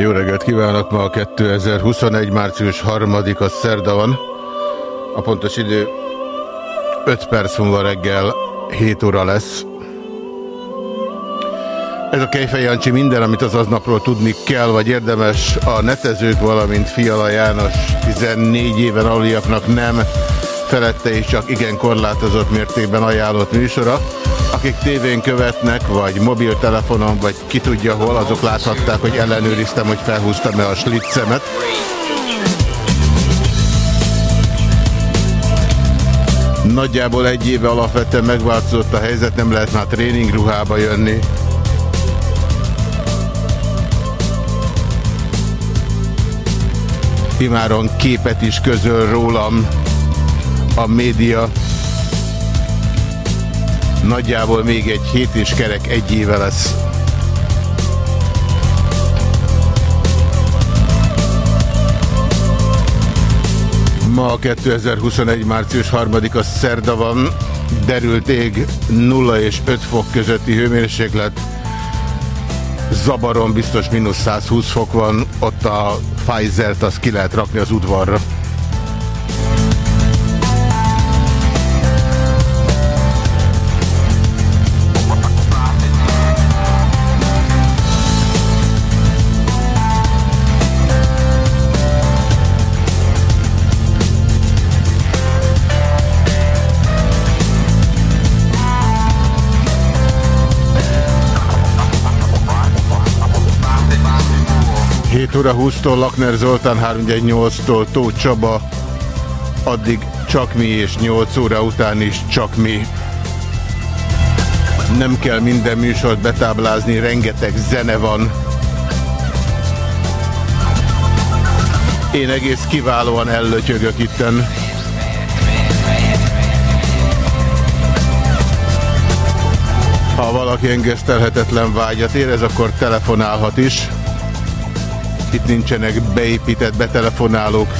Jó reggelt kívánok! Ma a 2021. március 3-a szerda van. A pontos idő 5 perc múlva reggel 7 óra lesz. Ez a Kejfej Jancsi minden, amit az aznapról tudni kell, vagy érdemes a netezők, valamint Fiala János 14 éven aluliaknak nem felette és csak igen korlátozott mértékben ajánlott műsora. Akik tévén követnek, vagy mobiltelefonon, vagy ki tudja hol, azok láthatták, hogy ellenőriztem, hogy felhúztam-e a slitzemet. Nagyjából egy éve alapvetően megváltozott a helyzet, nem lehet már tréningruhába jönni. Imáron képet is közöl rólam a média. Nagyjából még egy hét és kerek egy éve lesz. Ma 2021. március 3-a szerda van, derült ég 0 és 5 fok közötti hőmérséklet. Zabaron biztos mínusz 120 fok van, ott a Pfizer-t azt ki lehet rakni az udvarra. 7 óra 20-tól Lakner Zoltán 318-tól Tóth Csaba, addig csak mi és 8 óra után is csak mi. Nem kell minden műsort betáblázni, rengeteg zene van. Én egész kiválóan ellötyögök itten. Ha valaki engesztelhetetlen vágyat érez, akkor telefonálhat is. Itt nincsenek beépített betelefonálók.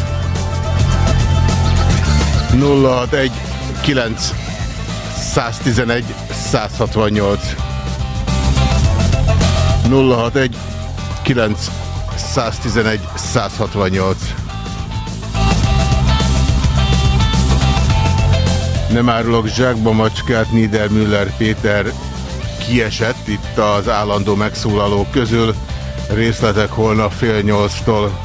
061 9 111 168 061 9 111 168 Nem árulok zsákba macskát, Niedermüller Péter kiesett itt az állandó megszólalók közül. Részletek holnap fél nyolctól.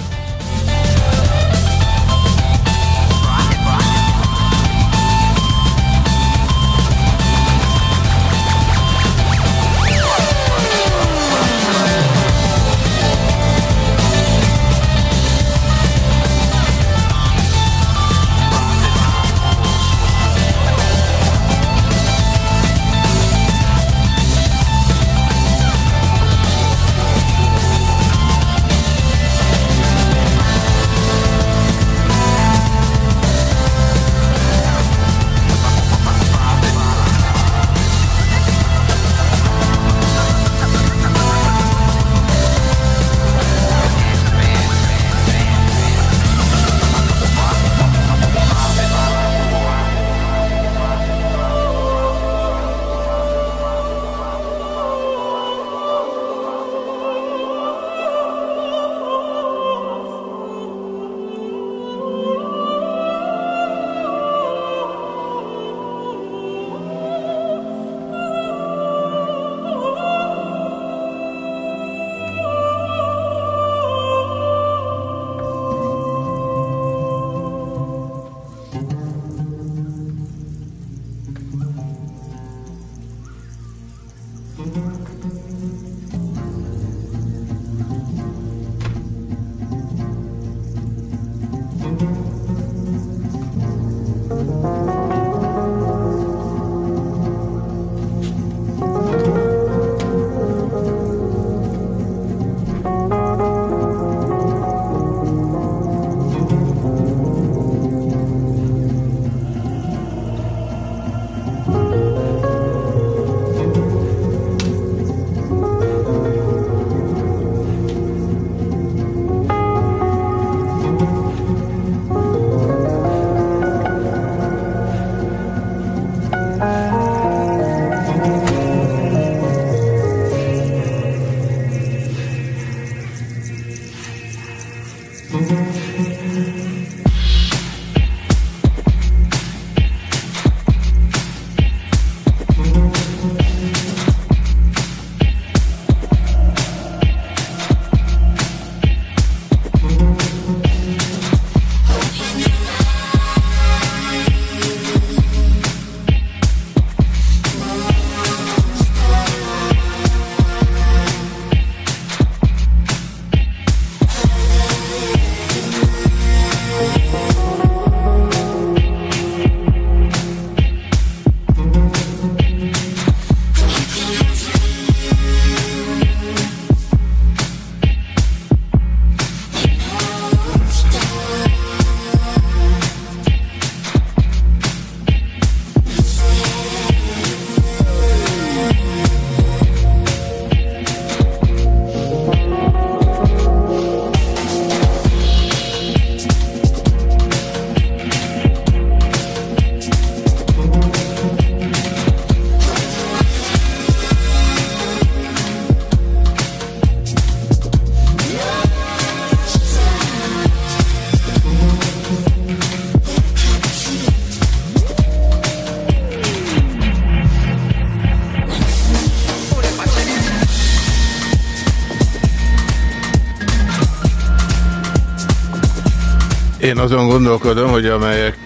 Én azon gondolkodom, hogy amelyek,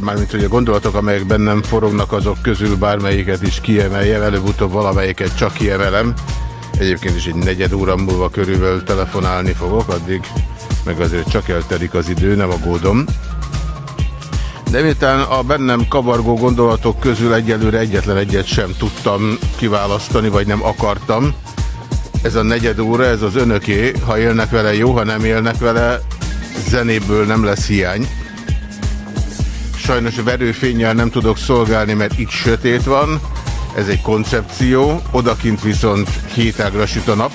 mármint hogy a gondolatok, amelyek bennem forognak, azok közül bármelyiket is kiemeljem, előbb-utóbb valamelyiket csak kiemelem. Egyébként is egy negyed óra múlva körülbelül telefonálni fogok, addig meg azért csak eltelik az idő, nem aggódom. De miután a bennem kavargó gondolatok közül egyelőre egyetlen egyet sem tudtam kiválasztani, vagy nem akartam, ez a negyed óra, ez az önöké, ha élnek vele jó, ha nem élnek vele, zenéből nem lesz hiány. Sajnos a verőfényjel nem tudok szolgálni, mert itt sötét van. Ez egy koncepció, odakint viszont hétágra süt a nap,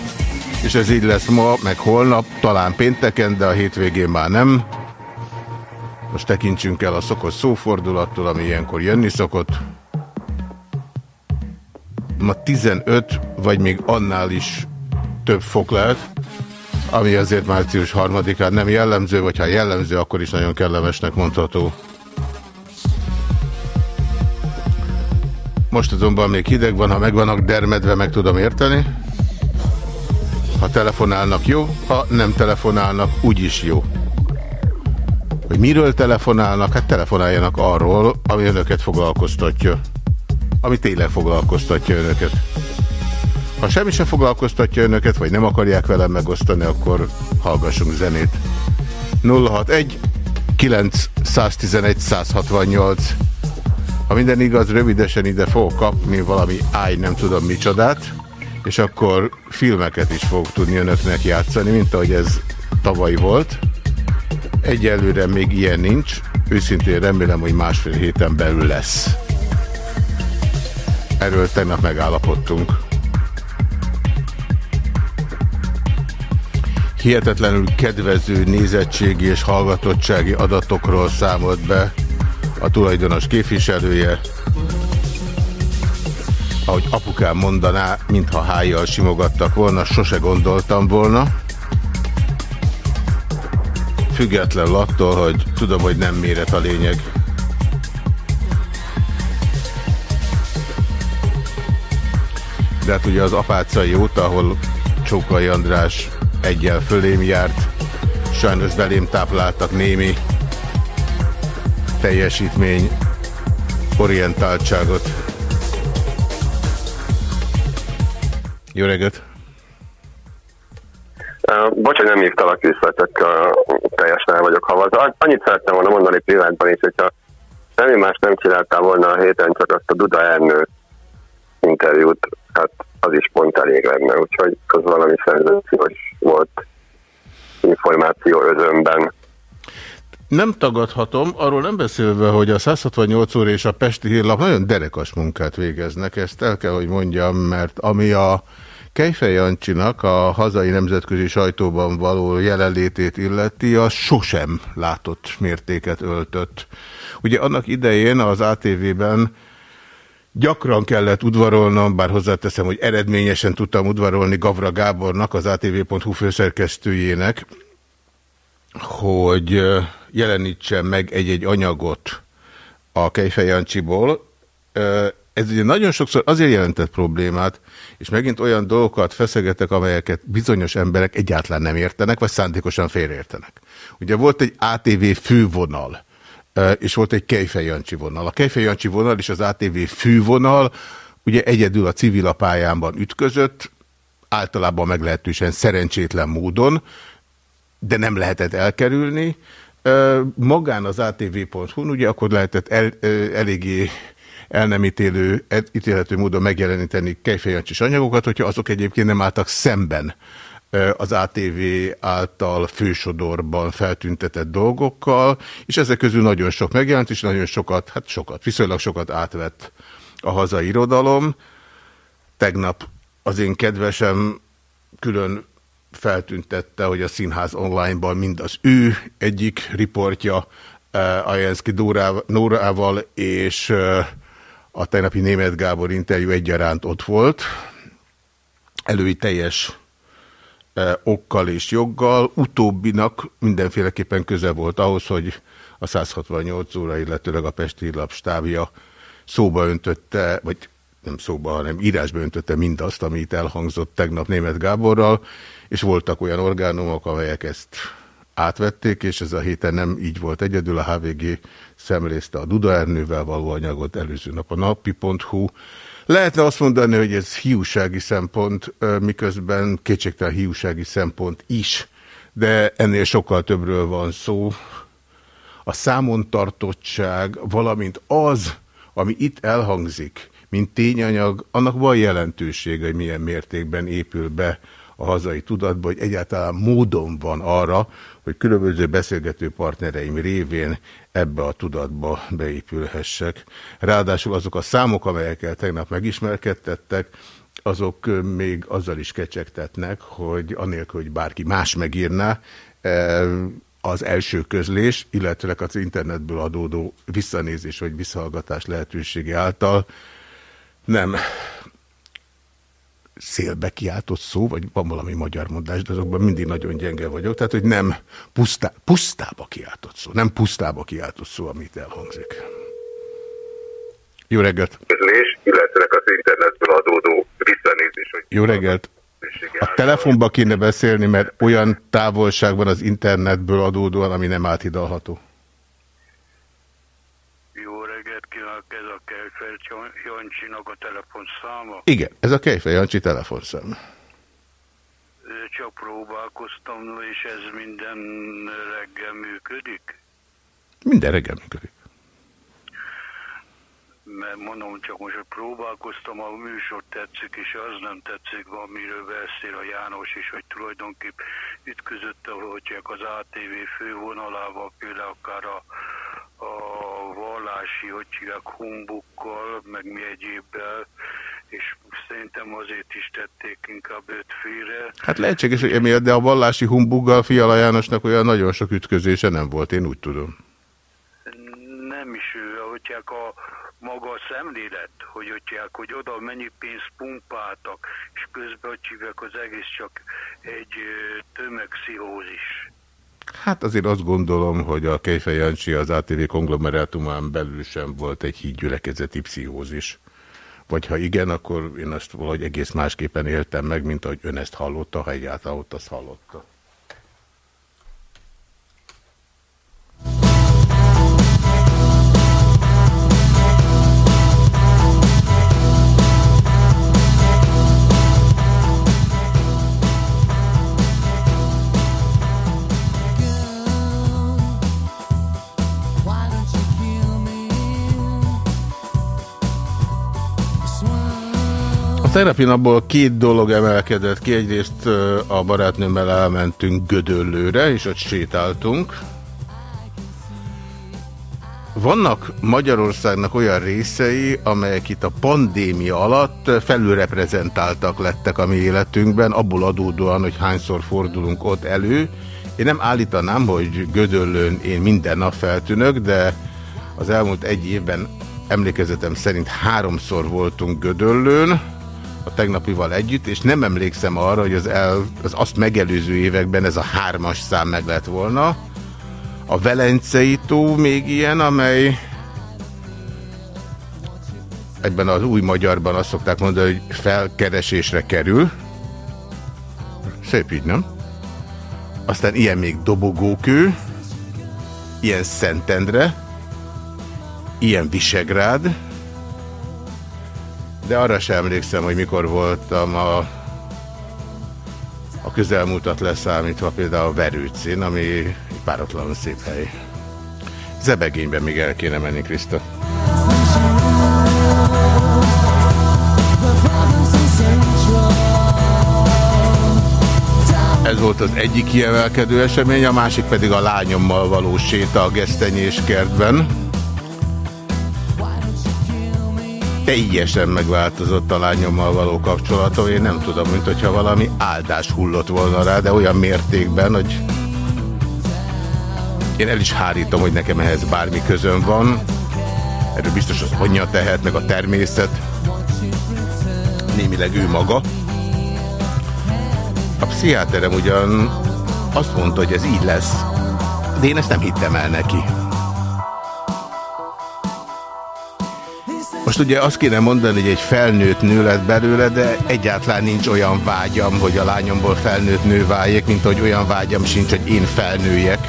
és ez így lesz ma, meg holnap, talán pénteken, de a hétvégén már nem. Most tekintsünk el a szokott szófordulattól, ami ilyenkor jönni szokott. Ma 15, vagy még annál is több fok lehet ami azért március harmadikán nem jellemző, vagy ha jellemző, akkor is nagyon kellemesnek mondható. Most azonban még hideg van, ha megvannak dermedve, meg tudom érteni. Ha telefonálnak, jó, ha nem telefonálnak, úgyis jó. Hogy miről telefonálnak? Hát telefonáljanak arról, ami önöket foglalkoztatja. Ami tényleg foglalkoztatja önöket. Ha semmi sem foglalkoztatja önöket, vagy nem akarják velem megosztani, akkor hallgassunk zenét. 061 911 168 Ha minden igaz, rövidesen ide fog kapni valami áj, nem tudom micsodát, és akkor filmeket is fog tudni önöknek játszani, mint ahogy ez tavaly volt. Egyelőre még ilyen nincs, őszintén remélem, hogy másfél héten belül lesz. Erről tegnap megállapodtunk. Hihetetlenül kedvező nézettségi és hallgatottsági adatokról számolt be a tulajdonos képviselője. Ahogy apukám mondaná, mintha hájjal simogattak volna, sose gondoltam volna. Független attól, hogy tudom, hogy nem méret a lényeg. De hát ugye az apácai út, ahol Csókai András egyel fölém járt. Sajnos belém tápláltak némi teljesítmény, orientáltságot. Jó reggelt! Uh, bocs, hogy nem hívtalak vissza, csak uh, vagyok havazva. Annyit szerettem volna mondani pillanatban is, hogyha semmi más nem csináltál volna a héten, csak azt a Duda Ernő interjút, hát az is pont elég lenne, úgyhogy az valami szenzációs volt információ özönben. Nem tagadhatom, arról nem beszélve, hogy a 168 óra és a Pesti Hírlap nagyon derekas munkát végeznek, ezt el kell, hogy mondjam, mert ami a Kejfej Jancsinak a hazai nemzetközi sajtóban való jelenlétét illeti, az sosem látott mértéket öltött. Ugye annak idején az ATV-ben Gyakran kellett udvarolnom, bár hozzáteszem, hogy eredményesen tudtam udvarolni Gavra Gábornak, az ATV.hu főszerkesztőjének, hogy jelenítsen meg egy-egy anyagot a Kejfejancsiból. Ez ugye nagyon sokszor azért jelentett problémát, és megint olyan dolgokat feszegetek, amelyeket bizonyos emberek egyáltalán nem értenek, vagy szándékosan félreértenek. Ugye volt egy ATV fővonal, és volt egy Kejfej Jancsi vonal. A Kejfej Jancsi vonal és az ATV fővonal ugye egyedül a civil pályánban ütközött, általában meglehetősen szerencsétlen módon, de nem lehetett elkerülni. Magán az atv.hu-n ugye akkor lehetett el, eléggé el nem ítélő, ítélhető módon megjeleníteni kejfejancsis anyagokat, hogyha azok egyébként nem álltak szemben az ATV által fősodorban feltüntetett dolgokkal, és ezek közül nagyon sok megjelent, és nagyon sokat, hát sokat, viszonylag sokat átvett a hazai irodalom. Tegnap az én kedvesem külön feltüntette, hogy a Színház online-ban mind az ő egyik riportja, Ajenszki Nórával és a tegnapi német Gábor interjú egyaránt ott volt. Elői teljes okkal és joggal. Utóbbinak mindenféleképpen köze volt ahhoz, hogy a 168 óra, illetőleg a Pesti Lap stábja szóba öntötte, vagy nem szóba, hanem írásba öntötte mindazt, amit elhangzott tegnap német Gáborral, és voltak olyan orgánumok, amelyek ezt átvették, és ez a héten nem így volt egyedül. A HVG szemlézte a Duda Ernővel való anyagot előző nap a napi.hu. Lehetne azt mondani, hogy ez hiúsági szempont, miközben kétségtelen hiúsági szempont is, de ennél sokkal többről van szó. A számontartottság, valamint az, ami itt elhangzik, mint tényanyag, annak van jelentősége, hogy milyen mértékben épül be a hazai tudatba, hogy egyáltalán módon van arra, hogy különböző beszélgető partnereim révén ebbe a tudatba beépülhessek. Ráadásul azok a számok, amelyekkel tegnap megismerkedtettek, azok még azzal is kecsegtetnek, hogy anélkül, hogy bárki más megírná, az első közlés, illetve az internetből adódó visszanézés vagy visszahallgatás lehetősége által nem szélbe kiáltott szó, vagy van valami magyar mondás, de azokban mindig nagyon gyenge vagyok, tehát hogy nem pusztá, pusztába kiáltott szó, nem pusztába kiáltott szó, amit elhangzik. Jó reggelt! illetve az internetből adódó visszanézés. Hogy Jó reggelt! A telefonba kéne beszélni, mert olyan távolság van az internetből adódóan, ami nem áthidalható. ez a Kejfej Jancsinak a telefonszáma? Igen, ez a Kejfej Jancsi telefonszám. Csak próbálkoztam, és ez minden reggel működik? Minden reggel működik. Mert mondom, csak most, hogy próbálkoztam, a műsor tetszik, és az nem tetszik, amiről beszél a János is, hogy tulajdonképp ütközött, ahogy az ATV fővonalával, például akár a a vallási, hogy hívják, humbukkal, meg mi egyébbel, és szerintem azért is tették inkább öt félre. Hát lehetséges, hogy emiatt, de a vallási humbuggal Fiala Jánosnak olyan nagyon sok ütközése nem volt, én úgy tudom. Nem is ő, ahogyják a maga a szemlélet, hogy hogyják, hogy oda mennyi pénzt pumpáltak, és közben hívják, az egész csak egy tömegpszichózis. Hát azért azt gondolom, hogy a Kejfej Jancsi az ATV konglomerátumán belül sem volt egy hídgyülekezeti pszichózis. Vagy ha igen, akkor én azt valahogy egész másképpen éltem meg, mint ahogy ön ezt hallotta, ha egyáltalán ott azt hallotta. A tegnapi napból két dolog emelkedett ki. Egyrészt a barátnőmmel elmentünk Gödöllőre, és ott sétáltunk. Vannak Magyarországnak olyan részei, amelyek itt a pandémia alatt felülreprezentáltak lettek a mi életünkben, abból adódóan, hogy hányszor fordulunk ott elő. Én nem állítanám, hogy Gödöllőn én minden nap feltűnök, de az elmúlt egy évben emlékezetem szerint háromszor voltunk Gödöllőn, a tegnapival együtt, és nem emlékszem arra, hogy az, el, az azt megelőző években ez a hármas szám meg lett volna. A Velencei tó még ilyen, amely ebben az új magyarban azt szokták mondani, hogy felkeresésre kerül. Szép így, nem? Aztán ilyen még Dobogókő, ilyen Szentendre, ilyen Visegrád, de arra sem emlékszem, hogy mikor voltam a, a közelmúltat leszámítva például a Verőcén, ami egy páratlanul szép hely. Zebegényben még el kéne menni, Kriszta. Ez volt az egyik kiemelkedő esemény, a másik pedig a lányommal való séta a Gesztenyés kertben. Teljesen megváltozott a lányommal való kapcsolatom. Én nem tudom, mint hogyha valami áldás hullott volna rá, de olyan mértékben, hogy én el is hárítom, hogy nekem ehhez bármi közön van. Erről biztos az anyja tehet, meg a természet. Némileg ő maga. A pszichiáterem ugyan azt mondta, hogy ez így lesz, de én ezt nem hittem el neki. Most ugye azt kéne mondani, hogy egy felnőtt nő lett belőle, de egyáltalán nincs olyan vágyam, hogy a lányomból felnőtt nő váljék, mint hogy olyan vágyam sincs, hogy én felnőjek.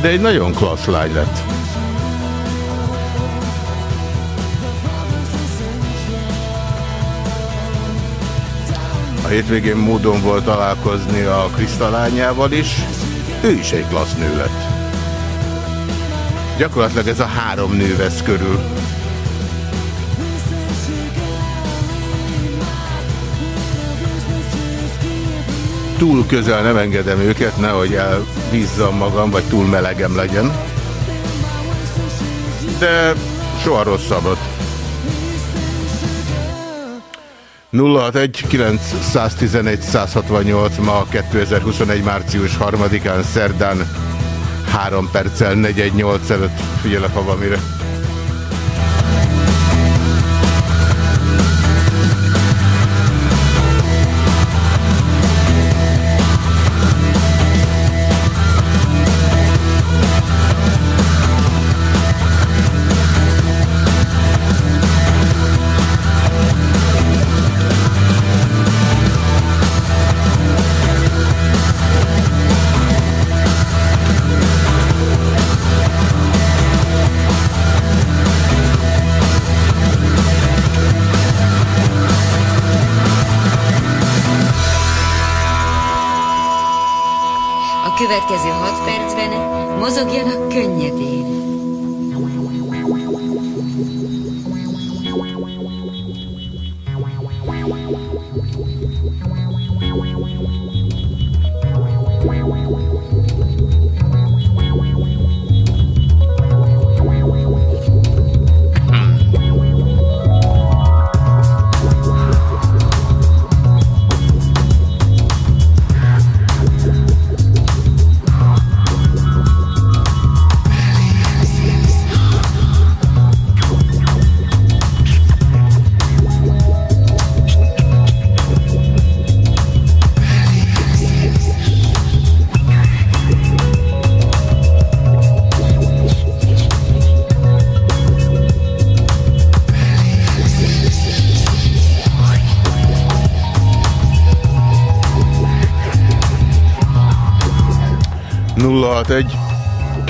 De egy nagyon klassz lány lett. Hétvégén módon volt találkozni a Krisztalányával is. Ő is egy klassz nő lett. Gyakorlatilag ez a három nő vesz körül. Túl közel nem engedem őket, nehogy elvízzam magam, vagy túl melegem legyen. De soha rosszabbat. 061 911 168 ma 2021 március 3-án szerdán. 3 perccel 418 előtt figyelek, ha van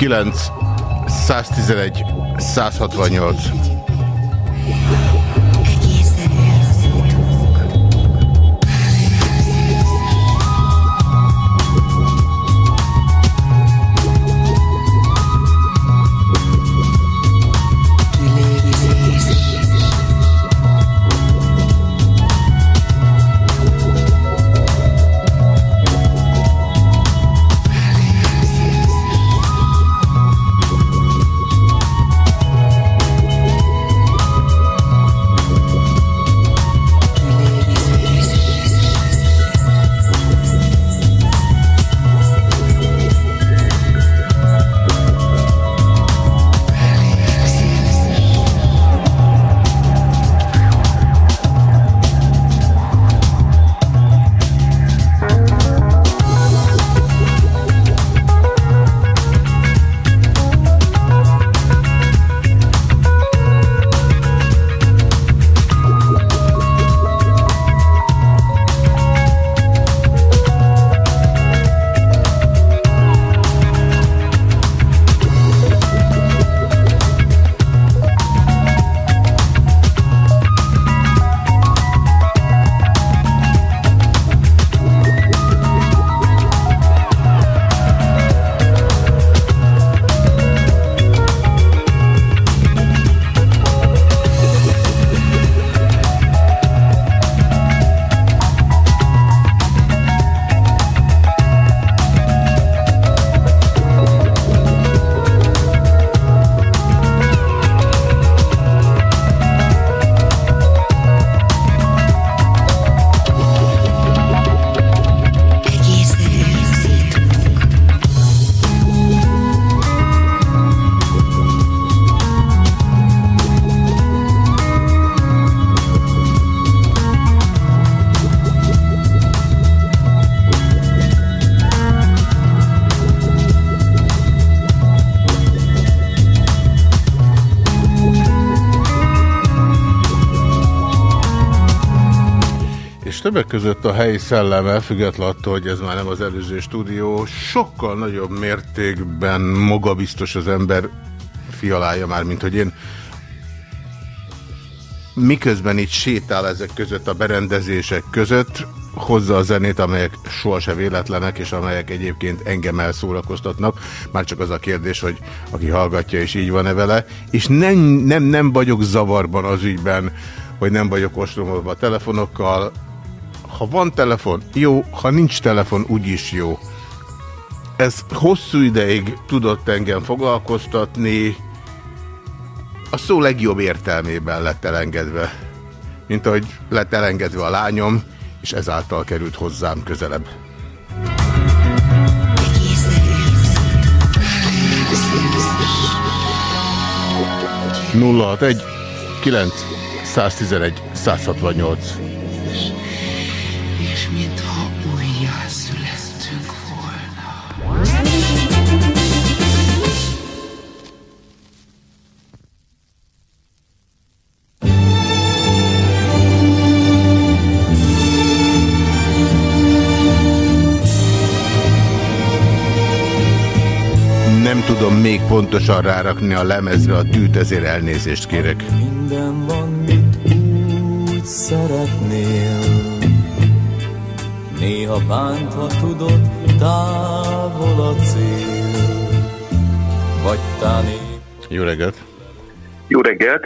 111 168 többek között a helyi szelleme, függetlenül attól, hogy ez már nem az előző stúdió, sokkal nagyobb mértékben magabiztos az ember fialája már, mint hogy én miközben itt sétál ezek között a berendezések között, hozza a zenét, amelyek sohasem véletlenek, és amelyek egyébként engem elszórakoztatnak. Már csak az a kérdés, hogy aki hallgatja, és így van-e vele. És nem, nem, nem vagyok zavarban az ügyben, hogy nem vagyok ostromolva a telefonokkal. Ha van telefon, jó, ha nincs telefon, úgyis jó. Ez hosszú ideig tudott engem foglalkoztatni, a szó legjobb értelmében lett elengedve. Mint ahogy lett elengedve a lányom, és ezáltal került hozzám közelebb. Nulla egy 9 111 168 És mintha újjászülettünk volna. tudom még pontosan rárakni a lemezre a tűt, ezért elnézést kérek. Minden van, mit úgy szeretnél Néha bántva tudod, távol a cél Vagy táni... Jó reggelt! Jó reggelt!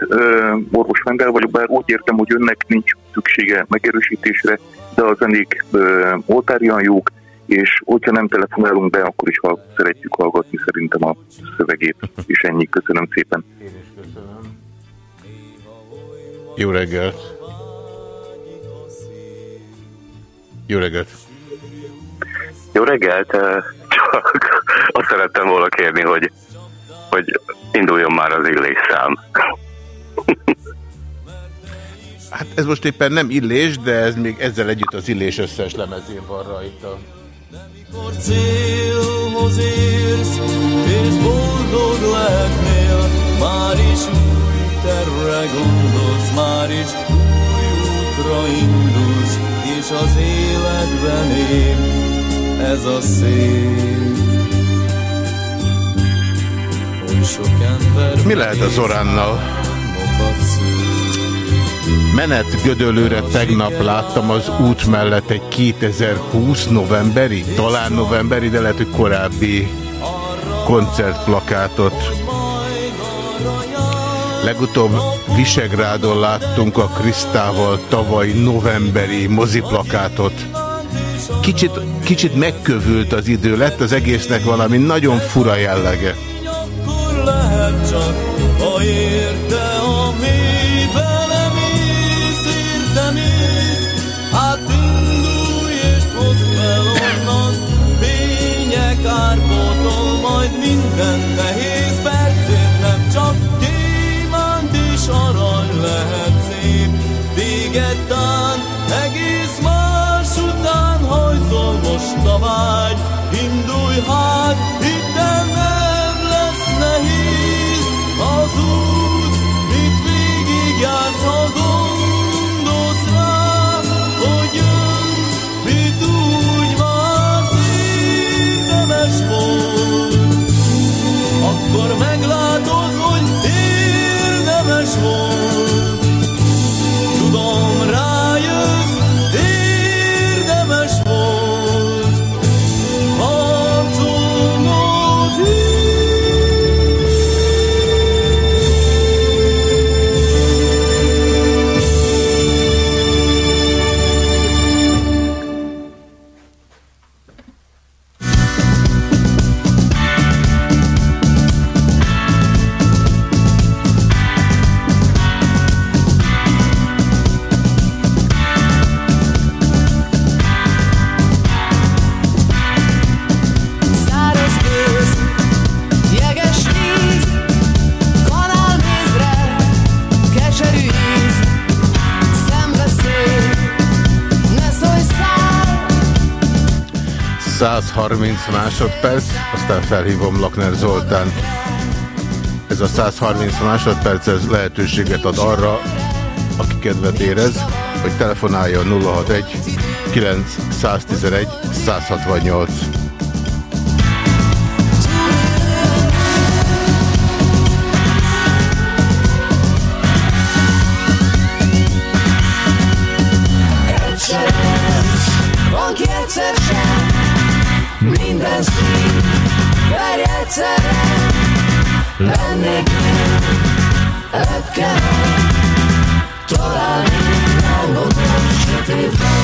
Orvos Mendel vagyok, bár úgy értem, hogy önnek nincs szüksége megerősítésre, de a zenék oltárian jók, és hogyha nem telefonálunk be, akkor is hall, szeretjük hallgatni szerintem a szövegét, és ennyi. Köszönöm szépen. Én is köszönöm. Jó reggelt! Jó reggelt! Jó reggelt! Csak azt szerettem volna kérni, hogy, hogy induljon már az illésszám. Hát ez most éppen nem illés, de ez még ezzel együtt az illés összes lemezén van rajta. Mikor célhoz érsz, és boldog lehetnél, már is új terre gondolsz, már is új útra indulsz, és az életben épp ez a szép. Oly sok ember... Mi lehet az Oránnal? Menet Gödöllőre tegnap láttam az út mellett egy 2020 novemberi, talán novemberi, de lehet, hogy korábbi koncertplakátot. Legutóbb Visegrádon láttunk a Krisztával tavaly novemberi moziplakátot. Kicsit, kicsit megkövült az idő, lett az egésznek valami nagyon fura jellege. Majd minden nehéz egész más után hajzol most a vágy, indulj hát, el nem lesz nehéz. Az út, mit végig jársz, ha gondolsz rá, hogy jön, mit úgy már érdemes volt. Akkor meglátod, másodperc, aztán felhívom Lakner Zoltán. Ez a 130 másodperc ez lehetőséget ad arra, aki kedvet érez, hogy telefonáljon 061 911 168. lennék én, lepke, találni a sötétben.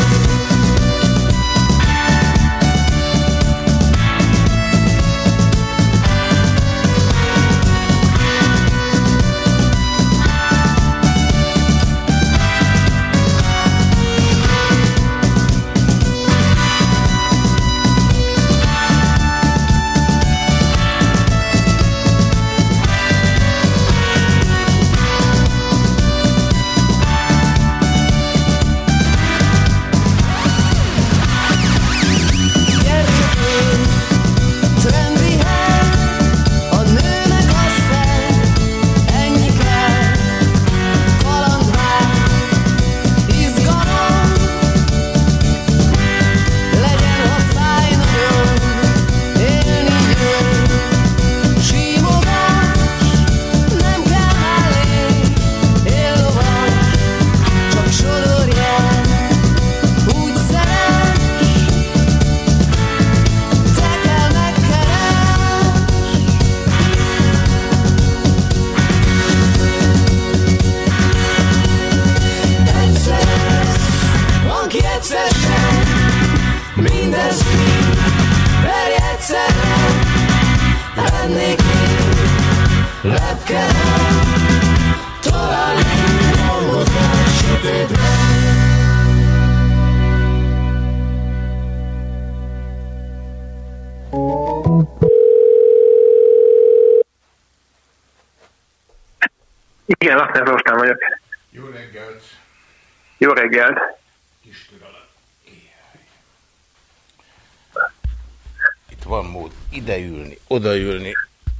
Odaülni.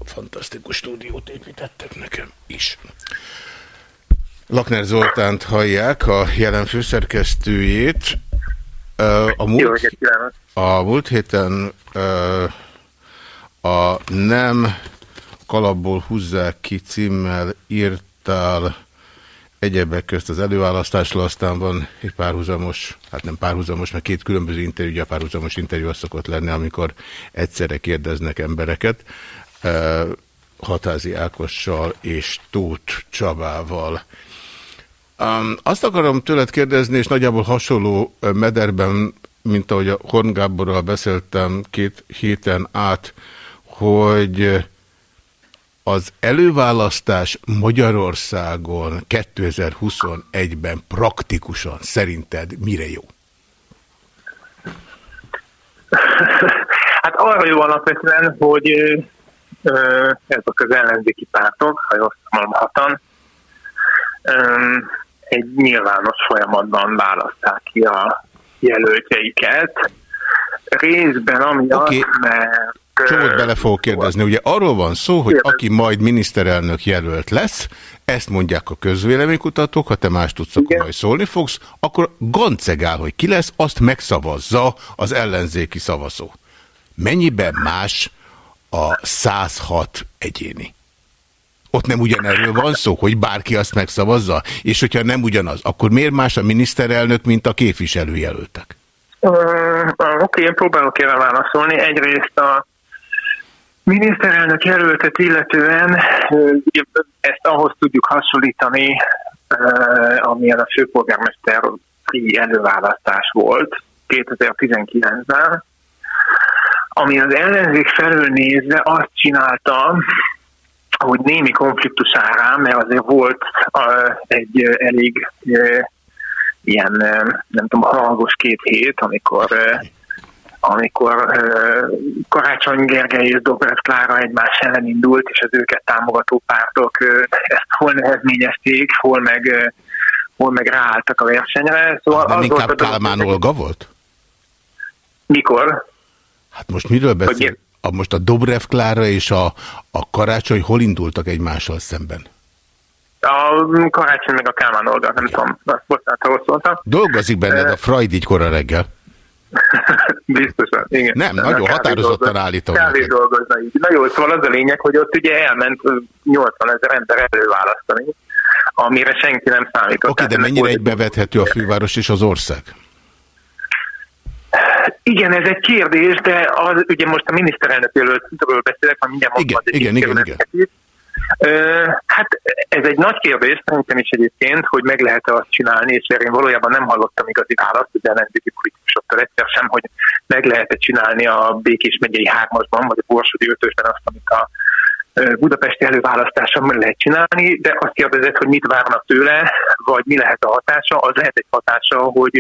Fantasztikus stúdiót építettek nekem is. Lakner Zoltánt hallják, a jelen főszerkesztőjét. A múlt, a múlt héten a Nem kalapból húzzák ki címmel írtál egyebek közt az előválasztásról, aztán van egy párhuzamos, hát nem párhuzamos, mert két különböző interjú, ugye a párhuzamos interjú az szokott lenni, amikor egyszerre kérdeznek embereket, Hatázi Ákossal és Tóth Csabával. Um, azt akarom tőled kérdezni, és nagyjából hasonló mederben, mint ahogy a Horn Gáborral beszéltem két héten át, hogy az előválasztás Magyarországon 2021-ben praktikusan szerinted mire jó? Hát arra jó alapvetően, hogy ezek az ellenzéki pártok, ha jól mondom hatan, egy nyilvános folyamatban választák ki a jelöltjeiket. Részben amiatt, okay. mert Csomót bele fogok kérdezni. Ugye arról van szó, hogy aki majd miniszterelnök jelölt lesz, ezt mondják a közvéleménykutatók, ha te más tudsz, akkor majd szólni fogsz, akkor gancegál, hogy ki lesz, azt megszavazza az ellenzéki szavazó. Mennyiben más a 106 egyéni? Ott nem ugyanerről van szó, hogy bárki azt megszavazza? És hogyha nem ugyanaz, akkor miért más a miniszterelnök, mint a képviselőjelöltek? Oké, okay, én próbálok erre válaszolni. Egyrészt a Miniszterelnök jelöltet illetően ezt ahhoz tudjuk hasonlítani, amilyen a főpolgármester előválasztás volt 2019-ben, ami az ellenzék felől nézve azt csinálta, hogy némi konfliktus árán, mert azért volt egy elég ilyen, nem tudom, hangos két hét, amikor amikor Karácsony Gergely és Dobrev Klára egymás ellen indult, és az őket támogató pártok ezt hol nehezményezték, hol meg, hol meg ráálltak a versenyre. Szóval nem az inkább volt, Kálmán Olga volt? Mikor? Hát most miről beszél? A, most a Dobrev Klára és a, a Karácsony hol indultak egymással szemben? A karácsony meg a Kálmán Olga, nem tudom, azt bocsánat, mondtam. Dolgozik benned a Freud így kora reggel. Biztosan, igen. Nem, nagyon Kávé határozottan állítom Kávé dolgozna így. Na jó, szóval az a lényeg, hogy ott ugye elment ö, 80 ezer ember előválasztani, amire senki nem számított. Oké, de Tehát ennek mennyire egybevethető a főváros és az ország? Igen, ez egy kérdés, de az, ugye most a miniszterelnök jelöltről beszélek, ha mindjárt Igen, mondom az igen, igen, ítélőket. Hát ez egy nagy kérdés, szerintem is egyébként, hogy meg lehet-e azt csinálni, és erre én valójában nem hallottam igazi választ, ugye ellenzéki politikusoktól egyszer sem, hogy meg lehet-e csinálni a Békés megyei hármasban, vagy a Borsodi ötösben azt, amit a budapesti előválasztáson meg lehet csinálni, de azt kérdezett, hogy mit várnak tőle, vagy mi lehet a hatása. Az lehet egy hatása, hogy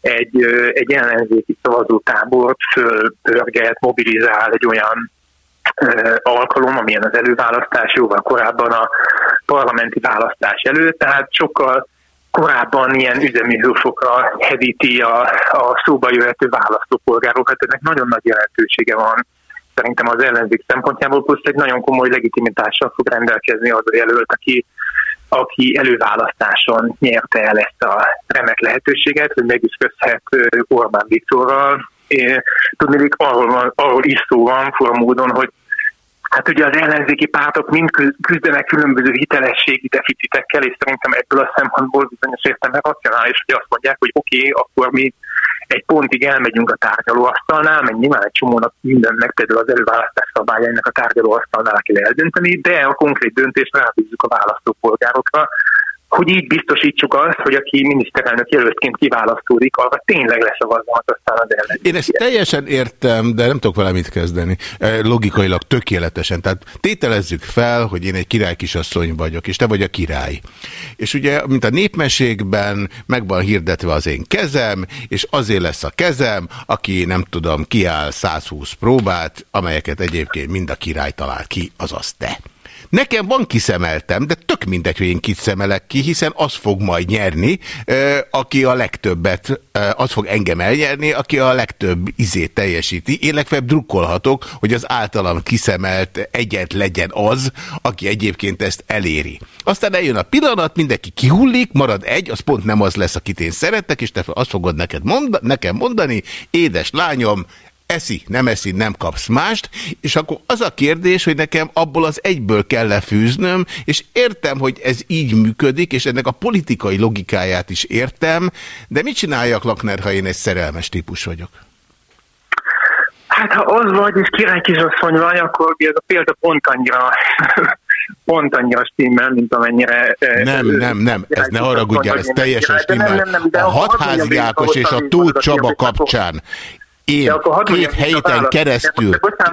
egy, egy ellenzéki szavazótábort fölpörget, mobilizál egy olyan alkalom, amilyen az előválasztás jóval korábban a parlamenti választás előtt, tehát sokkal korábban ilyen üzemi hőfokra hevíti a, a szóba jöhető választópolgárokat. Ennek nagyon nagy jelentősége van szerintem az ellenzék szempontjából, plusz egy nagyon komoly legitimitással fog rendelkezni az a jelölt, aki, aki előválasztáson nyerte el ezt a remek lehetőséget, hogy megütközhet Orbán Viktorral. Tudni, arról, van- arról is szó van módon, hogy Hát ugye az ellenzéki pártok mind küz- küzdenek különböző hitelességi deficitekkel, és szerintem ebből a szempontból bizonyos értelemben racionális, hogy azt mondják, hogy oké, okay, akkor mi egy pontig elmegyünk a tárgyalóasztalnál, meg nyilván egy csomónak mindennek, például az előválasztás szabályainak a tárgyalóasztalnál kell eldönteni, de a konkrét döntést rábízzuk a választópolgárokra, hogy így biztosítsuk azt, hogy aki miniszterelnök jelöltként kiválasztódik, arra tényleg leszavaznak aztán az ellenzék. Én ezt teljesen értem, de nem tudok vele mit kezdeni. Eh, Logikailag tökéletesen. Tehát tételezzük fel, hogy én egy király kisasszony vagyok, és te vagy a király. És ugye, mint a népmesékben, meg van hirdetve az én kezem, és azért lesz a kezem, aki nem tudom, kiáll 120 próbát, amelyeket egyébként mind a király talált ki, azaz te. Nekem van kiszemeltem, de tök mindegy, hogy én kit szemelek ki, hiszen az fog majd nyerni, aki a legtöbbet, az fog engem elnyerni, aki a legtöbb izét teljesíti. Én legfeljebb drukkolhatok, hogy az általam kiszemelt egyet legyen az, aki egyébként ezt eléri. Aztán eljön a pillanat, mindenki kihullik, marad egy, az pont nem az lesz, akit én szeretek, és te azt fogod neked monda, nekem mondani, édes lányom, eszi, nem eszi, nem kapsz mást, és akkor az a kérdés, hogy nekem abból az egyből kell lefűznöm, és értem, hogy ez így működik, és ennek a politikai logikáját is értem, de mit csináljak, Lakner, ha én egy szerelmes típus vagyok? Hát ha az vagy, és király kisasszony vagy, akkor ez a példa pont annyira, pont annyira stimmel, mint amennyire... eh, Nem, nem, nem, ez ne haragudjál, ez teljesen stimmel. A akkor hadd hatházi mondjam végig, Ákos ahol és a fogod, Csaba kapcsán én két héten keresztül,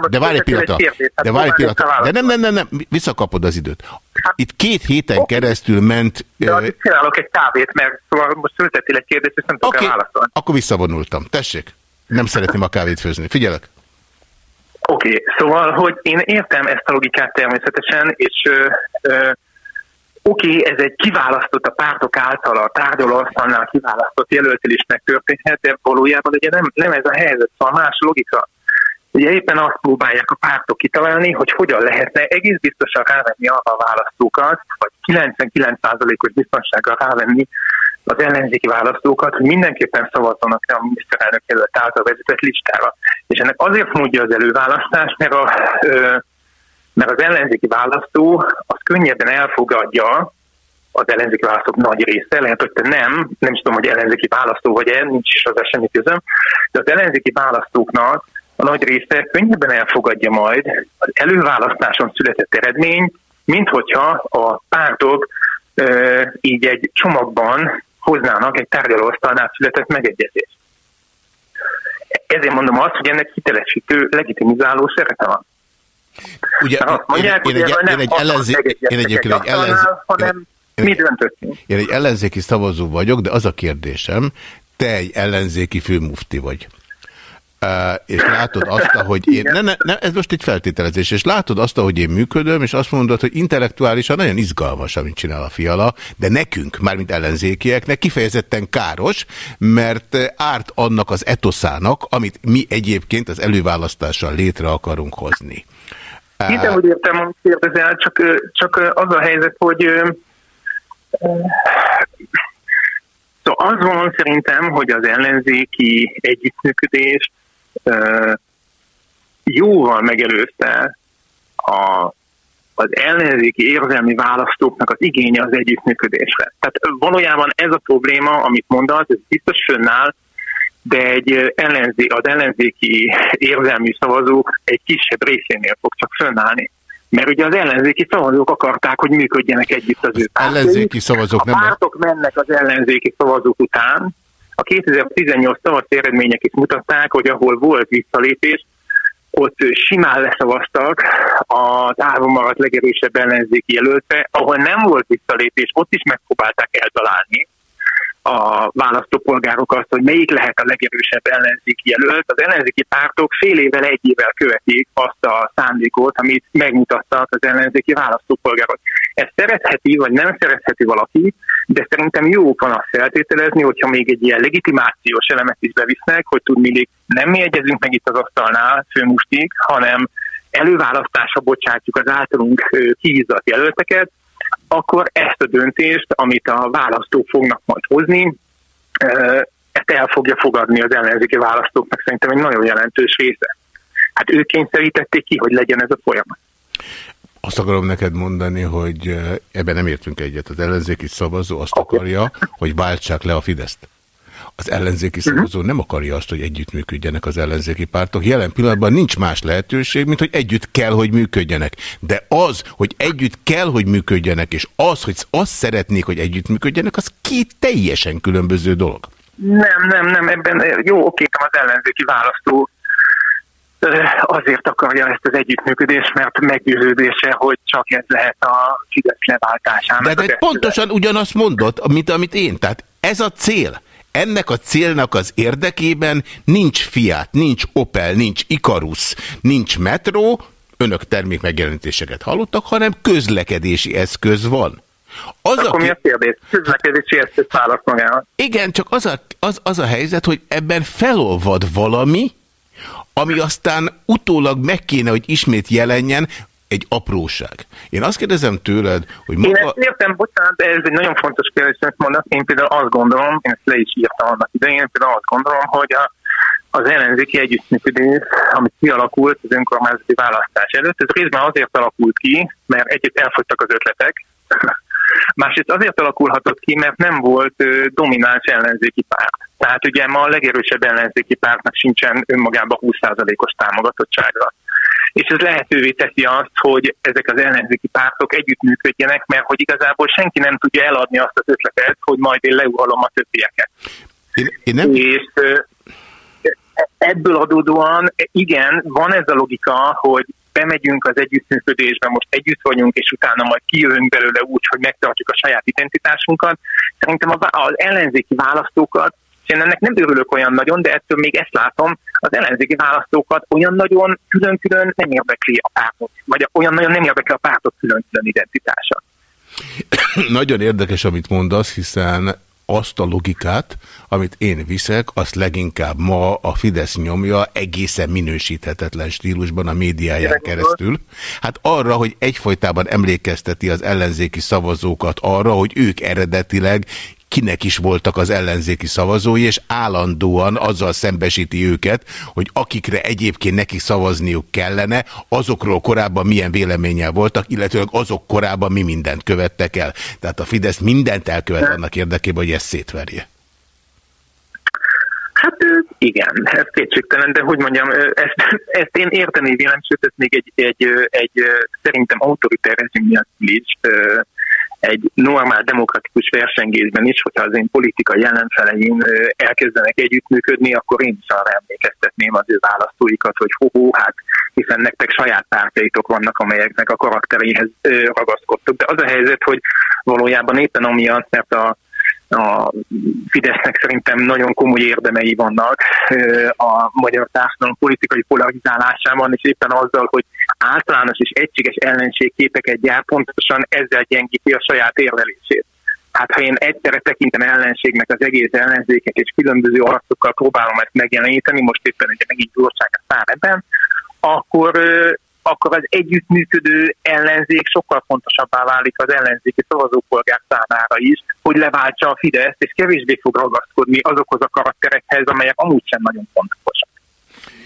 De várj egy pillanat, de várj egy pillanat, de nem, nem, nem, nem, visszakapod az időt. Hát- Itt két héten keresztül ment, De addig csinálok egy kávét, mert szóval most föltettél egy kérdést, és nem tudok okay. válaszolni. akkor visszavonultam. Tessék, nem szeretném a kávét főzni. Figyelek. Oké, okay, szóval, hogy én értem ezt a logikát természetesen, és ö, ö, oké, okay, ez egy kiválasztott a pártok által a tárgyalóasztalnál kiválasztott jelöltelésnek történhet, de valójában ugye nem, nem ez a helyzet, szóval más logika. Ugye éppen azt próbálják a pártok kitalálni, hogy hogyan lehetne egész biztosan rávenni a választókat, vagy 99%-os biztonsággal rávenni az ellenzéki választókat, hogy mindenképpen szavazzanak a miniszterelnök jelölt által vezetett listára. És ennek azért mondja az előválasztás, mert, a, ö, mert az ellenzéki választó az könnyebben elfogadja az ellenzéki választók nagy része, lehet, hogy te nem, nem is tudom, hogy ellenzéki választó vagy-e, nincs is az semmi közöm, de az ellenzéki választóknak a nagy része könnyebben elfogadja majd az előválasztáson született eredményt, mint hogyha a pártok ö, így egy csomagban hoznának egy tárgyalóasztalnál született megegyezést. Ezért mondom azt, hogy ennek hitelesítő, legitimizáló szerepe van. Ugye, azt mondják, én, én, egy, én egy ellenzé, én egyébként egy ellenzé, hanem én- mi döntöttünk. én egy ellenzéki szavazó vagyok, de az a kérdésem, te egy ellenzéki főmufti vagy. Uh, és látod azt, hogy én... Ne, ne, ne, ez most egy feltételezés, és látod azt, hogy én működöm, és azt mondod, hogy intellektuálisan nagyon izgalmas, amit csinál a fiala, de nekünk, mármint ellenzékieknek kifejezetten káros, mert árt annak az etoszának, amit mi egyébként az előválasztással létre akarunk hozni. Hiszem, hogy értem, amit kérdezel, csak, ö, csak ö, az a helyzet, hogy Szóval az van szerintem, hogy az ellenzéki együttműködés jóval megelőzte a, az ellenzéki érzelmi választóknak az igénye az együttműködésre. Tehát valójában ez a probléma, amit mondasz, ez biztos fönnáll, de egy ellenzé, az ellenzéki érzelmi szavazók egy kisebb részénél fog csak fönnállni. Mert ugye az ellenzéki szavazók akarták, hogy működjenek együtt az ő pártjaik. Ellenzéki szavazók A nem... pártok mennek az ellenzéki szavazók után. A 2018 tavaszi eredmények is mutatták, hogy ahol volt visszalépés, ott simán leszavaztak az állva maradt legerősebb ellenzéki jelölte, ahol nem volt visszalépés, ott is megpróbálták eltalálni a választópolgárok azt, hogy melyik lehet a legerősebb ellenzéki jelölt. Az ellenzéki pártok fél évvel, egy évvel követik azt a szándékot, amit megmutattak az ellenzéki választópolgárok. Ezt szeretheti, vagy nem szeretheti valaki, de szerintem jó van azt feltételezni, hogyha még egy ilyen legitimációs elemet is bevisznek, hogy tudni, nem mi egyezünk meg itt az asztalnál főmustig, hanem előválasztásra bocsátjuk az általunk kihízott jelölteket, akkor ezt a döntést, amit a választók fognak majd hozni, ezt el fogja fogadni az ellenzéki választóknak szerintem egy nagyon jelentős része. Hát ők kényszerítették ki, hogy legyen ez a folyamat. Azt akarom neked mondani, hogy ebben nem értünk egyet. Az ellenzéki szavazó azt akarja, hogy váltsák le a Fideszt. Az ellenzéki szavazó nem akarja azt, hogy együttműködjenek az ellenzéki pártok. Jelen pillanatban nincs más lehetőség, mint hogy együtt kell, hogy működjenek. De az, hogy együtt kell, hogy működjenek, és az, hogy azt szeretnék, hogy együttműködjenek, az két teljesen különböző dolog. Nem, nem, nem, ebben jó, oké, az ellenzéki választó azért akarja ezt az együttműködést, mert meggyőződése, hogy csak ez lehet a Fidesz leváltásának. De, de pontosan ugyanazt mondott, mint amit én. Tehát ez a cél. Ennek a célnak az érdekében nincs Fiat, nincs Opel, nincs Icarus, nincs metró, önök termékmegjelenítéseket hallottak, hanem közlekedési eszköz van. Az, Akkor mi aki, a kérdés? Közlekedési eszköz választ magának. igen, csak az a, az, az a helyzet, hogy ebben felolvad valami, ami aztán utólag meg kéne, hogy ismét jelenjen, egy apróság. Én azt kérdezem tőled, hogy Én maga... ezt értem, bocsánat, de ez egy nagyon fontos kérdés, amit mondasz. Én például azt gondolom, én ezt le is írtam annak idején, én például azt gondolom, hogy a, az ellenzéki együttműködés, amit kialakult az önkormányzati választás előtt, ez részben azért alakult ki, mert együtt elfogytak az ötletek, másrészt azért alakulhatott ki, mert nem volt domináns ellenzéki párt. Tehát ugye ma a legerősebb ellenzéki pártnak sincsen önmagában 20%-os támogatottsága. És ez lehetővé teszi azt, hogy ezek az ellenzéki pártok együttműködjenek, mert hogy igazából senki nem tudja eladni azt az ötletet, hogy majd én leuhalom a többieket. Én, én nem... És ebből adódóan igen, van ez a logika, hogy bemegyünk az együttműködésbe, most együtt vagyunk, és utána majd kijövünk belőle úgy, hogy megtartjuk a saját identitásunkat. Szerintem az ellenzéki választókat, és én ennek nem örülök olyan nagyon, de ettől még ezt látom, az ellenzéki választókat olyan nagyon külön-külön nem érdekli a pártot, vagy olyan nagyon nem érdekli a pártok külön-külön identitása. Nagyon érdekes, amit mondasz, hiszen azt a logikát, amit én viszek, azt leginkább ma a Fidesz nyomja egészen minősíthetetlen stílusban a médiáján keresztül. Hát arra, hogy egyfolytában emlékezteti az ellenzéki szavazókat arra, hogy ők eredetileg kinek is voltak az ellenzéki szavazói, és állandóan azzal szembesíti őket, hogy akikre egyébként neki szavazniuk kellene, azokról korábban milyen véleménnyel voltak, illetőleg azok korábban mi mindent követtek el. Tehát a Fidesz mindent elkövet annak érdekében, hogy ezt szétverje. Hát igen, ez kétségtelen, de hogy mondjam, ezt, ezt én érteni vélem, sőt, ez még egy, egy, egy szerintem autoritár rezsim egy normál demokratikus versengésben is, hogyha az én politikai ellenfeleim elkezdenek együttműködni, akkor én is arra emlékeztetném az ő választóikat, hogy hó, hát hiszen nektek saját pártjaitok vannak, amelyeknek a karakteréhez ragaszkodtok. De az a helyzet, hogy valójában éppen amiatt, mert a a Fidesznek szerintem nagyon komoly érdemei vannak a magyar társadalom politikai polarizálásában, és éppen azzal, hogy általános és egységes ellenségképeket gyár, pontosan ezzel gyengíti a saját érvelését. Hát ha én egyszerre tekintem ellenségnek az egész ellenzéket, és különböző arcokkal próbálom ezt megjeleníteni, most éppen ugye megint gyorság a szár ebben, akkor akkor az együttműködő ellenzék sokkal fontosabbá válik az ellenzéki szavazópolgár számára is, hogy leváltsa a Fideszt, és kevésbé fog ragaszkodni azokhoz a karakterekhez, amelyek amúgy sem nagyon fontosak.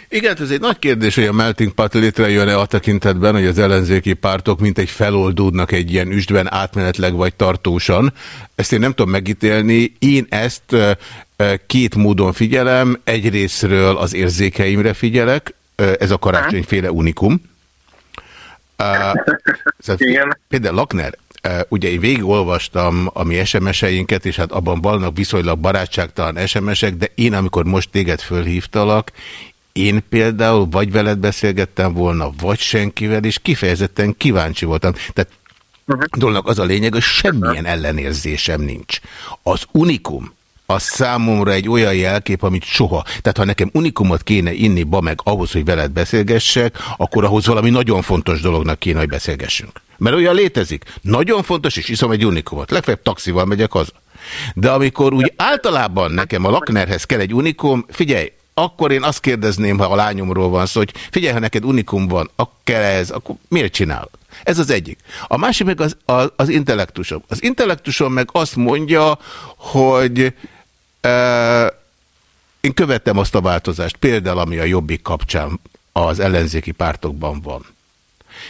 Igen, ez egy nagy kérdés, hogy a melting pot létrejön-e a tekintetben, hogy az ellenzéki pártok mint egy feloldódnak egy ilyen üstben átmenetleg vagy tartósan. Ezt én nem tudom megítélni. Én ezt két módon figyelem. Egyrésztről az érzékeimre figyelek. Ez a karácsonyféle unikum. Igen. Például Lakner, ugye én végigolvastam a mi SMS-einket, és hát abban vannak viszonylag barátságtalan SMS-ek, de én amikor most téged fölhívtalak, én például vagy veled beszélgettem volna, vagy senkivel, és kifejezetten kíváncsi voltam. Tehát -huh. dolognak az a lényeg, hogy semmilyen ellenérzésem nincs. Az unikum, az számomra egy olyan jelkép, amit soha. Tehát ha nekem unikumot kéne inni, ba meg ahhoz, hogy veled beszélgessek, akkor ahhoz valami nagyon fontos dolognak kéne, hogy beszélgessünk. Mert olyan létezik. Nagyon fontos, és iszom egy unikumot. Legfeljebb taxival megyek haza. De amikor úgy általában nekem a laknerhez kell egy unikum, figyelj, akkor én azt kérdezném, ha a lányomról van szó, hogy figyelj, ha neked unikum van, akkor ez, akkor miért csinálod? Ez az egyik. A másik meg az, az, az intellektusom. Az intellektusom meg azt mondja, hogy e, én követtem azt a változást, például ami a jobbik kapcsán az ellenzéki pártokban van.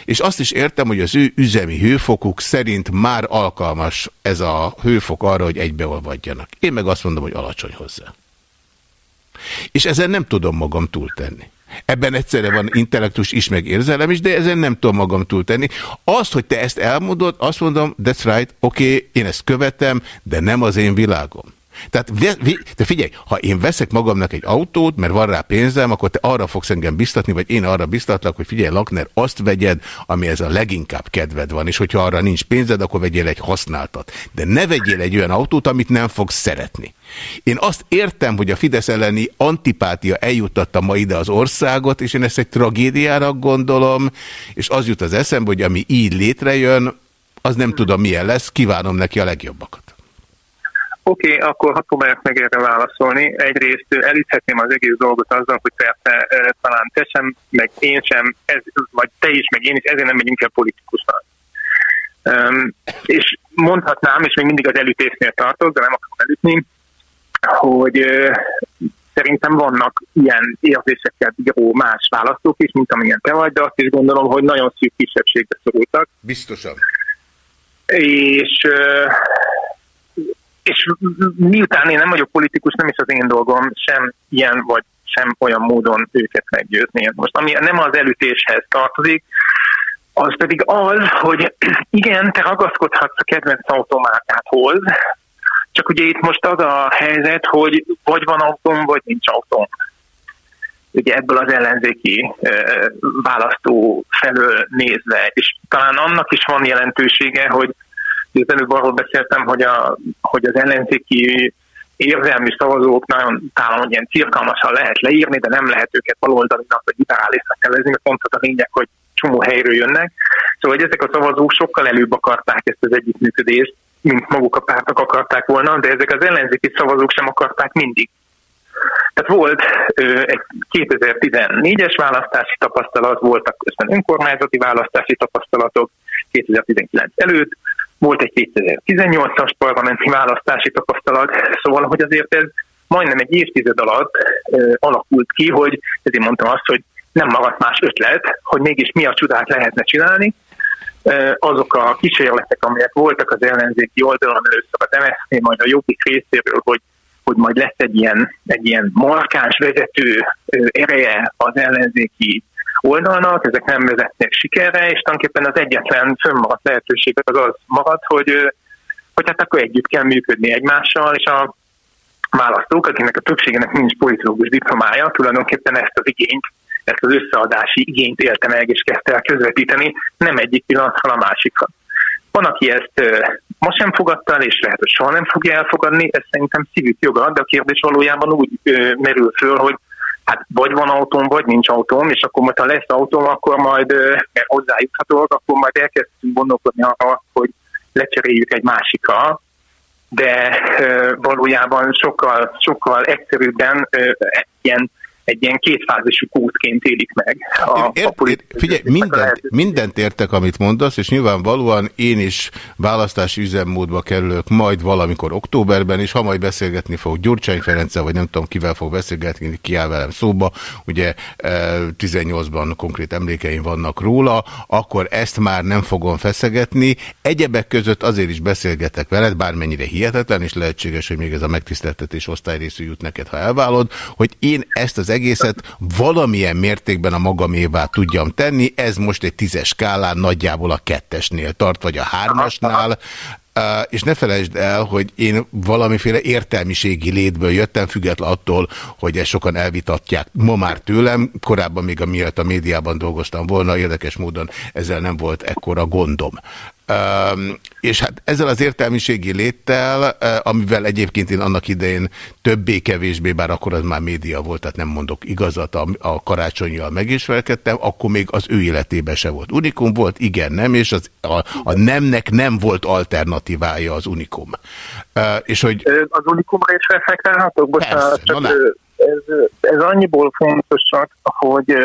És azt is értem, hogy az ő üzemi hőfokuk szerint már alkalmas ez a hőfok arra, hogy egybeolvadjanak. Én meg azt mondom, hogy alacsony hozzá. És ezen nem tudom magam túltenni. Ebben egyszerre van intellektus is, meg érzelem is, de ezen nem tudom magam túltenni. Azt, hogy te ezt elmondod, azt mondom, that's right, oké, okay, én ezt követem, de nem az én világom. Tehát te figyelj, ha én veszek magamnak egy autót, mert van rá pénzem, akkor te arra fogsz engem biztatni, vagy én arra biztatlak, hogy figyelj, Lakner, azt vegyed, ami ez a leginkább kedved van, és hogyha arra nincs pénzed, akkor vegyél egy használtat. De ne vegyél egy olyan autót, amit nem fogsz szeretni. Én azt értem, hogy a Fidesz elleni antipátia eljuttatta ma ide az országot, és én ezt egy tragédiára gondolom, és az jut az eszembe, hogy ami így létrejön, az nem tudom milyen lesz, kívánom neki a legjobbakat. Oké, okay, akkor hadd próbáljak meg erre válaszolni. Egyrészt elíthetném az egész dolgot azzal, hogy persze talán te sem, meg én sem, ez, vagy te is, meg én is, ezért nem megyünk el politikusnak. Um, és mondhatnám, és még mindig az elütésnél tartok, de nem akarom elütni, hogy uh, szerintem vannak ilyen érzésekkel bíró más választók is, mint amilyen te vagy, de azt is gondolom, hogy nagyon szűk kisebbségbe szorultak. Biztosan. És uh, és miután én nem vagyok politikus, nem is az én dolgom sem ilyen vagy sem olyan módon őket meggyőzni. Most ami nem az elütéshez tartozik, az pedig az, hogy igen, te ragaszkodhatsz a kedvenc automátádhoz, csak ugye itt most az a helyzet, hogy vagy van autóm, vagy nincs autóm. Ugye ebből az ellenzéki választó felől nézve, és talán annak is van jelentősége, hogy az előbb arról beszéltem, hogy, a, hogy az ellenzéki érzelmi szavazók nagyon talán ilyen cirkalmasan lehet leírni, de nem lehet őket baloldalinak vagy liberálisnak nevezni, mert pont az a lényeg, hogy csomó helyről jönnek. Szóval hogy ezek a szavazók sokkal előbb akarták ezt az együttműködést, mint maguk a pártok akarták volna, de ezek az ellenzéki szavazók sem akarták mindig. Tehát volt ö, egy 2014-es választási tapasztalat, voltak közben önkormányzati választási tapasztalatok 2019 előtt, volt egy 2018-as parlamenti választási tapasztalat, szóval, hogy azért ez majdnem egy évtized alatt ö, alakult ki, hogy ezért mondtam azt, hogy nem maradt más ötlet, hogy mégis mi a csodát lehetne csinálni. Ö, azok a kísérletek, amelyek voltak az ellenzéki oldalon először az MSZP, majd a jobbik részéről, hogy hogy majd lesz egy ilyen, egy ilyen markáns vezető ereje az ellenzéki oldalnak, ezek nem vezetnek sikerre, és tulajdonképpen az egyetlen fönnmaradt lehetőség az az marad, hogy, hogy hát akkor együtt kell működni egymással, és a választók, akiknek a többségének nincs politológus diplomája, tulajdonképpen ezt az igényt, ezt az összeadási igényt élte meg, és kezdte el közvetíteni, nem egyik pillanatról a másikra. Van, aki ezt most sem fogadta el, és lehet, hogy soha nem fogja elfogadni, ez szerintem szívük joga, de a kérdés valójában úgy merül föl, hogy hát vagy van autóm, vagy nincs autóm, és akkor majd ha lesz autóm, akkor majd, mert hozzájuthatóak, akkor majd elkezdtünk gondolkodni arra, hogy lecseréljük egy másikra, de valójában sokkal, sokkal egyszerűbben ilyen egy ilyen kétfázisú kútként élik meg. A, ért, a politikai figyelj, mindent, mindent értek, amit mondasz, és nyilvánvalóan én is választási üzemmódba kerülök majd valamikor októberben, és ha majd beszélgetni fog Gyurcsány Ferenccel, vagy nem tudom kivel fog beszélgetni, ki áll velem szóba, ugye eh, 18-ban konkrét emlékeim vannak róla, akkor ezt már nem fogom feszegetni. Egyebek között azért is beszélgetek veled, bármennyire hihetetlen, és lehetséges, hogy még ez a megtiszteltetés osztályrészű jut neked, ha elválod, hogy én ezt az egészet valamilyen mértékben a magamévá tudjam tenni. Ez most egy tízes skálán nagyjából a kettesnél tart, vagy a hármasnál. És ne felejtsd el, hogy én valamiféle értelmiségi létből jöttem, független attól, hogy ezt sokan elvitatják ma már tőlem. Korábban még amiatt a médiában dolgoztam volna, érdekes módon ezzel nem volt ekkora gondom. Um, és hát ezzel az értelmiségi léttel, uh, amivel egyébként én annak idején többé-kevésbé, bár akkor az már média volt, tehát nem mondok igazat, a, a karácsonyjal megismerkedtem, akkor még az ő életében se volt unikum, volt igen, nem, és az, a, a nemnek nem volt alternatívája az unikum. Uh, és hogy Az unikumra is reflektálhatok? Bocsánat, Persze, csak ez, ez annyiból fontosak, hogy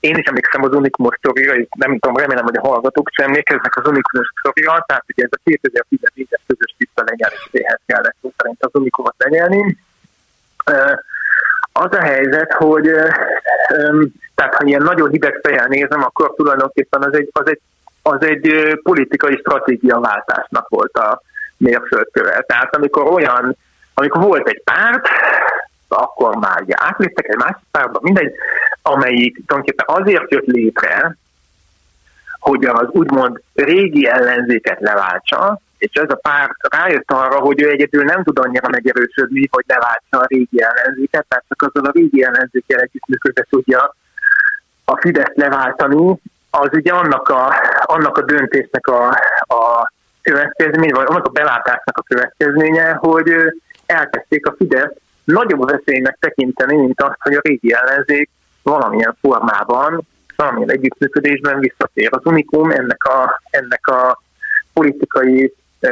én is emlékszem az unikumos sztorira, nem tudom, remélem, hogy a hallgatók sem emlékeznek az unikumos sztorira, tehát ugye ez a 2014-es közös tisztelenyeléstéhez kellett szó szerint az unikumot lenyelni. Az a helyzet, hogy tehát ha ilyen nagyon hideg fejjel nézem, akkor tulajdonképpen az egy, az egy, az egy politikai stratégiaváltásnak volt a mérföldköve. Tehát amikor olyan, amikor volt egy párt, akkor már ugye átléptek egy másik pártba, mindegy, amelyik tulajdonképpen azért jött létre, hogy az úgymond régi ellenzéket leváltsa, és ez a párt rájött arra, hogy ő egyedül nem tud annyira megerősödni, hogy leváltsa a régi ellenzéket, tehát csak azon a régi ellenzékkel együttműködve tudja a Fidesz leváltani, az ugye annak a, annak a döntésnek a, a következmény, vagy annak a belátásnak a következménye, hogy elkezdték a Fidesz nagyobb veszélynek tekinteni, mint azt, hogy a régi ellenzék valamilyen formában, valamilyen együttműködésben visszatér. Az Unikum ennek a, ennek a politikai ö,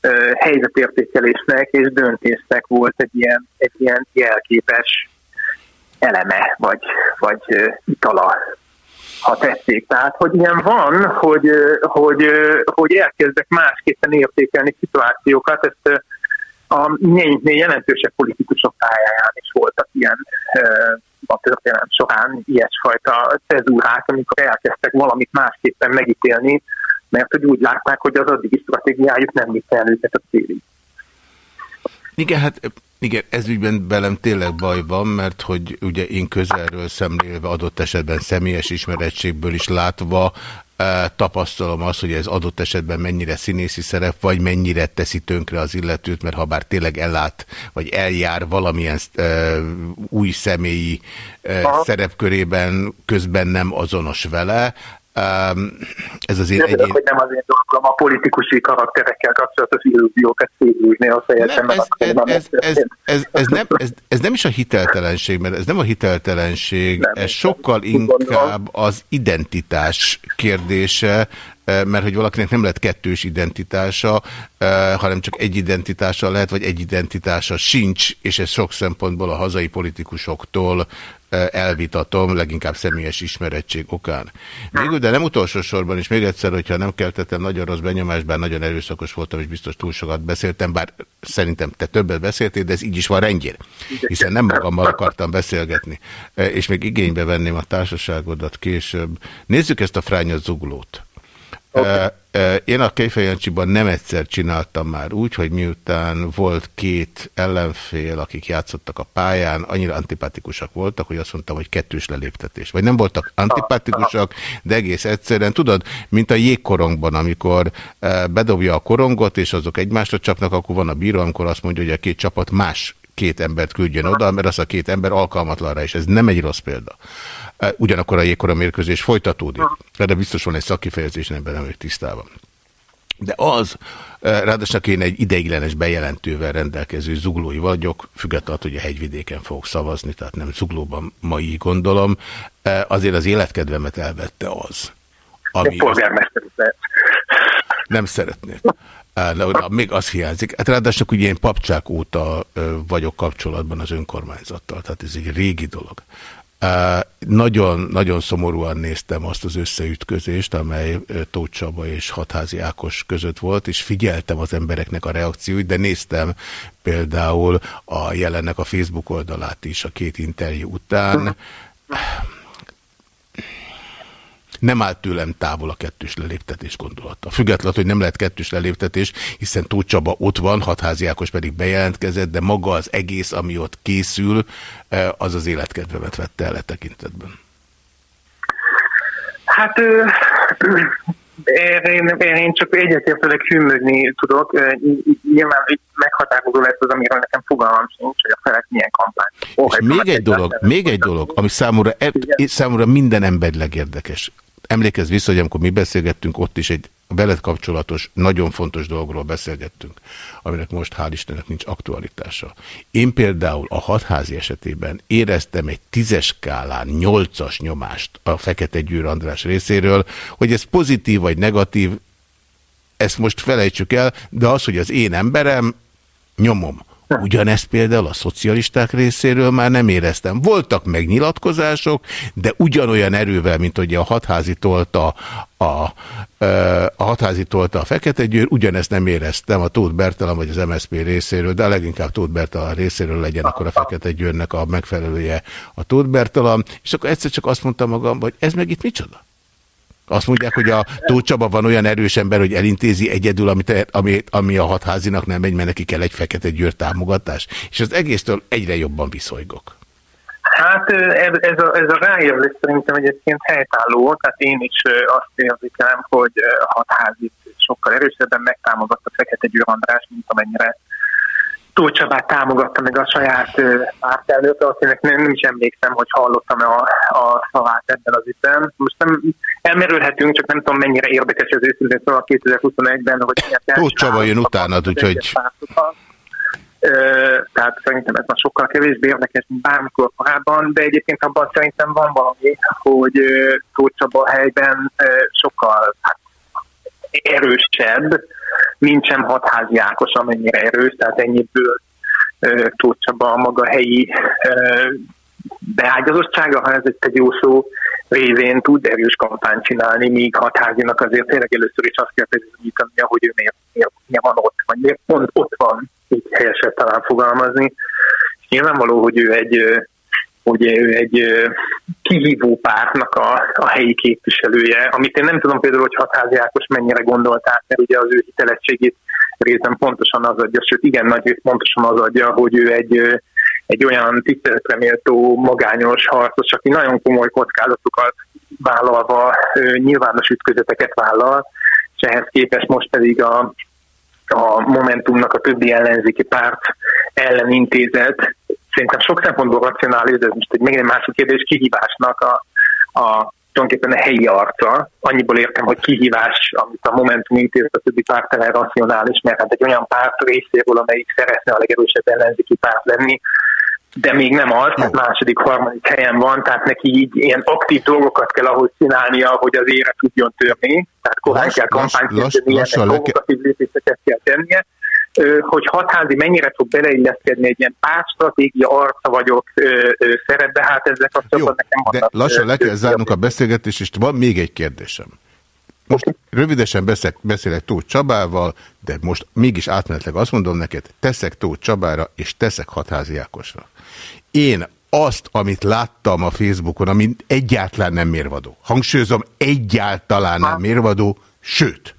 ö, helyzetértékelésnek és döntésnek volt egy ilyen, egy ilyen jelképes eleme, vagy, vagy itala, ha tetszik. Tehát, hogy ilyen van, hogy, hogy, hogy elkezdek másképpen értékelni szituációkat, ezt a négynél jelentősebb politikusok pályáján is voltak ilyen a történelem során ilyesfajta cezúrák, amikor elkezdtek valamit másképpen megítélni, mert hogy úgy látták, hogy az addigi stratégiájuk nem vitte el őket a célig. Igen, hát igen, ez ügyben velem tényleg baj van, mert hogy ugye én közelről szemlélve adott esetben személyes ismerettségből is látva tapasztalom azt, hogy ez adott esetben mennyire színészi szerep, vagy mennyire teszi tönkre az illetőt, mert ha bár tényleg ellát, vagy eljár valamilyen uh, új személyi Aha. szerepkörében, közben nem azonos vele, um, ez az én Nem egyén... hogy nem az én dolgom a politikusi karakterekkel kapcsolatos illúziókat szívülni a fejetemben. Ez, ez, ez, ez, ez, nem, ez, ez nem is a hiteltelenség, mert ez nem a hiteltelenség, Nem, ez sokkal inkább az identitás kérdése, eh, mert hogy valakinek nem lehet kettős identitása, eh, hanem csak egy identitása lehet, vagy egy identitása sincs, és ez sok szempontból a hazai politikusoktól elvitatom, leginkább személyes ismerettség okán. Végül, de nem utolsó sorban is, még egyszer, hogyha nem keltettem nagyon rossz benyomást, bár nagyon erőszakos voltam, és biztos túl sokat beszéltem, bár szerintem te többet beszéltél, de ez így is van rendjén, hiszen nem magammal akartam beszélgetni, és még igénybe venném a társaságodat később. Nézzük ezt a frányos zuglót. Okay. Én a Kejfejancsiban nem egyszer csináltam már úgy, hogy miután volt két ellenfél, akik játszottak a pályán, annyira antipatikusak voltak, hogy azt mondtam, hogy kettős leléptetés. Vagy nem voltak antipatikusak, de egész egyszerűen, tudod, mint a jégkorongban, amikor bedobja a korongot, és azok egymásra csapnak, akkor van a bíró, amikor azt mondja, hogy a két csapat más két embert küldjön oda, mert az a két ember alkalmatlan rá, és ez nem egy rossz példa. Ugyanakkor a jégkora mérkőzés folytatódik. Erre biztos van egy szakifejezés, nem nem vagyok tisztában. De az, ráadásul én egy ideiglenes bejelentővel rendelkező zuglói vagyok, függetlenül, hogy a hegyvidéken fogok szavazni, tehát nem zuglóban ma így gondolom, azért az életkedvemet elvette az. Ami polgármester is lehet. nem szeretnék. Na, na, még az hiányzik. Hát ráadásul ugye én papcsák óta vagyok kapcsolatban az önkormányzattal, tehát ez egy régi dolog. Nagyon, nagyon szomorúan néztem azt az összeütközést, amely Tóth Csaba és Hatházi Ákos között volt, és figyeltem az embereknek a reakcióit, de néztem például a jelennek a Facebook oldalát is a két interjú után nem állt tőlem távol a kettős leléptetés gondolata. Függetlenül, hogy nem lehet kettős leléptetés, hiszen Tóth Csaba ott van, Hatházi Ákos pedig bejelentkezett, de maga az egész, ami ott készül, eh, az az életkedvemet vette el a e tekintetben. Hát én, én, én csak egyetértelek hűmögni tudok. Nyilván meghatározó lesz az, amiről nekem fogalmam sincs, hogy a felek milyen kampány. Oh, és még egy dolog, még egy dolog, ami számomra, e, számomra minden ember legérdekes. Emlékezz vissza, hogy amikor mi beszélgettünk, ott is egy veled kapcsolatos, nagyon fontos dologról beszélgettünk, aminek most hál' Istennek nincs aktualitása. Én például a hatházi esetében éreztem egy tízes skálán nyolcas nyomást a Fekete Győr András részéről, hogy ez pozitív vagy negatív, ezt most felejtsük el, de az, hogy az én emberem, nyomom. Ugyanezt például a szocialisták részéről már nem éreztem. Voltak megnyilatkozások, de ugyanolyan erővel, mint hogy a hatházi tolta a, a hatházi tolta a Fekete Győr, ugyanezt nem éreztem a Tóth Bertalan vagy az MSZP részéről, de leginkább Tóth Bertalan részéről legyen akkor a Fekete Győrnek a megfelelője a Tóth Bertalan, és akkor egyszer csak azt mondtam magam, hogy ez meg itt micsoda? Azt mondják, hogy a Tóth van olyan erős ember, hogy elintézi egyedül, amit, ami, ami a hatházinak nem megy, mert neki kell egy fekete győr támogatás. És az egésztől egyre jobban viszolygok. Hát ez, a, ez a ráérzés szerintem egyébként helytálló, tehát én is azt érzékelem, hogy a hatházi sokkal erősebben megtámogatta Fekete Győr András, mint amennyire Tóth Csabát támogatta meg a saját pártelnök, akinek nem, nem is emlékszem, hogy hallottam-e a, a szavát ebben az ügyben. Most nem elmerülhetünk, csak nem tudom mennyire érdekes az őszintén szóval 2021-ben, hogy Tóth Csaba jön utánad, úgyhogy... Tehát szerintem ez már sokkal kevésbé érdekes, mint bármikor korábban, de egyébként abban szerintem van valami, hogy Tóth Csaba helyben sokkal hát, erősebb, mint sem hatházi Ákos, amennyire erős, tehát ennyiből Tóth Csaba a maga helyi beágyazottsága, ha ez egy jó szó, révén tud erős kampányt csinálni, míg hatházinak azért tényleg először is azt kell bizonyítania, hogy ő miért, miért, miért van ott, vagy miért pont ott van, így helyesebb talán fogalmazni. És nyilvánvaló, hogy ő egy hogy ő egy kihívó pártnak a, a helyi képviselője, amit én nem tudom például, hogy Hatházi Ákos mennyire gondolták, mert ugye az ő hitelességét részben pontosan az adja, sőt igen nagy rész pontosan az adja, hogy ő egy, egy olyan tiszteletre méltó magányos harcos, aki nagyon komoly kockázatokat vállalva nyilvános ütközeteket vállal, és ehhez képest most pedig a, a Momentumnak a többi ellenzéki párt ellen intézet szerintem sok szempontból racionális, de ez most egy még egy másik kérdés, kihívásnak a, a tulajdonképpen a helyi arca. Annyiból értem, hogy kihívás, amit a Momentum intéz a többi párt ellen racionális, mert hát egy olyan párt részéről, amelyik szeretne a legerősebb ellenzéki párt lenni, de még nem az, mert második, harmadik helyen van, tehát neki így ilyen aktív dolgokat kell ahhoz csinálnia, hogy az ére tudjon törni, tehát korán kell kampányt lass, provokatív lépéseket kell tennie, hogy hatházi mennyire fog beleilleszkedni egy ilyen pártstratégia arca vagyok szerepbe, hát ezzel kapcsolatban nekem vannak. De lassan le kell zárnunk a beszélgetést, és van még egy kérdésem. Most rövidesen beszélek, beszélek Tóth Csabával, de most mégis átmenetleg azt mondom neked, teszek Tóth Csabára, és teszek Hatházi Ákosra. Én azt, amit láttam a Facebookon, ami egyáltalán nem mérvadó. Hangsúlyozom, egyáltalán nem mérvadó, sőt,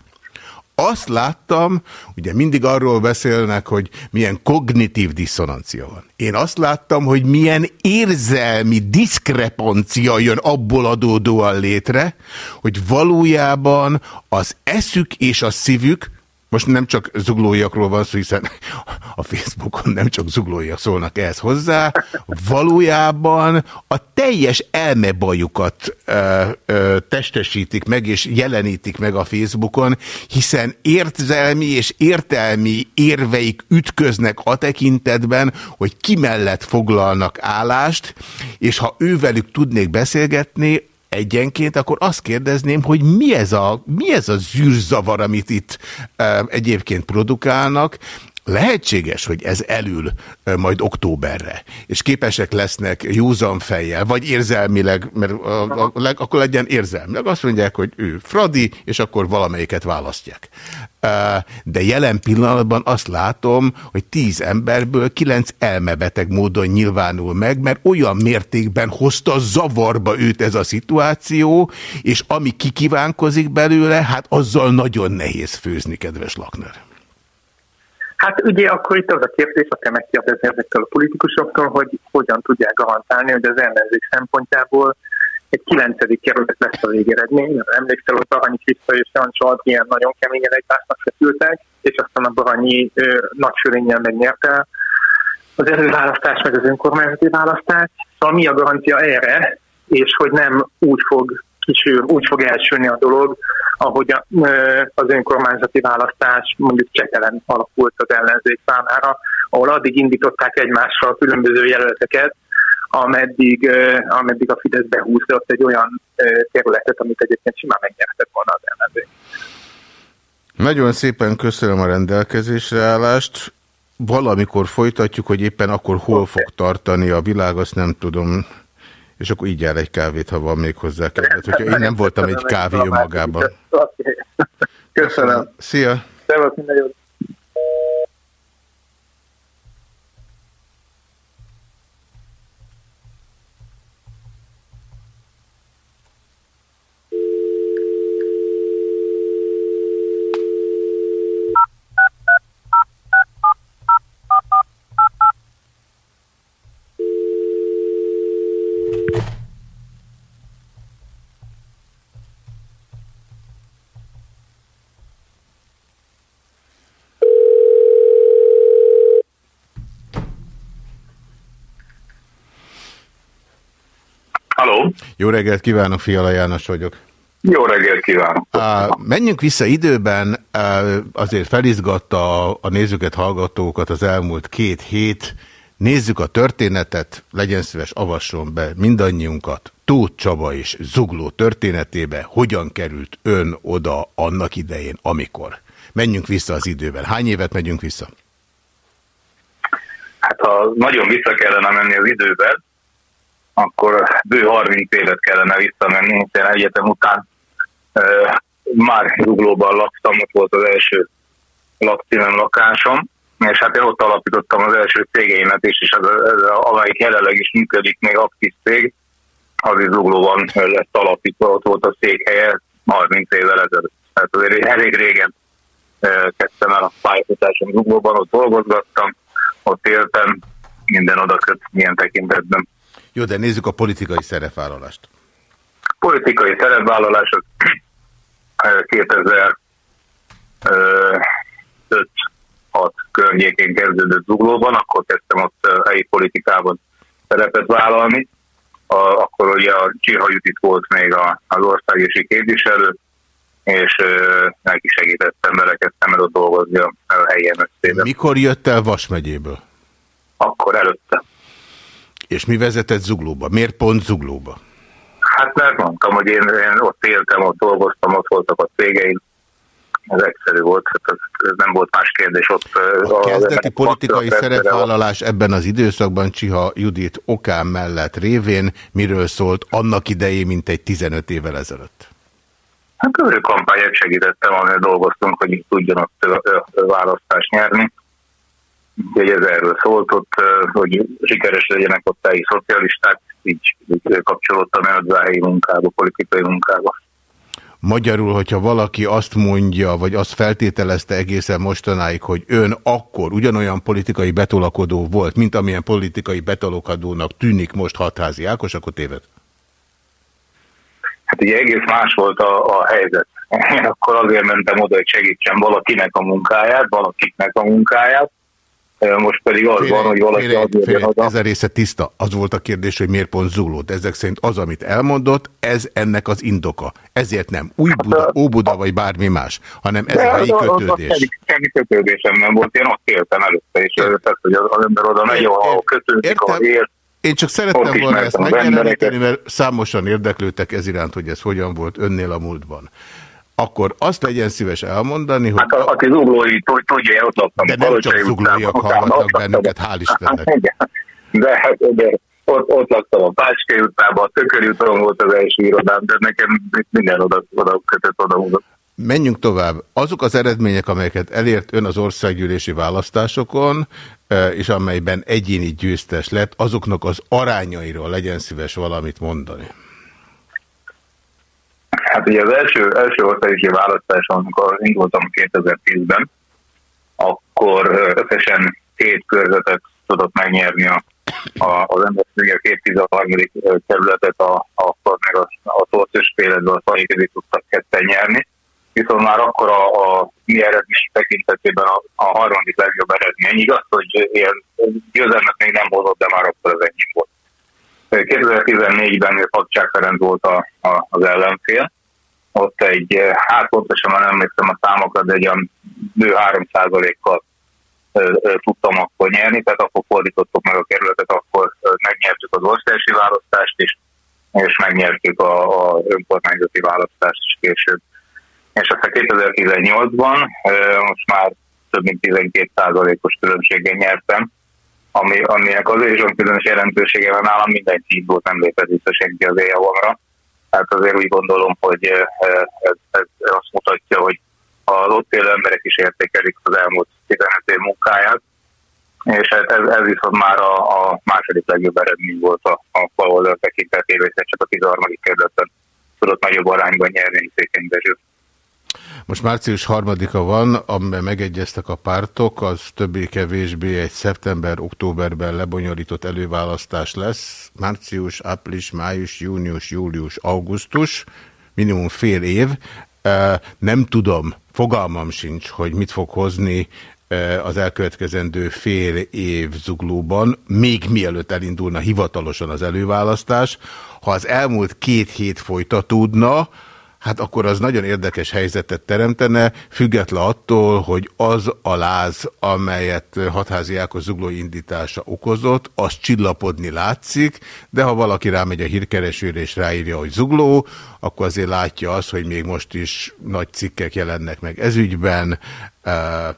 azt láttam, ugye mindig arról beszélnek, hogy milyen kognitív diszonancia van. Én azt láttam, hogy milyen érzelmi diszkrepancia jön abból adódóan létre, hogy valójában az eszük és a szívük most nem csak zuglóiakról van szó, hiszen a Facebookon nem csak zuglóiak szólnak ehhez hozzá, valójában a teljes elmebajukat ö, ö, testesítik meg és jelenítik meg a Facebookon, hiszen érzelmi és értelmi érveik ütköznek a tekintetben, hogy ki mellett foglalnak állást, és ha ővelük tudnék beszélgetni, egyenként, akkor azt kérdezném, hogy mi ez a, mi ez a zűrzavar, amit itt e, egyébként produkálnak, Lehetséges, hogy ez elül majd októberre, és képesek lesznek józan fejjel, vagy érzelmileg, mert a, a, a, akkor legyen érzelmileg. Azt mondják, hogy ő Fradi, és akkor valamelyiket választják. De jelen pillanatban azt látom, hogy tíz emberből kilenc elmebeteg módon nyilvánul meg, mert olyan mértékben hozta zavarba őt ez a szituáció, és ami kikívánkozik belőle, hát azzal nagyon nehéz főzni, kedves Lakner. Hát ugye akkor itt az a kérdés, azt kell megkérdezni ezektől a politikusoktól, hogy hogyan tudják garantálni, hogy az ellenzék szempontjából egy kilencedik kerület lesz a végeredmény. Emlékszel, hogy Baranyi Kriszta és Jancsa ilyen nagyon keményen egymásnak feszültek, és aztán a Baranyi nagy fölénnyel megnyerte az előválasztás, meg az önkormányzati választás. Szóval mi a garancia erre, és hogy nem úgy fog kisül, úgy fog elsülni a dolog, ahogy az önkormányzati választás mondjuk csekelen alakult az ellenzék számára, ahol addig indították egymásra a különböző jelölteket, ameddig, ameddig a Fidesz behúzott egy olyan területet, amit egyébként simán megnyertett volna az ellenzék. Nagyon szépen köszönöm a rendelkezésre állást. Valamikor folytatjuk, hogy éppen akkor hol fog tartani a világ, azt nem tudom és akkor így jár egy kávét, ha van még hozzá kedvet. Hogyha én nem voltam egy kávé önmagában. Köszönöm. Szia! Szevasz, minden jót! Jó reggelt kívánok, Fiala János vagyok. Jó reggelt kívánok. Uh, menjünk vissza időben, azért felizgatta a, a nézőket, hallgatókat az elmúlt két hét. Nézzük a történetet, legyen szíves, avasson be mindannyiunkat. Tóth Csaba és Zugló történetébe, hogyan került ön oda annak idején, amikor? Menjünk vissza az időben. Hány évet megyünk vissza? Hát ha nagyon vissza kellene menni az időben, akkor bő 30 évet kellene visszamenni, hiszen egyetem után uh, már Zuglóban laktam, ott volt az első lakcímem lakásom, és hát én ott alapítottam az első cégeimet is, és az, az, amelyik jelenleg is működik, még aktív cég, az is Zuglóban lett alapítva, ott volt a székhelye 30 évvel ezelőtt. Tehát azért elég régen kezdtem el a pályafutásom Zuglóban, ott dolgozgattam, ott éltem, minden oda köt, milyen tekintetben. Jó, de nézzük a politikai szerepvállalást. Politikai szerepvállalás az 2005-6 környékén kezdődött Zuglóban, akkor kezdtem ott helyi politikában szerepet vállalni. A, akkor ugye a Csiha Judit volt még a, az országési képviselő, és neki segítettem vele, kezdtem el ott dolgozni a, a helyi MSZP-ben. Mikor jött el Vas megyéből? Akkor előtte. És mi vezetett Zuglóba? Miért pont Zuglóba? Hát mert mondtam, hogy én, én ott éltem, ott dolgoztam, ott voltak a cégeim. Ez egyszerű volt, hát ez, ez nem volt más kérdés ott. A kezdeti politikai szerepvállalás ebben az időszakban Csiha Judit okán mellett révén miről szólt annak idején, mint egy 15 évvel ezelőtt? Hát az ő kampányát segítettem, amely dolgoztunk, hogy tudjanak választást nyerni. Úgyhogy ez erről szólt ott, hogy sikeres legyenek ott helyi szocialisták, így, kapcsolódtam el a munkába, politikai munkába. Magyarul, hogyha valaki azt mondja, vagy azt feltételezte egészen mostanáig, hogy ön akkor ugyanolyan politikai betolakodó volt, mint amilyen politikai betolakodónak tűnik most hatházi Ákos, akkor téved? Hát ugye egész más volt a, a helyzet. Én akkor azért mentem oda, hogy segítsen valakinek a munkáját, valakiknek a munkáját, most pedig az félre, van, hogy valaki félre, azért félre, oda. Ez a része tiszta. Az volt a kérdés, hogy miért pont Zuglót. Ezek szerint az, amit elmondott, ez ennek az indoka. Ezért nem új Buda, Óbuda vagy bármi más, hanem ez De a helyi kötődés. Az, az semmi kötődésem nem volt, én ott éltem előtte, és tehát, hogy az, az ember oda megy, ahol kötődik, ahol él. Én csak szerettem volna ezt megjeleníteni, mert számosan érdeklődtek ez iránt, hogy ez hogyan volt önnél a múltban. Akkor azt legyen szíves elmondani, hogy... Hát aki zuglói, tud- tudja, ott laktam. De nem csak zuglóiak hallgatnak bennünket, hál' Istennek. Hát. De, hát, de ott, ott laktam a Pácskai utcában, a Tököli úton volt az első irodám, de nekem minden oda, oda kötött, oda húzott. Menjünk tovább. Azok az eredmények, amelyeket elért ön az országgyűlési választásokon, és amelyben egyéni győztes lett, azoknak az arányairól legyen szíves valamit mondani. Hát ugye az első, első országgyűlési választáson, amikor indultam 2010-ben, akkor összesen két körzetet tudott megnyerni a, a, az ember, ugye a két 13. kerületet, a, akkor meg a, a torcos féledben a szai közé tudtak ketten nyerni. Viszont már akkor a, a mi eredmény tekintetében a, a harmadik legjobb eredmény. Igaz, hogy ilyen győzelmet még nem hozott, de már akkor az ennyi volt. 2014-ben Fakcsák Ferenc volt a, a, az ellenfél. Ott egy, eh, hát pontosan már nem emlékszem a számokra, de egy olyan nő 3%-kal ö, ö, tudtam akkor nyerni, tehát akkor fordítottuk meg a kerületet, akkor megnyertük az országosi választást is, és megnyertük a, a önkormányzati választást is később. És aztán 2018-ban ö, most már több mint 12%-os különbséggel nyertem, ami, aminek azért is van különös jelentősége, mert nálam minden tíz volt nem lépett vissza senki az éjjavamra. Tehát azért úgy gondolom, hogy eh, ez, ez azt mutatja, hogy az ott élő emberek is értékelik az elmúlt 15 év munkáját, és ez, ez, viszont már a, a második legjobb eredmény volt a, a baloldal tekintetében, hiszen csak a 13. kerületen tudott nagyobb arányban nyerni Székeny Dezső. Most március harmadika van, amiben megegyeztek a pártok, az többé-kevésbé egy szeptember-októberben lebonyolított előválasztás lesz. Március, április, május, június, július, augusztus, minimum fél év. Nem tudom, fogalmam sincs, hogy mit fog hozni az elkövetkezendő fél év zuglóban, még mielőtt elindulna hivatalosan az előválasztás. Ha az elmúlt két hét folytatódna, Hát akkor az nagyon érdekes helyzetet teremtene, független attól, hogy az a láz, amelyet Hatházi Ákos zuglói indítása okozott, az csillapodni látszik, de ha valaki rámegy a hírkeresőre és ráírja, hogy zugló, akkor azért látja azt, hogy még most is nagy cikkek jelennek meg ezügyben, eh,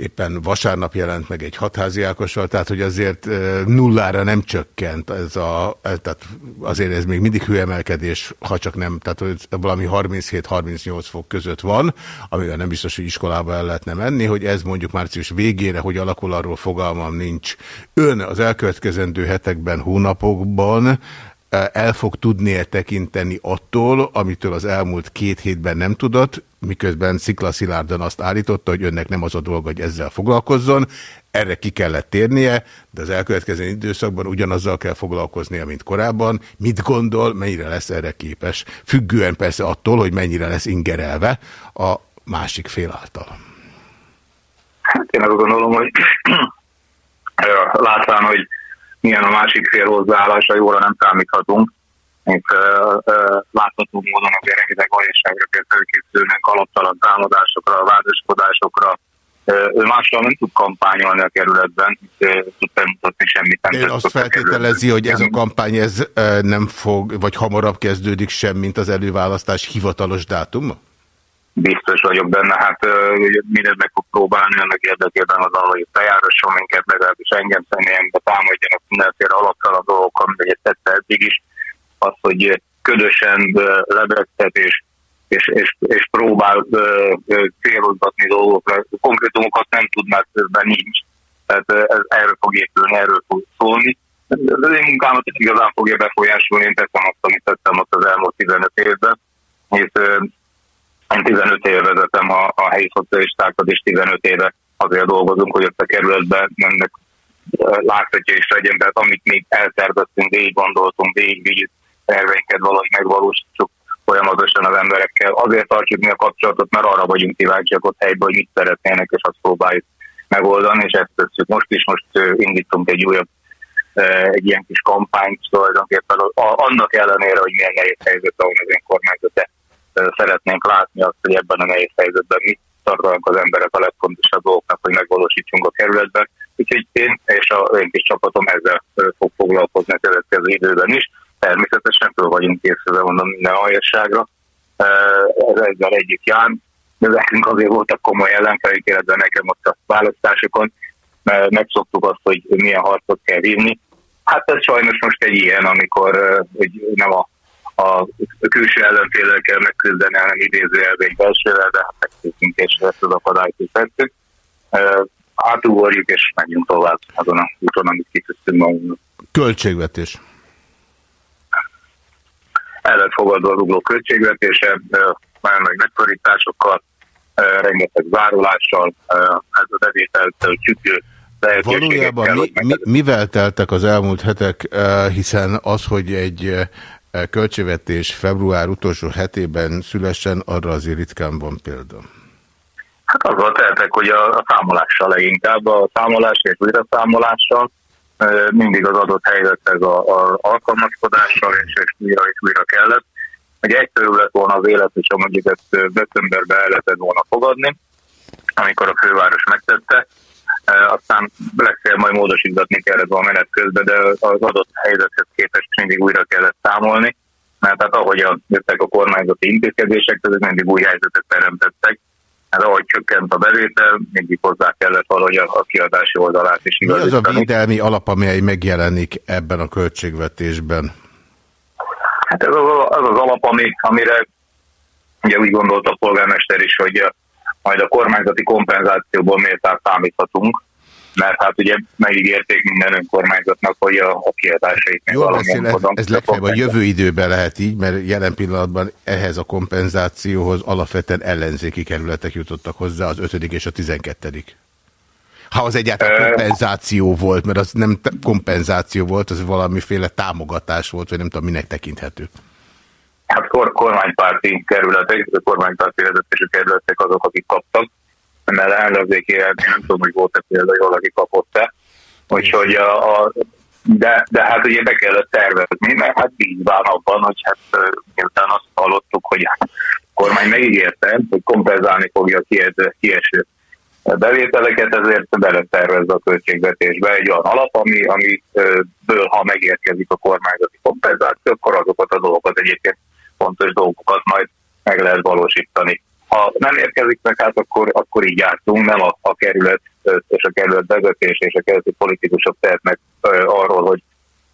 éppen vasárnap jelent meg egy hatházi Ákossal, tehát hogy azért nullára nem csökkent ez a, tehát azért ez még mindig hőemelkedés, ha csak nem, tehát hogy valami 37-38 fok között van, amivel nem biztos, hogy iskolába el lehetne menni, hogy ez mondjuk március végére, hogy alakul, arról fogalmam nincs. Ön az elkövetkezendő hetekben, hónapokban el fog tudni-e tekinteni attól, amitől az elmúlt két hétben nem tudott, miközben Szikla Szilárdan azt állította, hogy önnek nem az a dolga, hogy ezzel foglalkozzon, erre ki kellett térnie, de az elkövetkező időszakban ugyanazzal kell foglalkoznia, mint korábban. Mit gondol, mennyire lesz erre képes? Függően persze attól, hogy mennyire lesz ingerelve a másik fél által. Hát én azt gondolom, hogy ö, látván, hogy milyen a másik fél hozzáállása, jóra nem számíthatunk. Itt ö, ö, látható módon azért rengeteg valóságra kell felkészülnünk, alaptalan támadásokra, vádaskodásokra. Ő mással nem tud kampányolni a kerületben, ö, tud bemutatni semmit. Nem tett azt feltételezi, hogy ez a kampány ez nem fog, vagy hamarabb kezdődik sem, mint az előválasztás hivatalos dátuma? Biztos vagyok benne, hát mindent meg fog próbálni annak érdekében az hogy bejárasson minket, legalábbis engem személyembe támadjanak mindenféle alaptalan dolgokkal, mint egyet tette eddig is, az, hogy ködösen lebegtet és, és, és, és próbál célozgatni dolgokra, konkrétumokat nem tud, mert közben nincs. Tehát ez erről fog épülni, erről fog szólni. Az én munkámat is igazán fogja befolyásolni, én teszem azt, amit tettem ott az elmúlt 15 évben, és én 15 éve vezetem a, a helyi szocialistákat, és 15 éve azért dolgozunk, hogy ott a kerületben ennek láthatja is legyen, tehát amit még elterveztünk, végig gondoltunk, végig vigyük terveinket valahogy megvalósítsuk folyamatosan az emberekkel. Azért tartsuk mi a kapcsolatot, mert arra vagyunk kíváncsiak ott helyben, hogy mit szeretnének, és azt próbáljuk megoldani, és ezt tesszük most is. Most indítunk egy újabb egy ilyen kis kampányt tulajdonképpen annak ellenére, hogy milyen nehéz helyzetben van az önkormányzat, de szeretnénk látni azt, hogy ebben a nehéz helyzetben mit tartanak az emberek a legfontosabb dolgoknak, hogy megvalósítsunk a kerületben. Úgyhogy én és a én kis csapatom ezzel fog foglalkozni a következő időben is. Természetesen föl vagyunk készülve, mondom, minden hajasságra. Ez ezzel egyik jár. De nekünk azért voltak komoly ellenfelek, illetve nekem ott a választásokon, mert megszoktuk azt, hogy milyen harcot kell vívni. Hát ez sajnos most egy ilyen, amikor hogy nem a, a külső ellenfélel kell megküzdeni, hanem idézőjelben egy belsővel, de hát megküzdünk és ezt az akadályt is tettük átugorjuk, és menjünk tovább azon a úton, amit kitűztünk magunknak. Költségvetés. El lett fogadva az ugló költségvetése, nagyon nagy megtarításokkal, rengeteg zárulással, ez a bevételtől csüggő Valójában mi, mi, mivel teltek az elmúlt hetek, hiszen az, hogy egy költségvetés február utolsó hetében szülessen, arra azért ritkán van példa. Hát azzal tehetek, hogy a, a számolással leginkább, a számolás és újraszámolással mindig az adott helyzethez a, a alkalmazkodással és, és újra és újra kellett. Hogy egyszerű lett volna az élet, és mondjuk ezt decemberben el lehetett volna fogadni, amikor a főváros megtette. Aztán legfeljebb majd módosítgatni kellett volna menet közben, de az adott helyzethez képest mindig újra kellett számolni, mert hát ahogy jöttek a kormányzati intézkedések, ezek mindig új helyzetet teremtettek Hát ahogy csökkent a bevétel, mindig hozzá kellett valahogy a, a kiadási oldalát is Mi az a védelmi alap, amely megjelenik ebben a költségvetésben? Hát ez az az, az alap, ami, amire ugye úgy gondolt a polgármester is, hogy majd a kormányzati kompenzációból méltán számíthatunk, mert hát ugye megígérték minden önkormányzatnak, hogy a, a kiadásait még módon. Ez legfeljebb a jövő időben lehet így, mert jelen pillanatban ehhez a kompenzációhoz alapvetően ellenzéki kerületek jutottak hozzá, az 5. és a 12. Ha az egyáltalán kompenzáció volt, mert az nem kompenzáció volt, az valamiféle támogatás volt, vagy nem tudom, minek tekinthető. Hát kor kormánypárti kerületek, kormánypárti vezetésű kerületek azok, akik kaptak mert ellenzékére nem tudom, hogy volt-e például, hogy valaki kapott-e. Úgyhogy a, a de, de hát ugye be kellett tervezni, mert hát bízván abban, hogy hát miután azt hallottuk, hogy a kormány megígérte, hogy kompenzálni fogja a kieső bevételeket, ezért beletervezze a költségvetésbe egy olyan alap, ami, amiből, ha megérkezik a kormányzati kompenzáció, akkor azokat a dolgokat egyébként fontos dolgokat majd meg lehet valósítani. Ha nem érkezik meg, hát akkor, akkor így jártunk, nem a, a kerület és a kerület vezetés és a kerületi politikusok tehetnek arról, hogy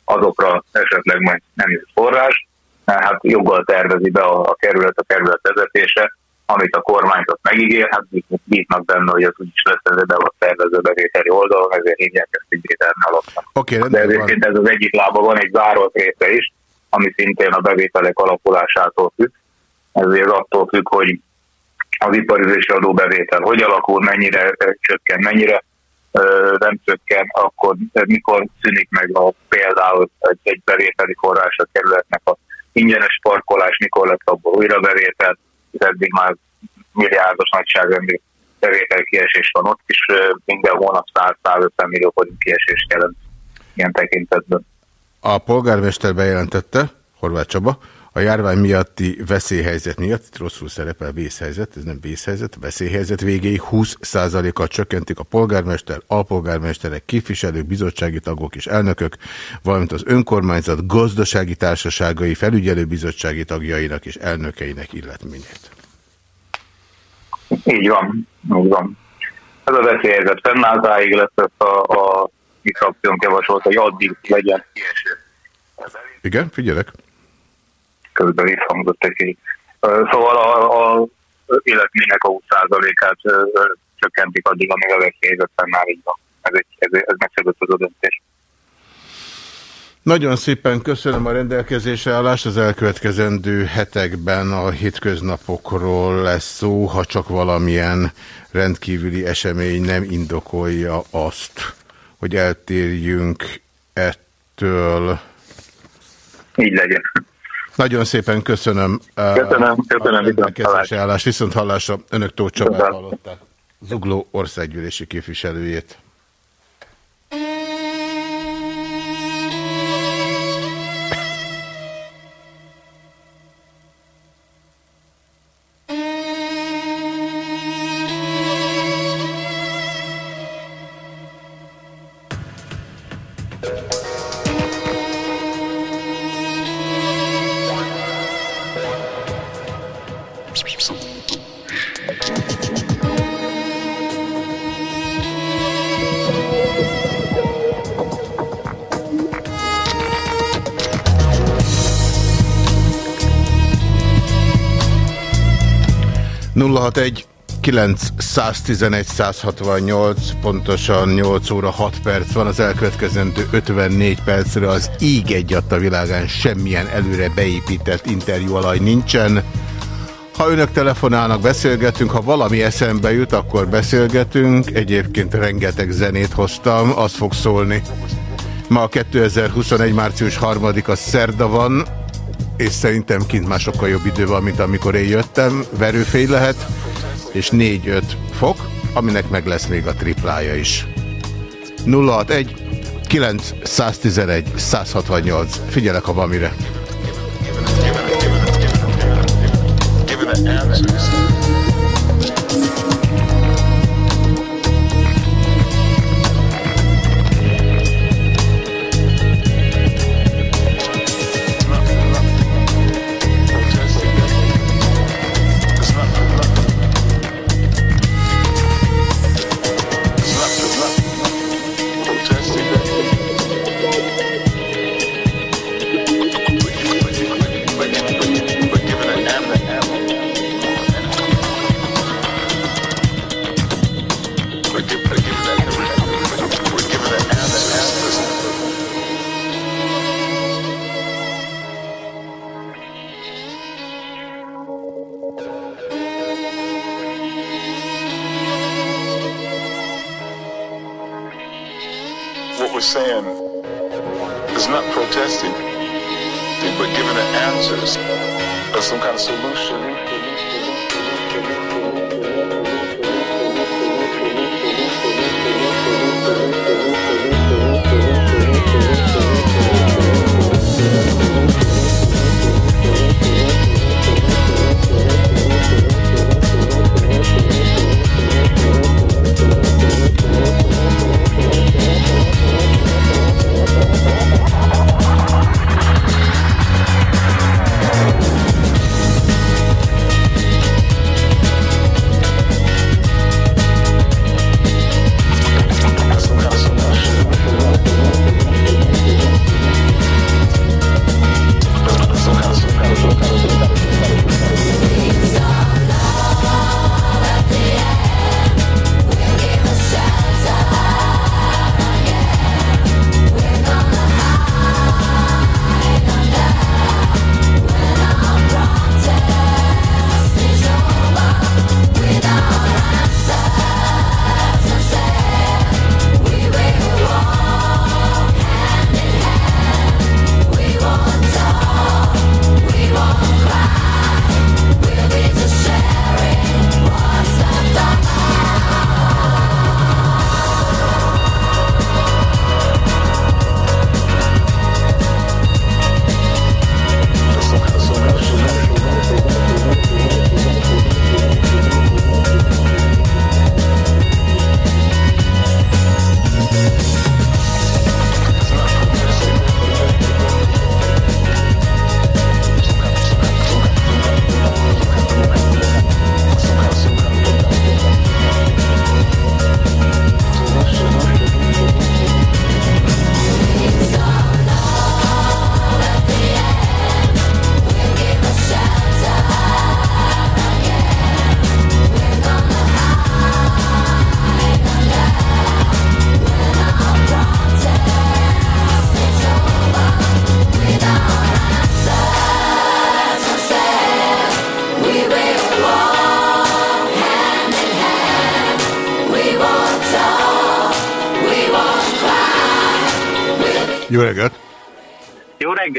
azokra esetleg majd nem jut forrás, hát joggal tervezi be a, a kerület, a kerület vezetése, amit a kormányzat megígér, hát bíznak benne, hogy az úgyis lesz ez be a tervező bevételi oldalon, ezért hívják ezt így vételmi alapnak. Okay, De ezért ez az egyik lába van egy zárolt része is, ami szintén a bevételek alakulásától függ. Ezért attól függ, hogy az iparüzési adóbevétel hogy alakul, mennyire csökken, mennyire nem csökken, akkor mikor szűnik meg a, például egy, egy bevételi forrás a kerületnek a ingyenes parkolás, mikor lett abból újra bevétel, eddig már milliárdos nagyságrendű bevétel kiesés van ott, és minden hónap 100-150 millió forint kiesés jelent ilyen tekintetben. A polgármester bejelentette, Horváth Csaba, a járvány miatti veszélyhelyzet miatt, rosszul szerepel vészhelyzet, ez nem vészhelyzet, veszélyhelyzet végéig 20%-kal csökkentik a polgármester, alpolgármesterek, képviselők, bizottsági tagok és elnökök, valamint az önkormányzat gazdasági társaságai felügyelőbizottsági tagjainak és elnökeinek illetményét. Így van, így van. Ez a veszélyhelyzet fennállásáig lesz a, a mi frakciónk javasolt, hogy addig legyen. Igen, figyelek közben visszhangzott egy Szóval a, a életménynek a 20%-át csökkentik addig, amíg a veszélyhelyzet már így van. Ez, egy, ez, ez megszegött az a döntés. Nagyon szépen köszönöm a rendelkezésre állást. Az elkövetkezendő hetekben a hétköznapokról lesz szó, ha csak valamilyen rendkívüli esemény nem indokolja azt, hogy eltérjünk ettől. Így legyen. Nagyon szépen köszönöm. Köszönöm, köszönöm. Viszont hallás. Viszont hallásra önök Tóth Csabát hallották. Zugló országgyűlési képviselőjét. 061 911 168, pontosan 8 óra 6 perc van, az elkövetkezendő 54 percre az íg egy a világán semmilyen előre beépített interjú alaj nincsen. Ha önök telefonálnak, beszélgetünk, ha valami eszembe jut, akkor beszélgetünk. Egyébként rengeteg zenét hoztam, az fog szólni. Ma 2021. március 3-a szerda van, és szerintem kint már sokkal jobb idő van, mint amikor én jöttem. Verőfény lehet, és 4-5 fok, aminek meg lesz még a triplája is. 061 911 168. Figyelek, ha van mire. what we're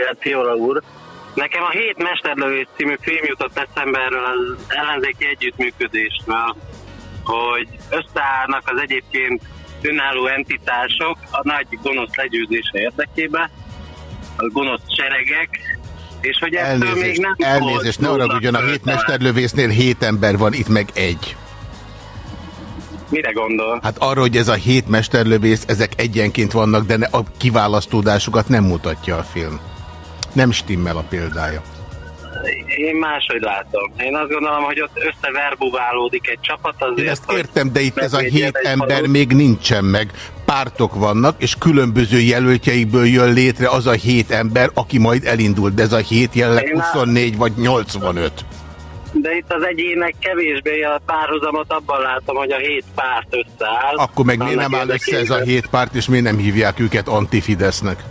Reggelt, Fiora úr! Nekem a Hét Mesterlövés című film jutott eszembe erről az ellenzéki együttműködésről, hogy összeállnak az egyébként önálló entitások a nagy gonosz legyőzése érdekében, a gonosz seregek, és hogy ettől még Elnézést, nem elnézést, ne haragudjon, a hét mesterlövésznél hét ember van, itt meg egy. Mire gondol? Hát arra, hogy ez a hét mesterlövész, ezek egyenként vannak, de ne, a kiválasztódásukat nem mutatja a film. Nem stimmel a példája. Én máshogy látom. Én azt gondolom, hogy ott összeverbuválódik egy csapat azért. Én ezt értem, de itt ez a hét ember falut. még nincsen meg. Pártok vannak, és különböző jelöltjeikből jön létre az a hét ember, aki majd elindul. De ez a hét jelenleg Én á- 24 vagy 85. De itt az egyének kevésbé a párhuzamot abban látom, hogy a hét párt összeáll. Akkor meg miért nem áll össze ez a hét párt, és miért nem hívják őket antifidesznek?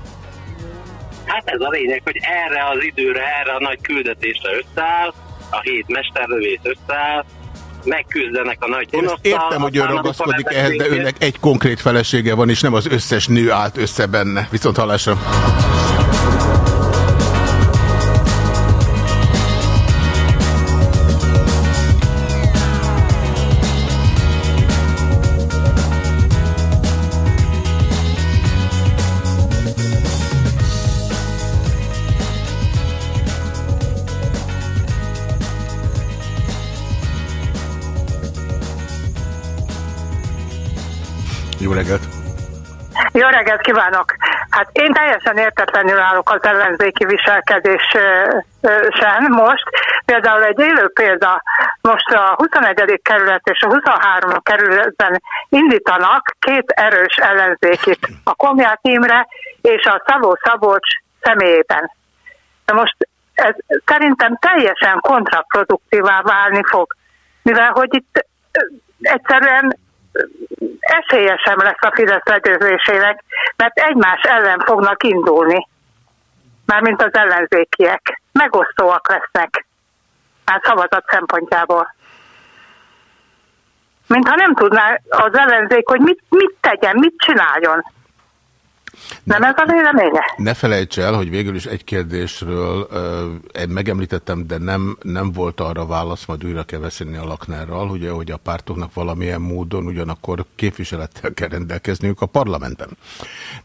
Hát ez a lényeg, hogy erre az időre, erre a nagy küldetésre összeáll, a hét mesterlövész összeáll, megküzdenek a nagy gonoszszal, értem, hogy ön ragaszkodik ehhez, de önnek egy konkrét felesége van, és nem az összes nő állt össze benne. Viszont hallásra. Jó reggelt! Jó reggelt kívánok! Hát én teljesen értetlenül állok az ellenzéki viselkedésen most. Például egy élő példa, most a 21. kerület és a 23. kerületben indítanak két erős ellenzékit, a Komját Imre és a Szabó Szabolcs személyében. De most ez szerintem teljesen kontraproduktívá válni fog, mivel hogy itt egyszerűen esélye lesz a Fidesz legyőzésének, mert egymás ellen fognak indulni. Mármint az ellenzékiek. Megosztóak lesznek. Hát szavazat szempontjából. Mintha nem tudná az ellenzék, hogy mit, mit tegyen, mit csináljon. Nem ez a véleménye? Ne felejts el, hogy végül is egy kérdésről én megemlítettem, de nem, nem volt arra válasz, majd újra kell beszélni a Laknerral, ugye, hogy a pártoknak valamilyen módon ugyanakkor képviselettel kell rendelkezniük a parlamentben.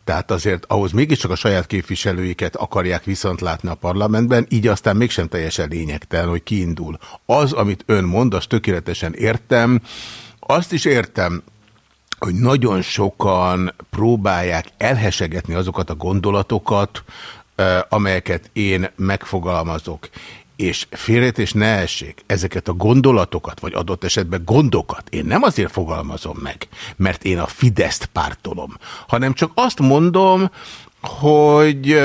Tehát azért ahhoz mégiscsak a saját képviselőiket akarják viszont látni a parlamentben, így aztán mégsem teljesen lényegtelen, hogy kiindul. Az, amit ön mond, azt tökéletesen értem, azt is értem, hogy nagyon sokan próbálják elhesegetni azokat a gondolatokat, amelyeket én megfogalmazok. És félretés ne essék, ezeket a gondolatokat, vagy adott esetben gondokat én nem azért fogalmazom meg, mert én a Fideszt pártolom, hanem csak azt mondom, hogy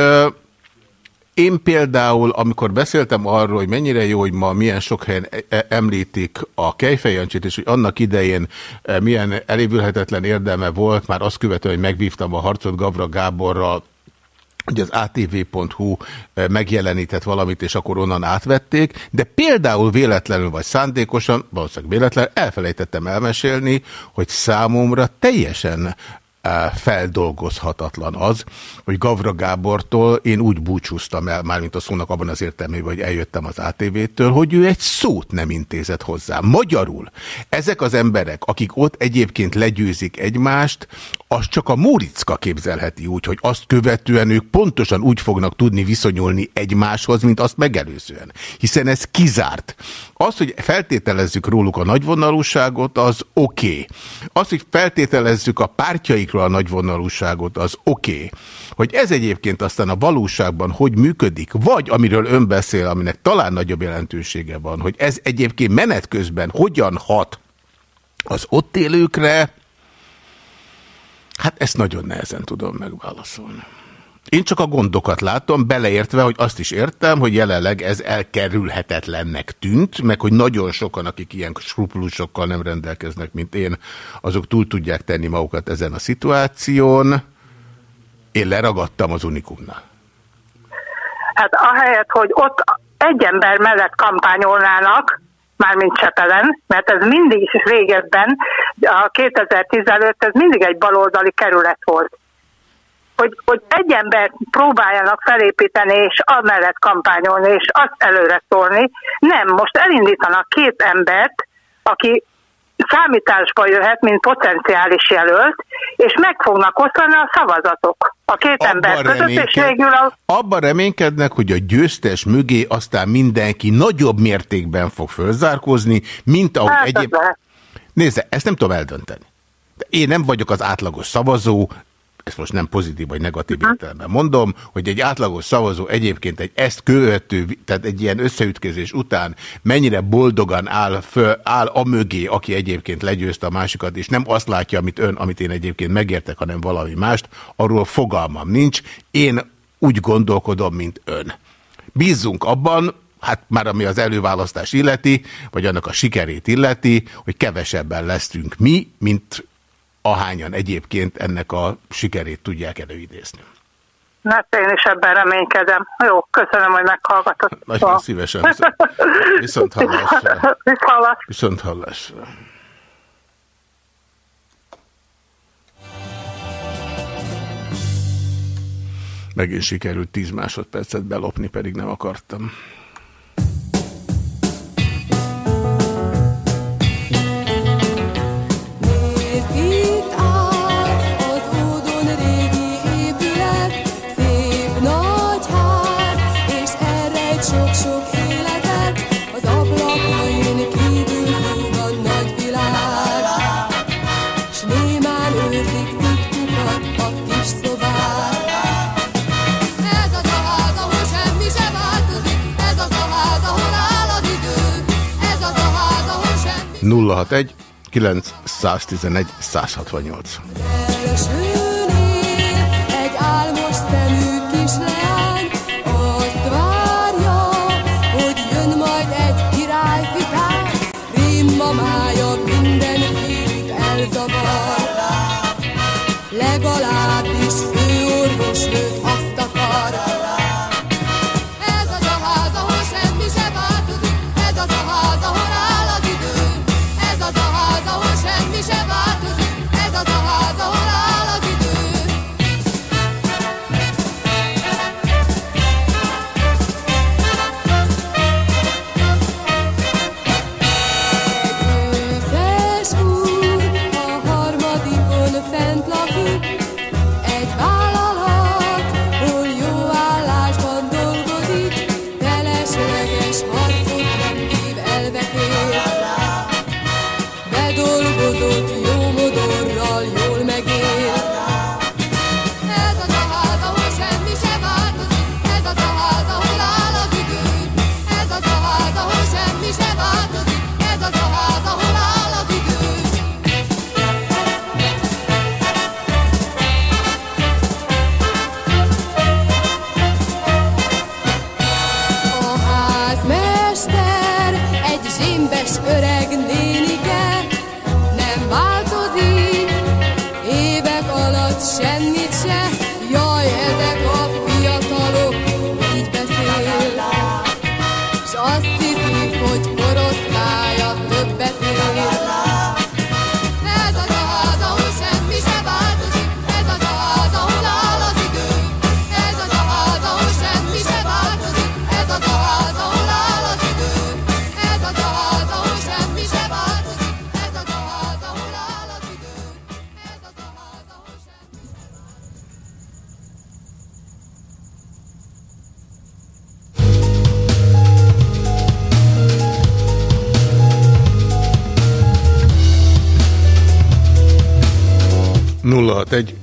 én például, amikor beszéltem arról, hogy mennyire jó, hogy ma milyen sok helyen e- e- említik a Kejfejancsit, és hogy annak idején e, milyen elévülhetetlen érdeme volt, már azt követően, hogy megvívtam a harcot Gavra Gáborral, hogy az atv.hu megjelenített valamit, és akkor onnan átvették, de például véletlenül vagy szándékosan, valószínűleg véletlenül elfelejtettem elmesélni, hogy számomra teljesen feldolgozhatatlan az, hogy Gavra Gábortól én úgy búcsúztam el, mármint a szónak abban az értelmében, hogy eljöttem az ATV-től, hogy ő egy szót nem intézett hozzá. Magyarul ezek az emberek, akik ott egyébként legyőzik egymást, az csak a Móriczka képzelheti úgy, hogy azt követően ők pontosan úgy fognak tudni viszonyulni egymáshoz, mint azt megelőzően. Hiszen ez kizárt. Az, hogy feltételezzük róluk a nagyvonalúságot, az oké. Okay. Az, hogy feltételezzük a pártjaikról a nagyvonalúságot, az oké. Okay. Hogy ez egyébként aztán a valóságban hogy működik, vagy amiről ön beszél, aminek talán nagyobb jelentősége van, hogy ez egyébként menet közben hogyan hat az ott élőkre, hát ezt nagyon nehezen tudom megválaszolni. Én csak a gondokat látom, beleértve, hogy azt is értem, hogy jelenleg ez elkerülhetetlennek tűnt, meg hogy nagyon sokan, akik ilyen skrupulusokkal nem rendelkeznek, mint én, azok túl tudják tenni magukat ezen a szituáción. Én leragadtam az unikumnál. Hát ahelyett, hogy ott egy ember mellett kampányolnának, mármint Csepelen, mert ez mindig régebben, a 2015 ez mindig egy baloldali kerület volt. Hogy, hogy egy embert próbáljanak felépíteni, és amellett kampányolni, és azt előre szólni. Nem, most elindítanak két embert, aki számításba jöhet, mint potenciális jelölt, és meg fognak osztani a szavazatok a két ember között, és végül a... abban reménykednek, hogy a győztes mögé aztán mindenki nagyobb mértékben fog fölzárkózni, mint ahogy Hát, egyéb... Nézze, ezt nem tudom eldönteni. Én nem vagyok az átlagos szavazó, ezt most nem pozitív vagy negatív értelemben mondom, hogy egy átlagos szavazó egyébként egy ezt követő, tehát egy ilyen összeütközés után mennyire boldogan áll, föl, áll a mögé, aki egyébként legyőzte a másikat, és nem azt látja, amit ön, amit én egyébként megértek, hanem valami mást, arról fogalmam nincs. Én úgy gondolkodom, mint ön. Bízzunk abban, hát már ami az előválasztás illeti, vagy annak a sikerét illeti, hogy kevesebben leszünk mi, mint ahányan egyébként ennek a sikerét tudják előidézni. Hát én is ebben reménykedem. Jó, köszönöm, hogy meghallgatott. Nagyon szívesen. Viszont, viszont hallásra. Viszont hallásra. Megint sikerült 10 másodpercet belopni, pedig nem akartam. 061 911 168.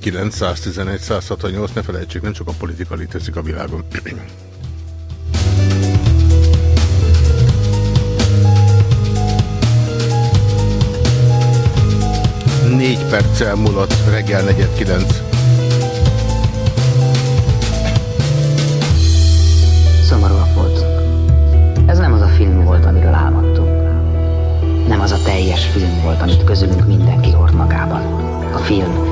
0911-168, ne felejtsük, nem csak a politika létezik a világon. Négy perccel múlott reggel negyed kilenc. Szomorúak voltunk. Ez nem az a film volt, amiről álmodtunk. Nem az a teljes film volt, amit közülünk mindenki hord magában. A film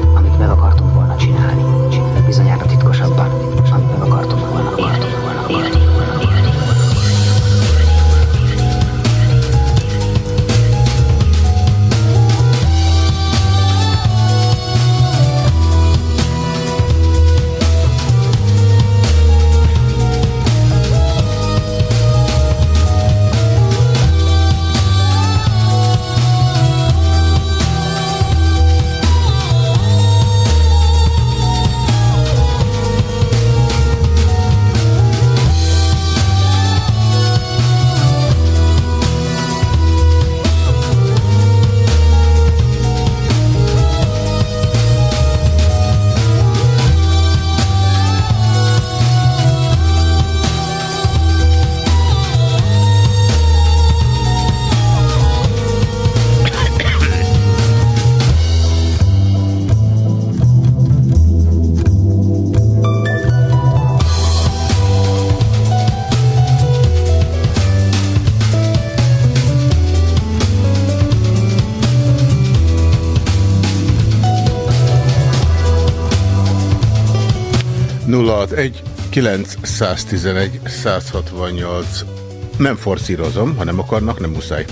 061 911 168 Nem forszírozom, ha nem akarnak, nem muszáj.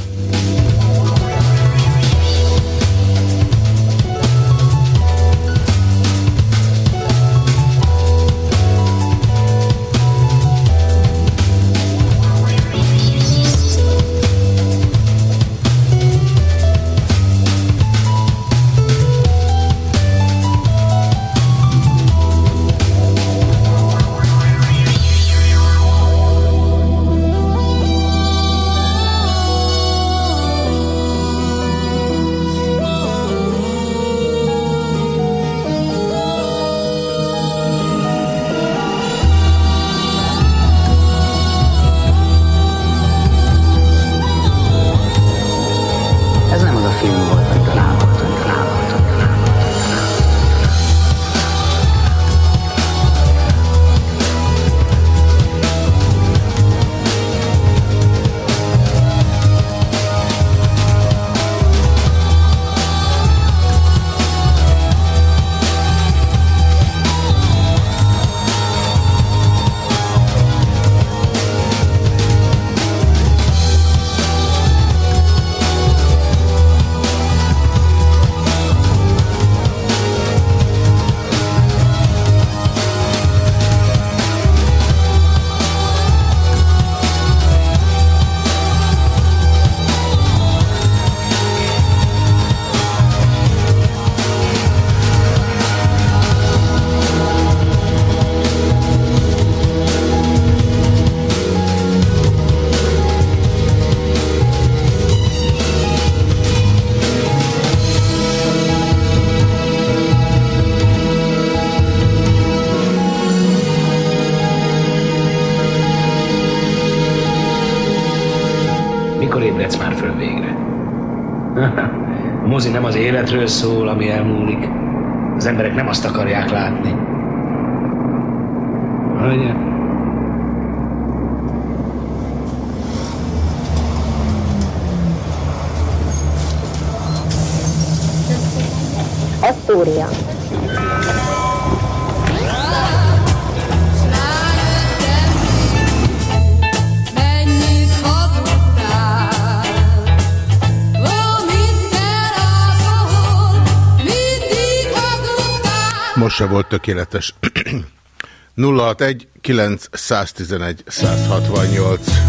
Életről szól, ami elmúlik. Az emberek nem azt akarják látni. Hogy Asztória. Most se volt tökéletes. 061 911 168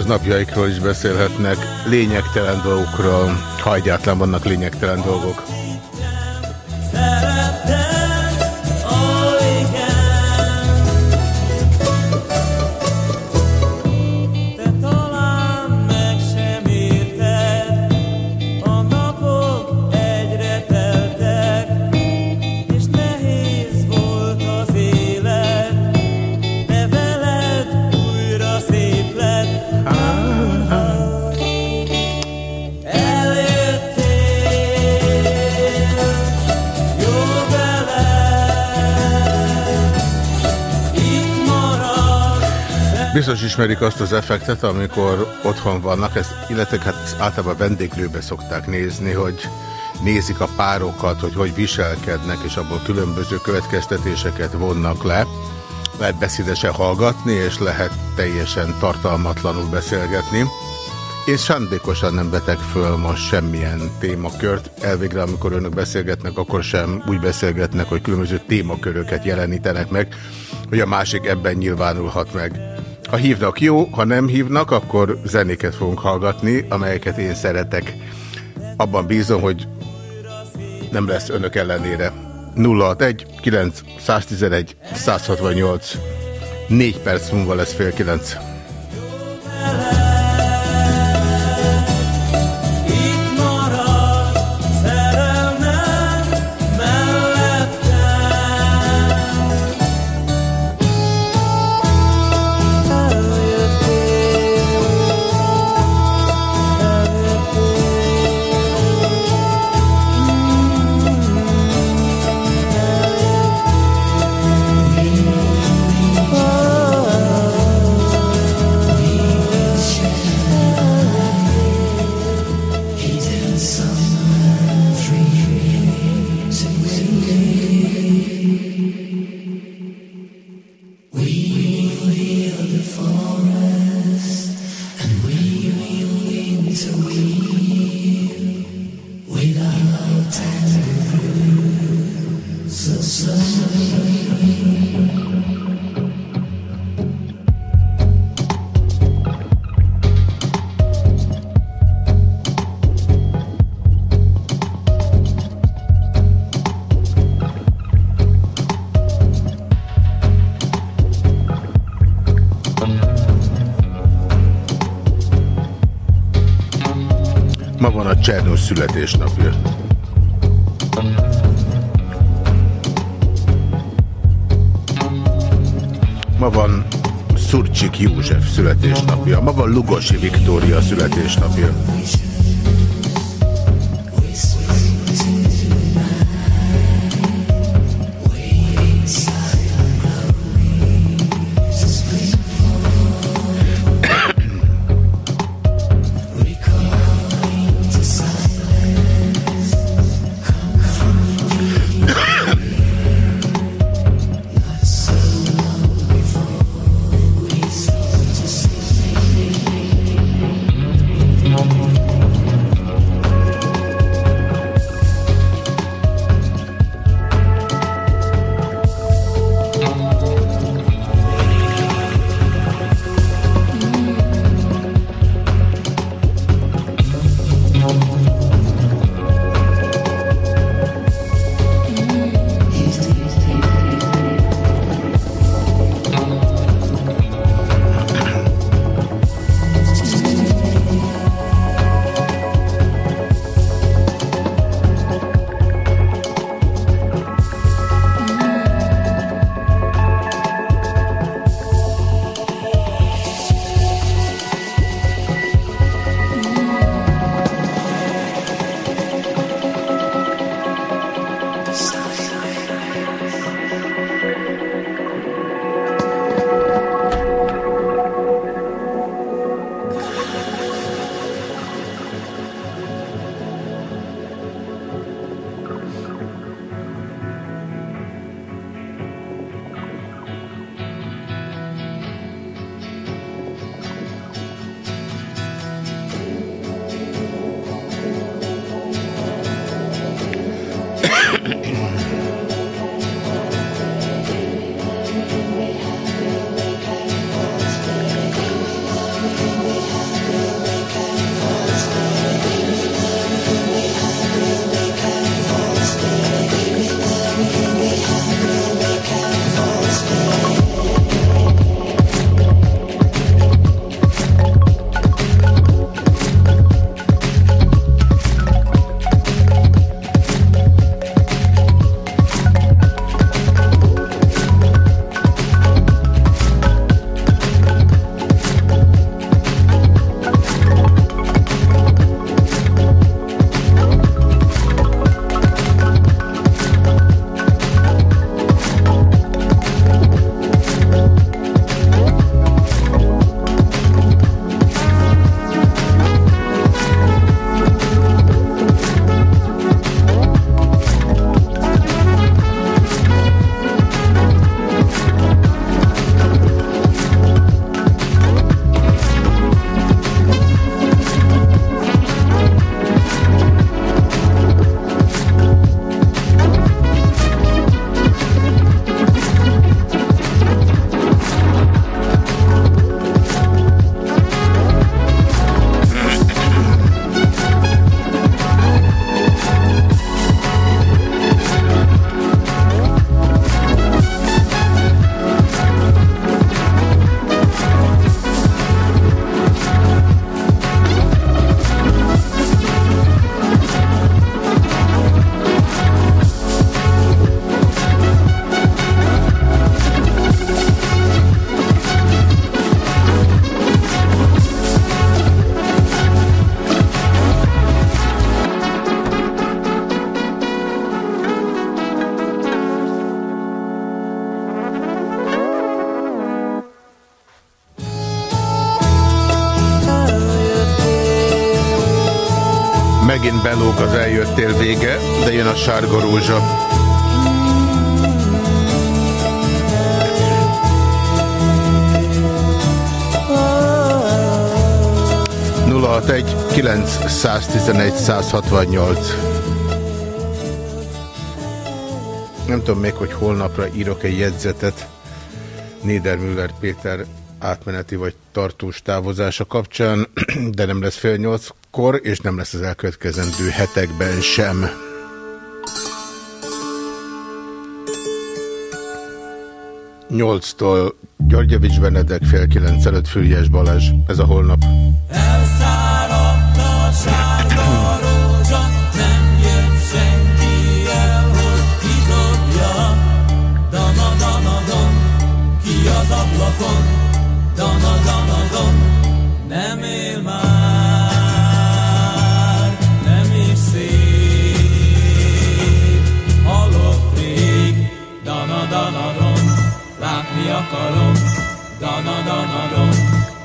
hétköznapjaikról is beszélhetnek, lényegtelen dolgokról, ha egyáltalán vannak lényegtelen dolgok. Biztos ismerik azt az effektet, amikor otthon vannak, ezt, illetve hát általában vendéglőbe szokták nézni, hogy nézik a párokat, hogy hogy viselkednek, és abból különböző következtetéseket vonnak le. Lehet beszédesen hallgatni, és lehet teljesen tartalmatlanul beszélgetni. Én szándékosan nem vetek föl most semmilyen témakört. Elvégre, amikor önök beszélgetnek, akkor sem úgy beszélgetnek, hogy különböző témaköröket jelenítenek meg, hogy a másik ebben nyilvánulhat meg. Ha hívnak jó, ha nem hívnak, akkor zenéket fogunk hallgatni, amelyeket én szeretek. Abban bízom, hogy nem lesz önök ellenére. 061 9 111 168 4 perc múlva lesz fél 9. születésnapja. Ma van Szurcsik József születésnapja. Ma van Lugosi Viktória születésnapja. Belóg az eljöttél vége, de jön a sárga rózsa. egy 911 168 Nem tudom még, hogy holnapra írok egy jegyzetet. Niedermüller Péter átmeneti vagy tartós távozása kapcsán, de nem lesz fél nyolckor, és nem lesz az elkövetkezendő hetekben sem. Nyolctól Györgyevics Benedek, fél kilenc előtt Füriás Balázs. Ez a holnap. Elszáradt a sárga rózsa, nem jött senki el, hogy kidobja. Dana, dana, don, ki az ablakon, dana, dana, don, akarom, dana, dana, don.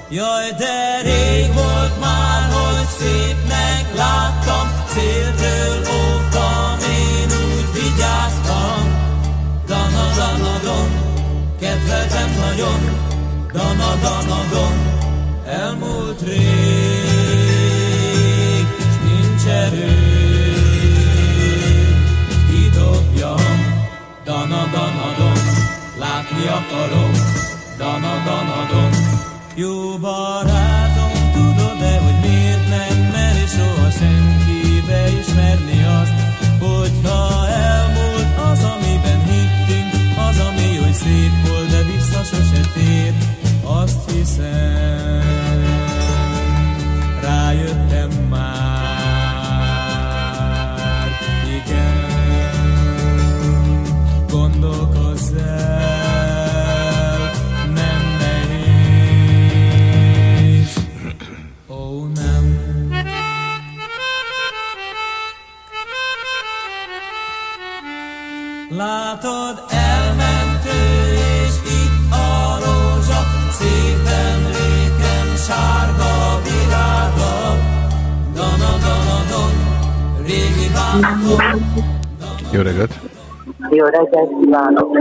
Jaj, de rég volt már, hogy szépnek láttam, céltől óvtam, én úgy vigyáztam. Dana, dana, don, kedveltem nagyon, dana, dana, don, elmúlt rég, sose reggelt! Jó reggelt kívánok!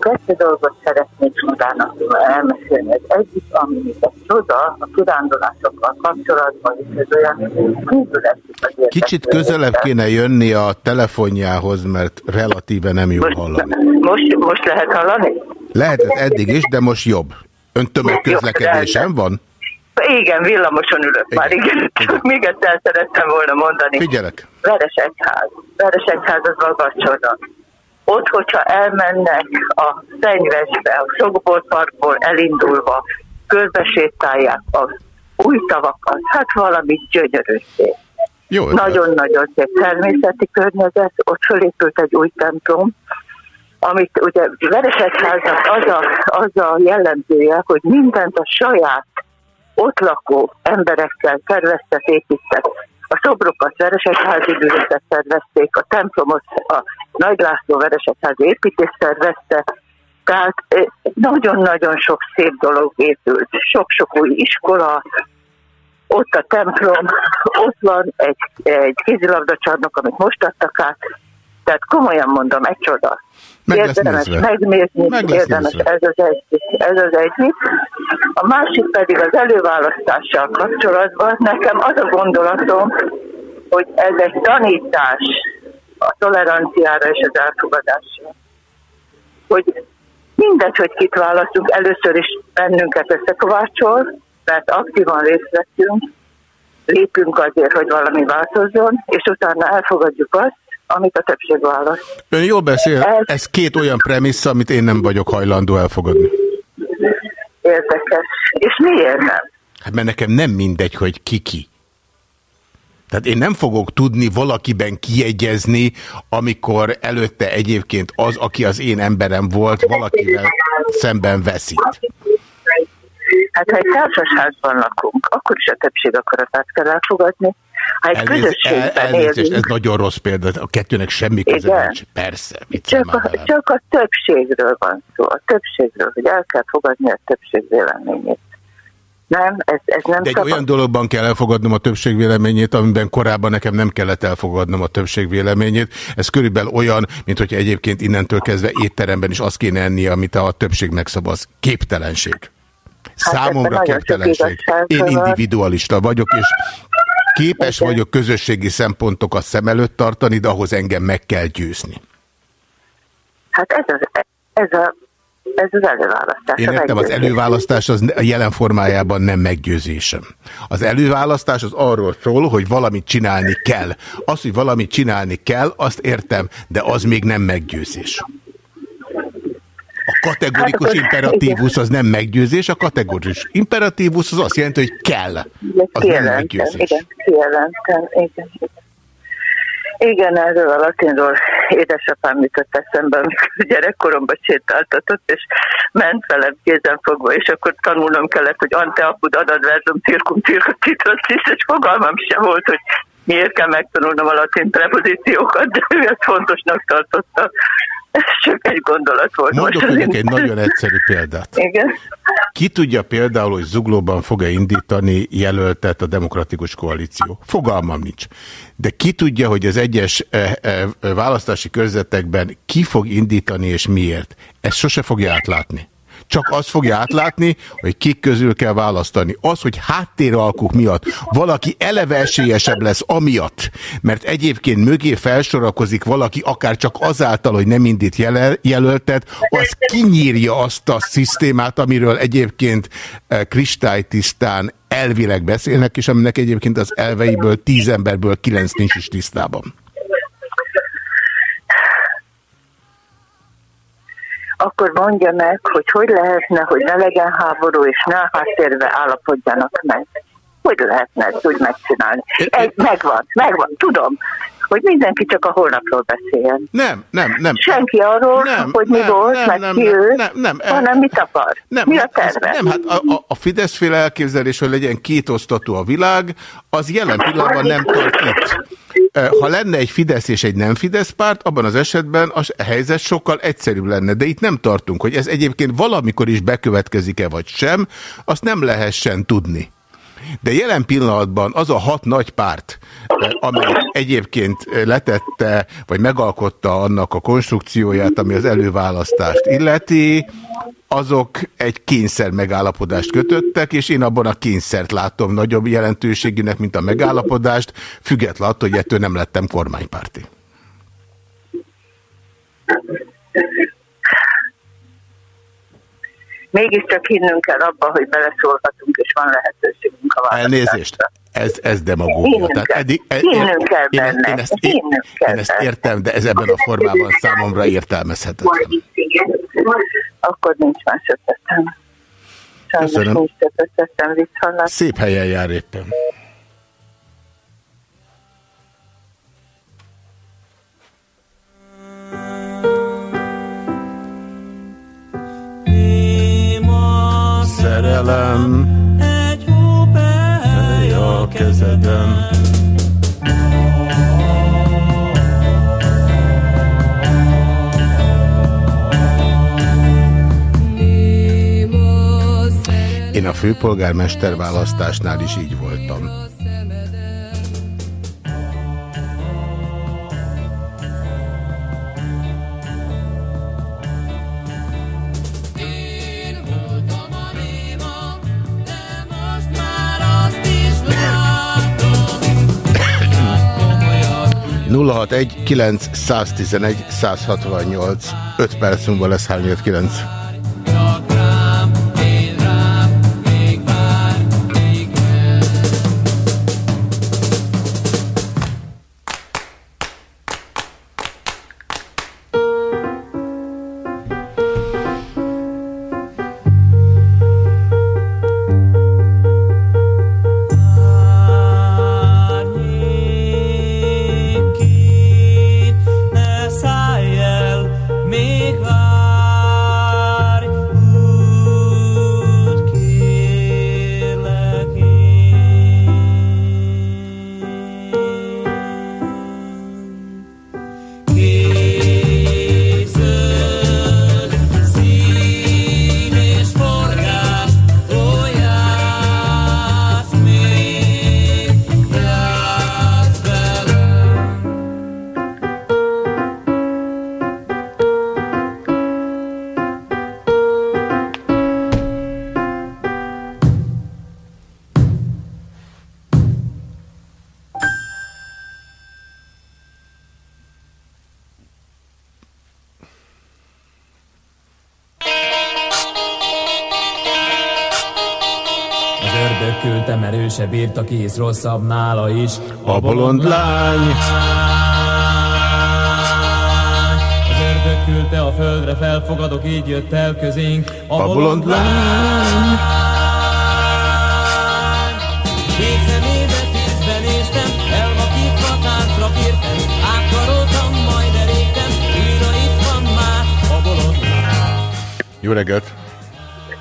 Kettő dolgot szeretnék magának elmesélni. Az egyik, ami egy csoda, a kirándulásokkal kapcsolatban is ez olyan kívülesik. Kicsit közelebb kéne jönni a telefonjához, mert relatíve nem jó hallani. Most, most lehet hallani? Lehetett eddig is, de most jobb. Ön tömegközlekedésen van? Igen, villamoson ülök igen. már, igen. Csak még egyszer szerettem volna mondani. Figyelek. Veresegyház. Veresegyház az maga csoda. Ott, hogyha elmennek a szennyvesbe, a Sokborparkból elindulva, körbesétálják az új tavakat, hát valami gyönyörű szép. Nagyon-nagyon szép természeti környezet, ott fölépült egy új templom, amit ugye Veresegyháznak az a, az a jellemzője, hogy mindent a saját ott lakó emberekkel terveztek, építettek. A szobrokat Veresegyházi művészet tervezték, a templomot a Nagy László Veresegyházi építés tervezte, tehát eh, nagyon-nagyon sok szép dolog épült. Sok-sok új iskola, ott a templom, ott van egy, egy kézilabdacsarnok, amit most adtak át, tehát komolyan mondom, egy csoda. Meg lesz érdemes nézve. megnézni, Meg lesz érdemes, nézve. ez az, egyik, ez az egyik. A másik pedig az előválasztással kapcsolatban, nekem az a gondolatom, hogy ez egy tanítás a toleranciára és az elfogadásra. Hogy mindegy, hogy kit választunk, először is bennünket összekovácsol, mert aktívan részt vettünk, lépünk azért, hogy valami változzon, és utána elfogadjuk azt, amit a többség választ. Ön jól beszél, ez két olyan premissza, amit én nem vagyok hajlandó elfogadni. Érdekes. És miért nem? Hát mert nekem nem mindegy, hogy ki ki. Tehát én nem fogok tudni valakiben kiegyezni, amikor előtte egyébként az, aki az én emberem volt, valakivel szemben veszít. Hát ha egy társasházban lakunk, akkor is a többség akaratát kell elfogadni. Ha egy Elnéz, el, közösségben elnézést, ez nagyon rossz példa, a kettőnek semmi köze nincs. Persze, mit csak a, csak a többségről van szó, a többségről, hogy el kell fogadni a többség véleményét. Nem, ez, ez nem De egy szabad. olyan dologban kell elfogadnom a többség véleményét, amiben korábban nekem nem kellett elfogadnom a többség véleményét. Ez körülbelül olyan, mint hogy egyébként innentől kezdve étteremben is azt kéne enni, amit a többség megszavaz. Képtelenség. Számomra nagyon sok képtelenség. Én individualista vagyok, és képes vagyok közösségi szempontokat szem előtt tartani, de ahhoz engem meg kell győzni. Hát ez az, ez a, ez az előválasztás. Én értem, az előválasztás az a jelen formájában nem meggyőzésem. Az előválasztás az arról szól, hogy valamit csinálni kell. Az, hogy valamit csinálni kell, azt értem, de az még nem meggyőzés. Kategorikus Hát imperatívus az nem meggyőzés, a kategorikus imperatívus az azt jelenti, hogy kell. Az nem meggyőzés. igen, kijelentem, igen. igen. Igen, erről a latinról édesapám jutott eszembe, amikor gyerekkoromban sétáltatott, és ment velem kézen fogva, és akkor tanulnom kellett, hogy ante apud adadverzum circum circum citrocis, és fogalmam sem volt, hogy miért kell megtanulnom a latin prepozíciókat, de ő ezt fontosnak tartotta. Ez csak egy gondolat volt. Mondok önnek egy nagyon egyszerű példát. Igen. Ki tudja például, hogy Zuglóban fog-e indítani jelöltet a Demokratikus Koalíció? Fogalmam nincs. De ki tudja, hogy az egyes eh, eh, választási körzetekben ki fog indítani és miért? Ezt sose fogja átlátni. Csak azt fogja átlátni, hogy kik közül kell választani. Az, hogy háttéralkuk miatt valaki eleve esélyesebb lesz amiatt, mert egyébként mögé felsorakozik valaki akár csak azáltal, hogy nem indít jele- jelöltet, az kinyírja azt a szisztémát, amiről egyébként eh, kristálytisztán elvileg beszélnek, és aminek egyébként az elveiből tíz emberből kilenc nincs is tisztában. Akkor mondja meg, hogy hogy lehetne, hogy ne legyen háború, és ne háttérbe állapodjanak meg. Hogy lehetne ezt úgy megcsinálni? Egy, megvan, megvan, tudom, hogy mindenki csak a holnapról beszéljen. Nem, nem, nem. Senki arról, Nem, hogy mi nem, volt, nem, meg nem, ki nem, ő, nem, nem, eh, hanem mit akar. Nem, mi a nem, terve? nem, hát a, a, a Fidesz-féle elképzelés, hogy legyen kétosztatú a világ, az jelen pillanatban nem tart itt. Ha lenne egy Fidesz és egy nem Fidesz párt, abban az esetben a helyzet sokkal egyszerűbb lenne, de itt nem tartunk, hogy ez egyébként valamikor is bekövetkezik-e vagy sem, azt nem lehessen tudni. De jelen pillanatban az a hat nagy párt, amely egyébként letette, vagy megalkotta annak a konstrukcióját, ami az előválasztást illeti, azok egy kényszer megállapodást kötöttek, és én abban a kényszert látom nagyobb jelentőségűnek, mint a megállapodást, független attól, hogy ettől nem lettem kormánypárti. Mégiscsak hinnünk kell abba, hogy beleszólhatunk, és van lehetőségünk a választásra. Elnézést, ez, ez demagógia. Tehát kell. eddig, e- Hinnünk kell én, benne. én, ezt, én, én ezt értem, de ez ebben a formában számomra értelmezhetetlen. Akkor nincs más ötletem. Köszönöm. Szép helyen jár éppen. Szerelem Egy hópely a kezeden. Én a főpolgármester választásnál is így voltam. 061 911 168 5 perc múlva lesz 359. se bírta ki, hisz rosszabb nála is. A bolond lány. Az ördög küldte a földre, felfogadok, így jött el közénk. A bolond lány. Két szemébe tűzbe néztem, elvakítva táncra kértem, átkaroltam, majd elégtem, újra itt van már a bolond lány. Jó reggelt!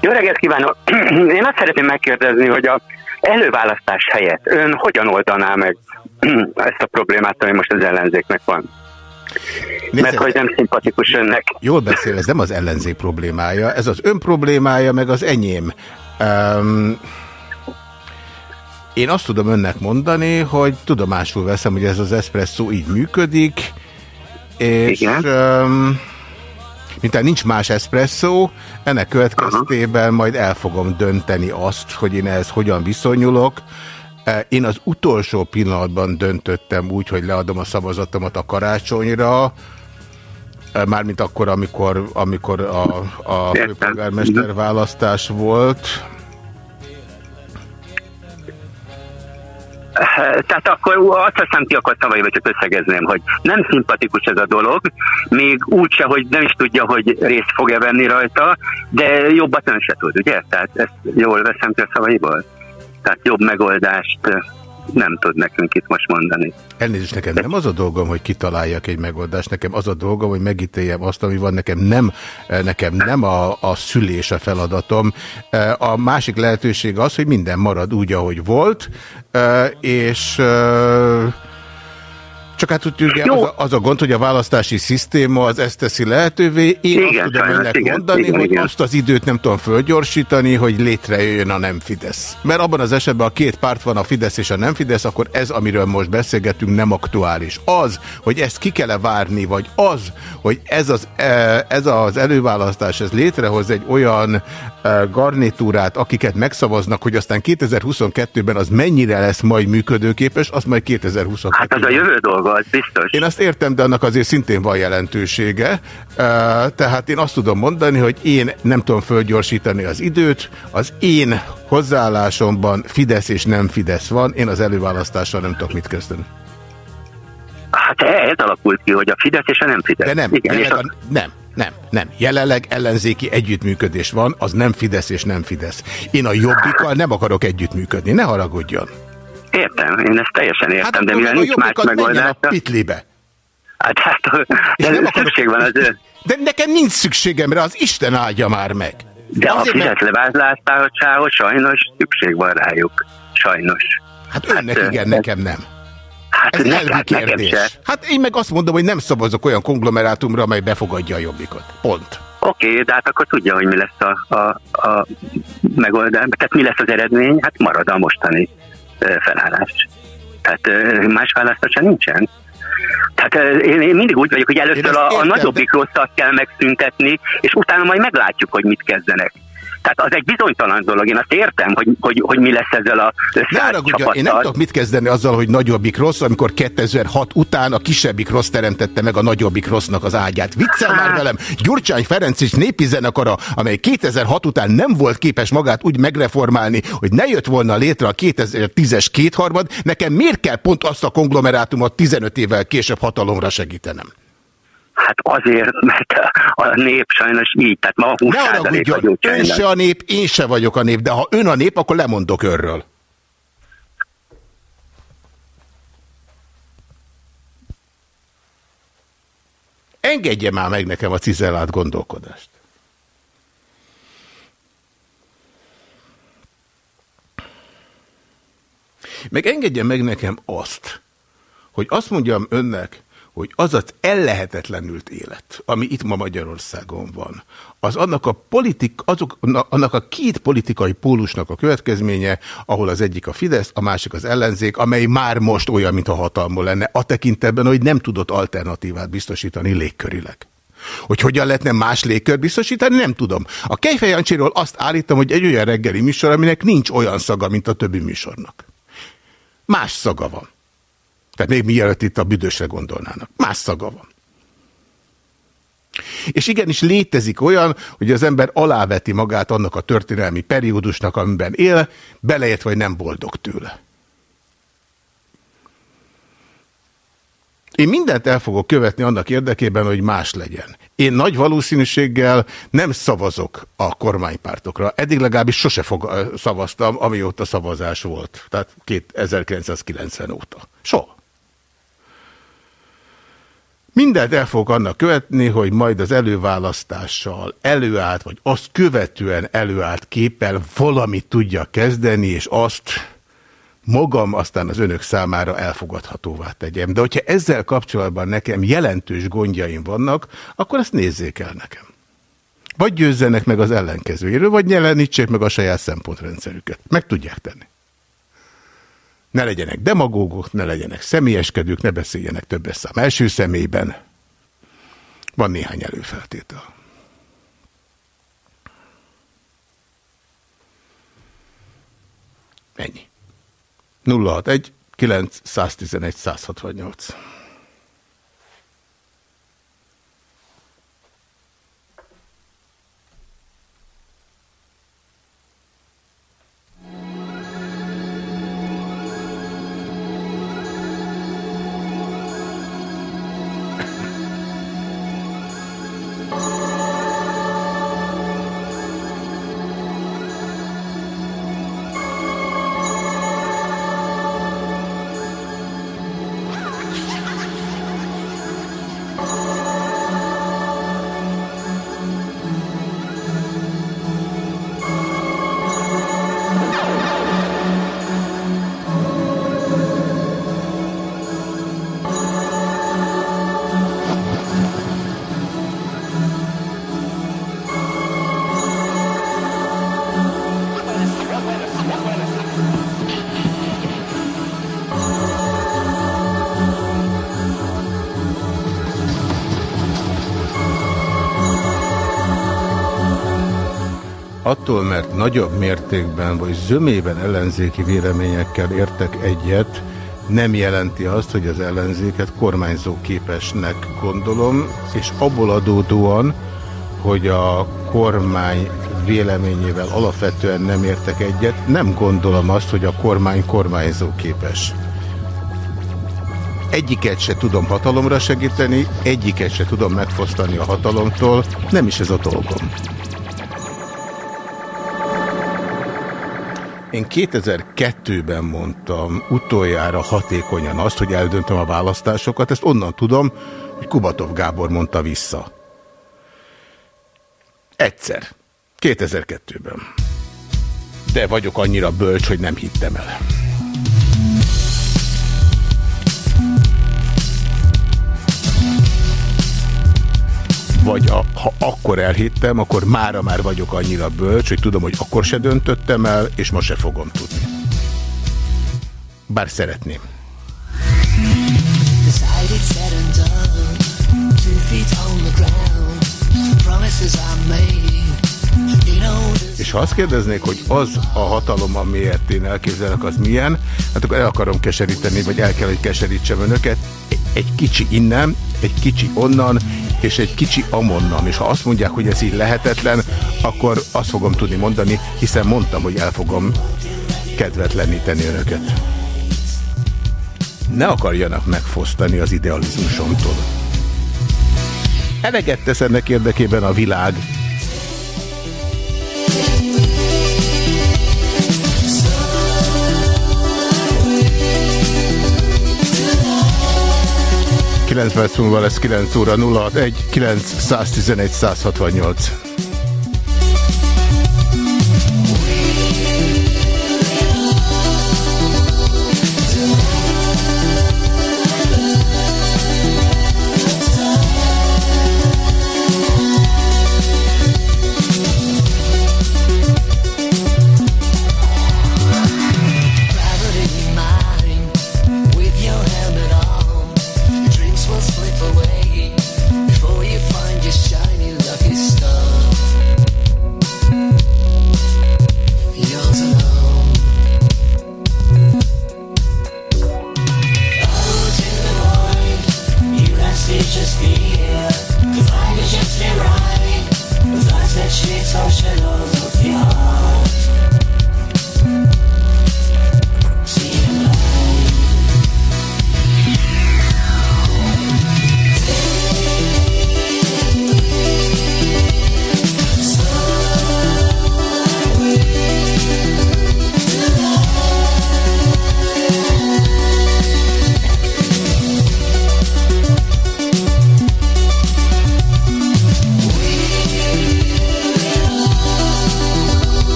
Jó reggelt kívánok! Én azt szeretném megkérdezni, hogy a előválasztás helyett ön hogyan oldaná meg ezt a problémát, ami most az ellenzéknek van? Mert hogy nem szimpatikus önnek. Jól beszél, ez nem az ellenzék problémája, ez az ön problémája, meg az enyém. Um, én azt tudom önnek mondani, hogy tudomásul veszem, hogy ez az espresszó így működik, és um, mintán nincs más espresszó, ennek következtében majd el fogom dönteni azt, hogy én ehhez hogyan viszonyulok. Eh, Én az utolsó pillanatban döntöttem úgy, hogy leadom a szavazatomat a karácsonyra, eh, mármint akkor, amikor, amikor a, a főpolgármester választás volt. Tehát akkor azt hiszem ki akkor szavaiba csak összegezném, hogy nem szimpatikus ez a dolog, még úgy se, hogy nem is tudja, hogy részt fog-e venni rajta, de jobbat nem se tud, ugye? Tehát ezt jól veszem ki a szavaiból. Tehát jobb megoldást nem tud nekünk itt most mondani. Elnézést, nekem nem az a dolgom, hogy kitaláljak egy megoldást, nekem az a dolgom, hogy megítéljem azt, ami van, nekem nem, eh, nekem nem a, a szülés a feladatom. Eh, A másik lehetőség az, hogy minden marad úgy, ahogy volt, eh, és csak hát úgy, ugye, az, a, az a gond, hogy a választási szisztéma az ezt teszi lehetővé. Én Igen, azt tudom sajnos, önnek igen, mondani, igen, hogy igen. azt az időt nem tudom fölgyorsítani, hogy létrejöjjön a nem Fidesz. Mert abban az esetben, a két párt van, a Fidesz és a nem Fidesz, akkor ez, amiről most beszélgetünk, nem aktuális. Az, hogy ezt ki kell -e várni, vagy az, hogy ez az, eh, ez az előválasztás, ez létrehoz egy olyan eh, garnitúrát, akiket megszavaznak, hogy aztán 2022-ben az mennyire lesz majd működőképes, az majd 2022 Hát az a jövő dolga, az biztos. én azt értem, de annak azért szintén van jelentősége. Tehát én azt tudom mondani, hogy én nem tudom fölgyorsítani az időt. Az én hozzáállásomban Fidesz és nem Fidesz van. Én az előválasztással nem tudok mit kezdeni. Hát ez alakult ki, hogy a Fidesz és a nem Fidesz. De nem, Igen, jelenleg a, nem, nem, nem. Jelenleg ellenzéki együttműködés van, az nem Fidesz és nem Fidesz. Én a jobbikkal nem akarok együttműködni, ne haragudjon. Értem, én ezt teljesen értem, Hát de mivel a nincs más jobbikat menjen megoldás, a pitlibe. hát, hát de nem akarok- szükség van az ő. De nekem nincs szükségem rá, az Isten áldja már meg. De a Azért, Fidesz levázlásához sajnos szükség van rájuk. Sajnos. Hát önnek ö, igen, nekem nem. Hát Ez nekem, elvi nekem kérdés. se. Hát én meg azt mondom, hogy nem szavazok olyan konglomerátumra, amely befogadja a jobbikot. Pont. Oké, okay, de hát akkor tudja, hogy mi lesz a, a, a megoldás. Tehát mi lesz az eredmény? Hát marad a mostani felállás. Tehát más választása nincsen. Tehát én mindig úgy vagyok, hogy először a, a nagyobbik rosszat kell megszüntetni, és utána majd meglátjuk, hogy mit kezdenek. Tehát az egy bizonytalan dolog. Én azt értem, hogy, hogy, hogy mi lesz ezzel a haragudjon, én nem csapattal. tudok mit kezdeni azzal, hogy nagyobbik rossz, amikor 2006 után a kisebbik rossz teremtette meg a nagyobbik rossznak az ágyát. Viccel már velem, Gyurcsány Ferenc és népi zenekara, amely 2006 után nem volt képes magát úgy megreformálni, hogy ne jött volna létre a 2010-es kétharmad, nekem miért kell pont azt a konglomerátumot 15 évvel később hatalomra segítenem? Hát azért, mert a nép sajnos így, tehát ma 20 Ne haragudjon, ön se a nép, én se vagyok a nép, de ha ön a nép, akkor lemondok önről. Engedje már meg nekem a cizellált gondolkodást. Meg engedje meg nekem azt, hogy azt mondjam önnek, hogy az az ellehetetlenült élet, ami itt ma Magyarországon van, az annak a, politik, azok, na- annak a két politikai pólusnak a következménye, ahol az egyik a Fidesz, a másik az ellenzék, amely már most olyan, mint a hatalmon lenne, a tekintetben, hogy nem tudott alternatívát biztosítani légkörileg. Hogy hogyan lehetne más légkör biztosítani, nem tudom. A Kejfejancséről azt állítom, hogy egy olyan reggeli műsor, aminek nincs olyan szaga, mint a többi műsornak. Más szaga van. Tehát még mielőtt itt a büdösre gondolnának. Más szaga van. És igenis létezik olyan, hogy az ember aláveti magát annak a történelmi periódusnak, amiben él, beleért vagy nem boldog tőle. Én mindent el fogok követni annak érdekében, hogy más legyen. Én nagy valószínűséggel nem szavazok a kormánypártokra. Eddig legalábbis sose fog, szavaztam, amióta szavazás volt. Tehát 1990 óta. Soha. Mindent el fogok annak követni, hogy majd az előválasztással előállt, vagy azt követően előállt képpel valamit tudja kezdeni, és azt magam aztán az önök számára elfogadhatóvá tegyem. De hogyha ezzel kapcsolatban nekem jelentős gondjaim vannak, akkor ezt nézzék el nekem. Vagy győzzenek meg az ellenkezőjéről, vagy jelenítsék meg a saját szempontrendszerüket. Meg tudják tenni. Ne legyenek demagógok, ne legyenek személyeskedők, ne beszéljenek többes szám első személyben. Van néhány előfeltétel. Ennyi. 061 911 168. nagyobb mértékben vagy zömében ellenzéki véleményekkel értek egyet, nem jelenti azt, hogy az ellenzéket kormányzó képesnek gondolom, és abból adódóan, hogy a kormány véleményével alapvetően nem értek egyet, nem gondolom azt, hogy a kormány kormányzó képes. Egyiket se tudom hatalomra segíteni, egyiket se tudom megfosztani a hatalomtól, nem is ez a dolgom. Én 2002-ben mondtam utoljára hatékonyan azt, hogy eldöntöm a választásokat, ezt onnan tudom, hogy Kubatov Gábor mondta vissza. Egyszer. 2002-ben. De vagyok annyira bölcs, hogy nem hittem el. Vagy a, ha akkor elhittem, akkor mára már vagyok annyira bölcs, hogy tudom, hogy akkor se döntöttem el, és most se fogom tudni. Bár szeretném. És ha azt kérdeznék, hogy az a hatalom, amiért én elképzelek, az milyen, hát akkor el akarom keseríteni, vagy el kell, hogy keserítsem önöket. Egy kicsi innen, egy kicsi onnan, és egy kicsi amonnan. És ha azt mondják, hogy ez így lehetetlen, akkor azt fogom tudni mondani, hiszen mondtam, hogy el fogom kedvetleníteni önöket. Ne akarjanak megfosztani az idealizmusomtól. Eleget tesz ennek érdekében a világ, 9 perc múlva lesz 9 óra 061 911 168.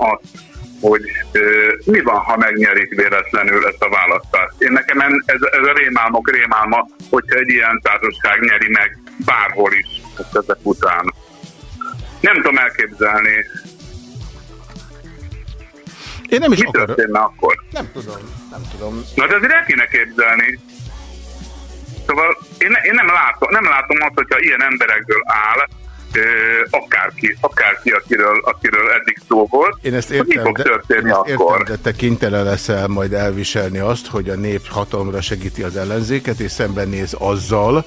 azt, hogy ö, mi van, ha megnyerik véletlenül ezt a választást. Én nekem ez, ez a rémálmok rémálma, hogyha egy ilyen társaság nyeri meg bárhol is ezek után. Nem tudom elképzelni. Én nem is Mi akarom. történne akkor? Nem tudom, nem tudom. Na de azért el kéne képzelni. Szóval én, én nem, látom, nem látom azt, hogyha ilyen emberekből áll, akárki, akárki akiről, akiről eddig szó volt, Én ezt hogy mi értem, fog de, történni én ezt akkor. értem, de te kénytelen leszel majd elviselni azt, hogy a nép hatalomra segíti az ellenzéket, és szembenéz azzal,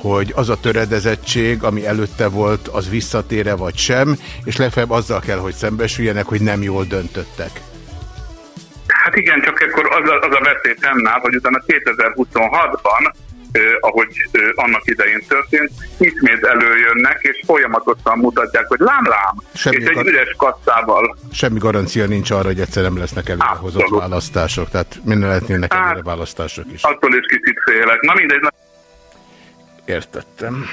hogy az a töredezettség, ami előtte volt, az visszatére vagy sem, és legfeljebb azzal kell, hogy szembesüljenek, hogy nem jól döntöttek. Hát igen, csak akkor az a, az a veszély fennáll, hogy utána 2026-ban, eh, ahogy annak idején történt, ismét előjönnek, és folyamatosan mutatják, hogy lám-lám, Semmi és egy üres kasszával. Semmi garancia nincs arra, hogy egyszer nem lesznek előrehozott Abszolút. választások, tehát minden lehetnének Hát- előre választások is. Attól is kicsit félek. Na mindegy, Értettem.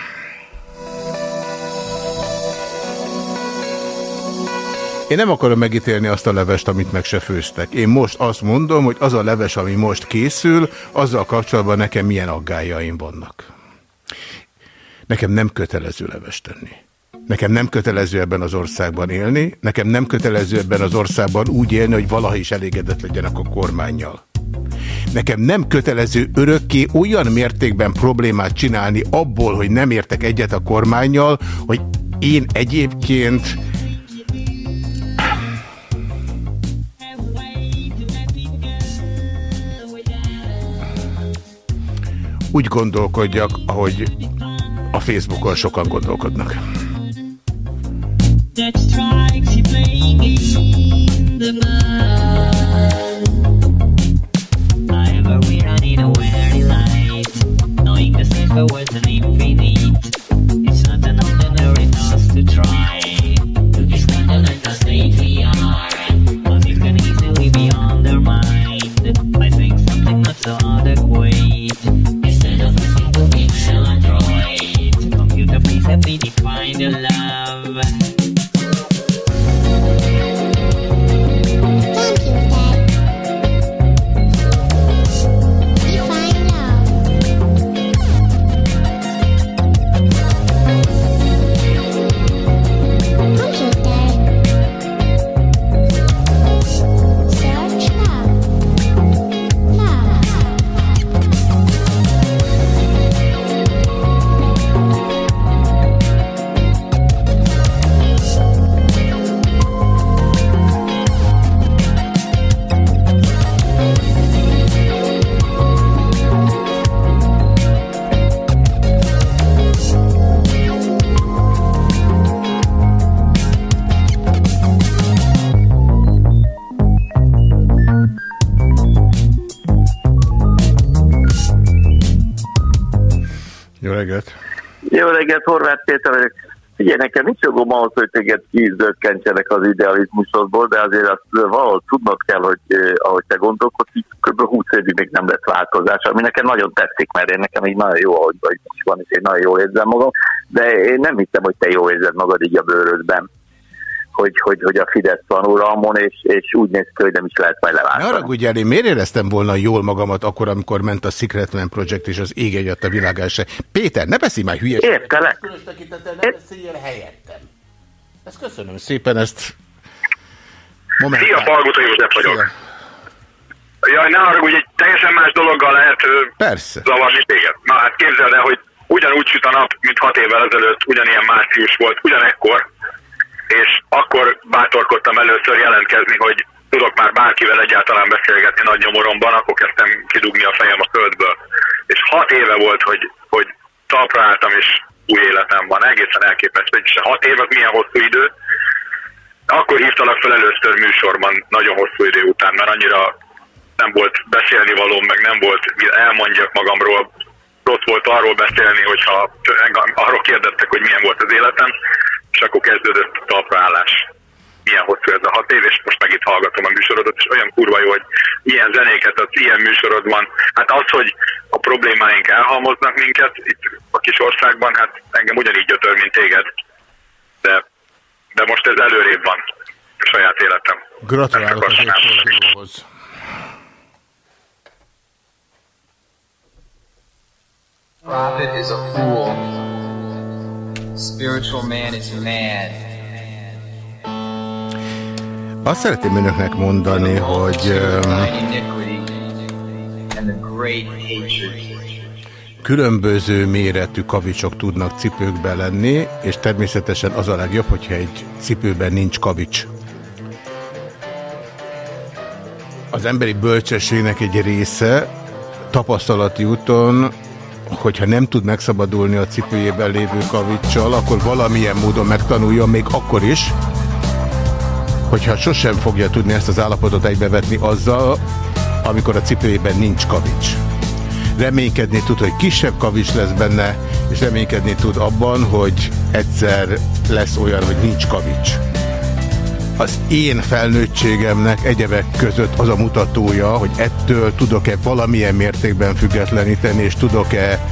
Én nem akarom megítélni azt a levest, amit meg se főztek. Én most azt mondom, hogy az a leves, ami most készül, azzal kapcsolatban nekem milyen aggájaim vannak. Nekem nem kötelező leves tenni. Nekem nem kötelező ebben az országban élni, nekem nem kötelező ebben az országban úgy élni, hogy valaha is elégedett legyenek a kormányjal. Nekem nem kötelező örökké olyan mértékben problémát csinálni abból, hogy nem értek egyet a kormányjal, hogy én egyébként úgy gondolkodjak, ahogy a Facebookon sokan gondolkodnak. the mud. I the reggelt, Horváth Péter vagyok. Figyelj, nekem nincs jogom ahhoz, hogy téged kizökkentsenek az idealizmusodból, de azért azt valahol tudnod kell, hogy eh, ahogy te gondolkodsz, így kb. 20 évig még nem lett változás, ami nekem nagyon tetszik, mert én nekem így nagyon jó, ahogy vagy is van, és én nagyon jól érzem magam, de én nem hiszem, hogy te jól érzed magad így a bőrödben, hogy, hogy, hogy a Fidesz van uralmon, és, és úgy néz ki, hogy nem is lehet majd Ne leváltani. haragudj el, én miért éreztem volna jól magamat akkor, amikor ment a Secretman Project és az ég egyat a világán se. Péter, ne beszélj már hülyeséget! Értelek. Különös tekintettel ne beszéljél helyettem. Ezt köszönöm szépen, ezt... Moment. Szia, Palguta József vagyok. Szia. Jaj, ne haragudj, egy teljesen más dologgal lehet Persze. zavarni téged. Na hát képzeld el, hogy ugyanúgy süt a nap, mint hat évvel ezelőtt, ugyanilyen március volt, ugyanekkor, és akkor bátorkodtam először jelentkezni, hogy tudok már bárkivel egyáltalán beszélgetni nagy nyomoromban, akkor kezdtem kidugni a fejem a földből. És hat éve volt, hogy, hogy talpra álltam, és új életem van. Egészen elképesztő, és hat év milyen hosszú idő. Akkor hívtalak fel először műsorban, nagyon hosszú idő után, mert annyira nem volt beszélni valóm, meg nem volt, elmondjak magamról, rossz volt arról beszélni, hogyha arról kérdeztek, hogy milyen volt az életem, és akkor kezdődött a talpraállás. Milyen hosszú ez a hat év, és most meg itt hallgatom a műsorodat, és olyan kurva jó, hogy ilyen zenéket az ilyen műsorodban. Hát az, hogy a problémáink elhalmoznak minket itt a kis országban, hát engem ugyanígy gyötör, mint téged. De, de most ez előrébb van a saját életem. Gratulálok az évfordulóhoz. Prophet is a fool. Spiritual man is mad. Azt szeretném önöknek mondani, hogy hatred. különböző méretű kavicsok tudnak cipőkbe lenni, és természetesen az a legjobb, hogyha egy cipőben nincs kavics. Az emberi bölcsességnek egy része tapasztalati úton, hogyha nem tud megszabadulni a cipőjében lévő kavicsal, akkor valamilyen módon megtanulja, még akkor is, hogyha sosem fogja tudni ezt az állapotot egybevetni azzal, amikor a cipőjében nincs kavics. Reménykedni tud, hogy kisebb kavics lesz benne, és reménykedni tud abban, hogy egyszer lesz olyan, hogy nincs kavics. Az én felnőttségemnek egyebek között az a mutatója, hogy ettől tudok-e valamilyen mértékben függetleníteni, és tudok-e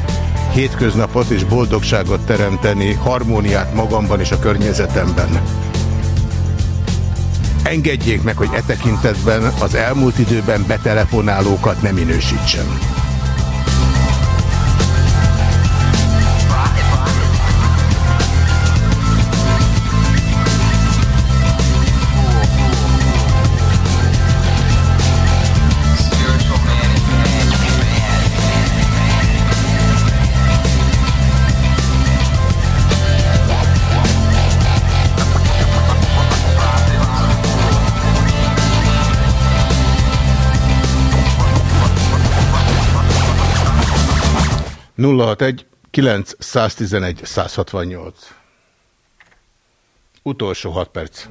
hétköznapot és boldogságot teremteni, harmóniát magamban és a környezetemben. Engedjék meg, hogy e tekintetben az elmúlt időben betelefonálókat nem minősítsem. Nulla hat egy 911 168. Utolsó 6 perc.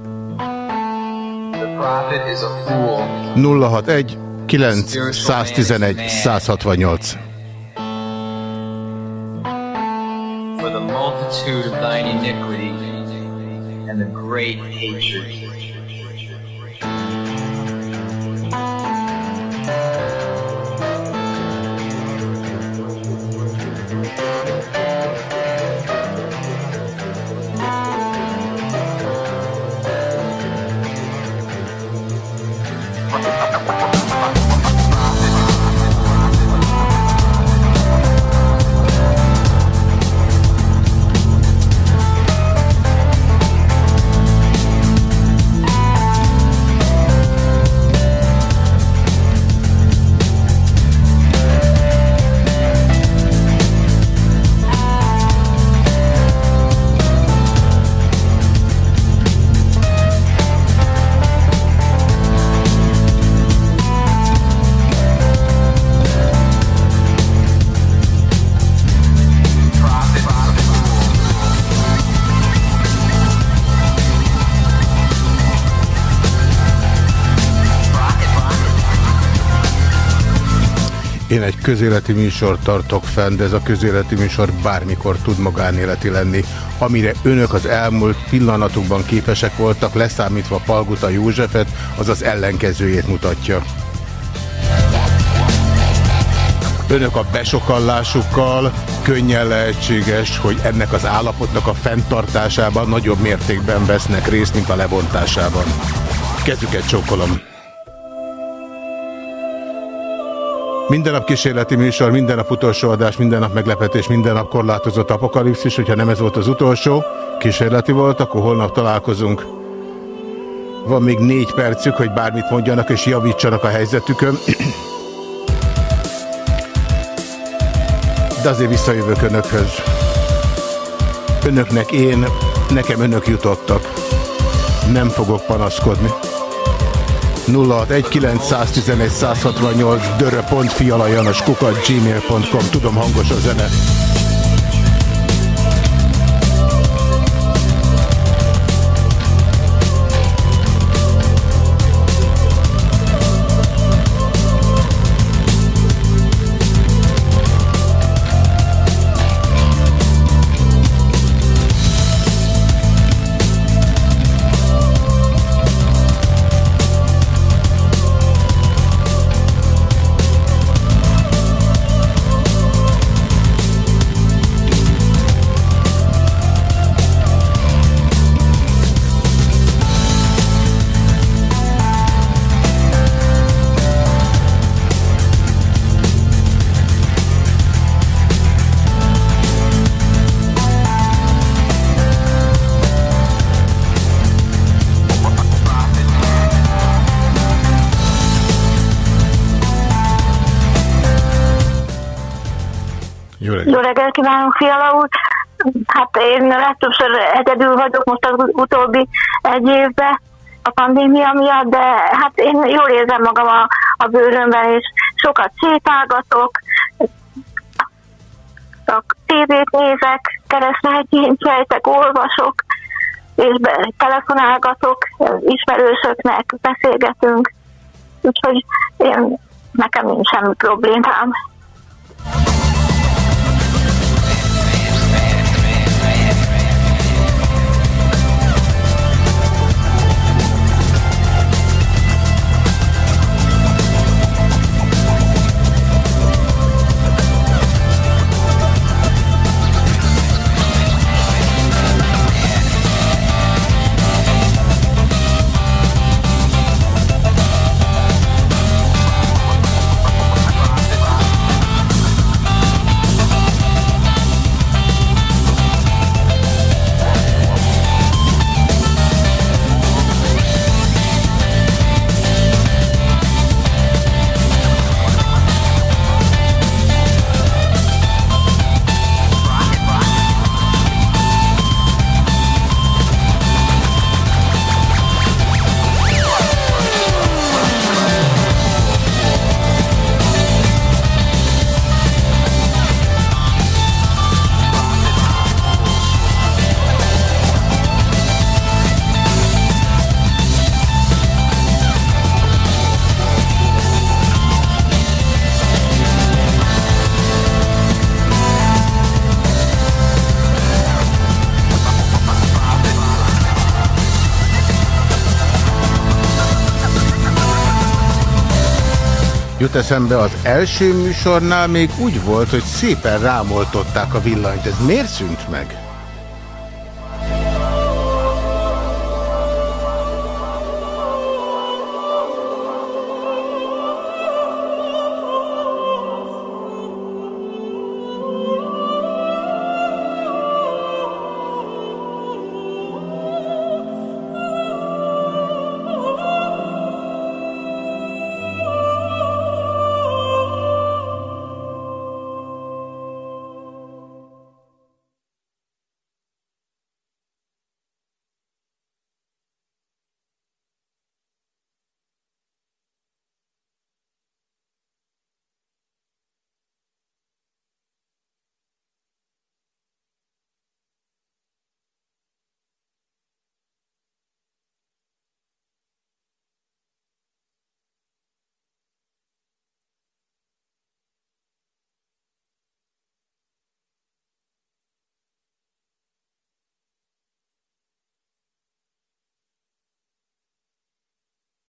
The prophet is a fool. 061 911 168. For the multitude of thine iniquity and the great hatred. Közéleti műsor tartok fenn, de ez a közéleti műsor bármikor tud magánéleti lenni. Amire önök az elmúlt pillanatokban képesek voltak, leszámítva Palguta Józsefet, az az ellenkezőjét mutatja. Önök a besokallásukkal könnyen lehetséges, hogy ennek az állapotnak a fenntartásában nagyobb mértékben vesznek részt, mint a lebontásában. Kezüket csókolom. Minden nap kísérleti műsor, minden nap utolsó adás, minden nap meglepetés, minden nap korlátozott apokalipszis. Hogyha nem ez volt az utolsó, kísérleti volt, akkor holnap találkozunk. Van még négy percük, hogy bármit mondjanak és javítsanak a helyzetükön. De azért visszajövök önökhöz. Önöknek én, nekem önök jutottak. Nem fogok panaszkodni. 061911 dörö.fialajanos kukat gmail.com Tudom, hangos a zene. Kívánok, Fiala úr! Hát én legtöbbször egyedül vagyok most az utóbbi egy évben a pandémia miatt, de hát én jól érzem magam a, a bőrömben, és sokat sétálgatok, tévét nézek, keresztényként sejtek, olvasok, és be, telefonálgatok ismerősöknek, beszélgetünk. Úgyhogy én, nekem nincs semmi problémám. Jut eszembe, az első műsornál még úgy volt, hogy szépen rámoltották a villanyt. Ez miért szűnt meg?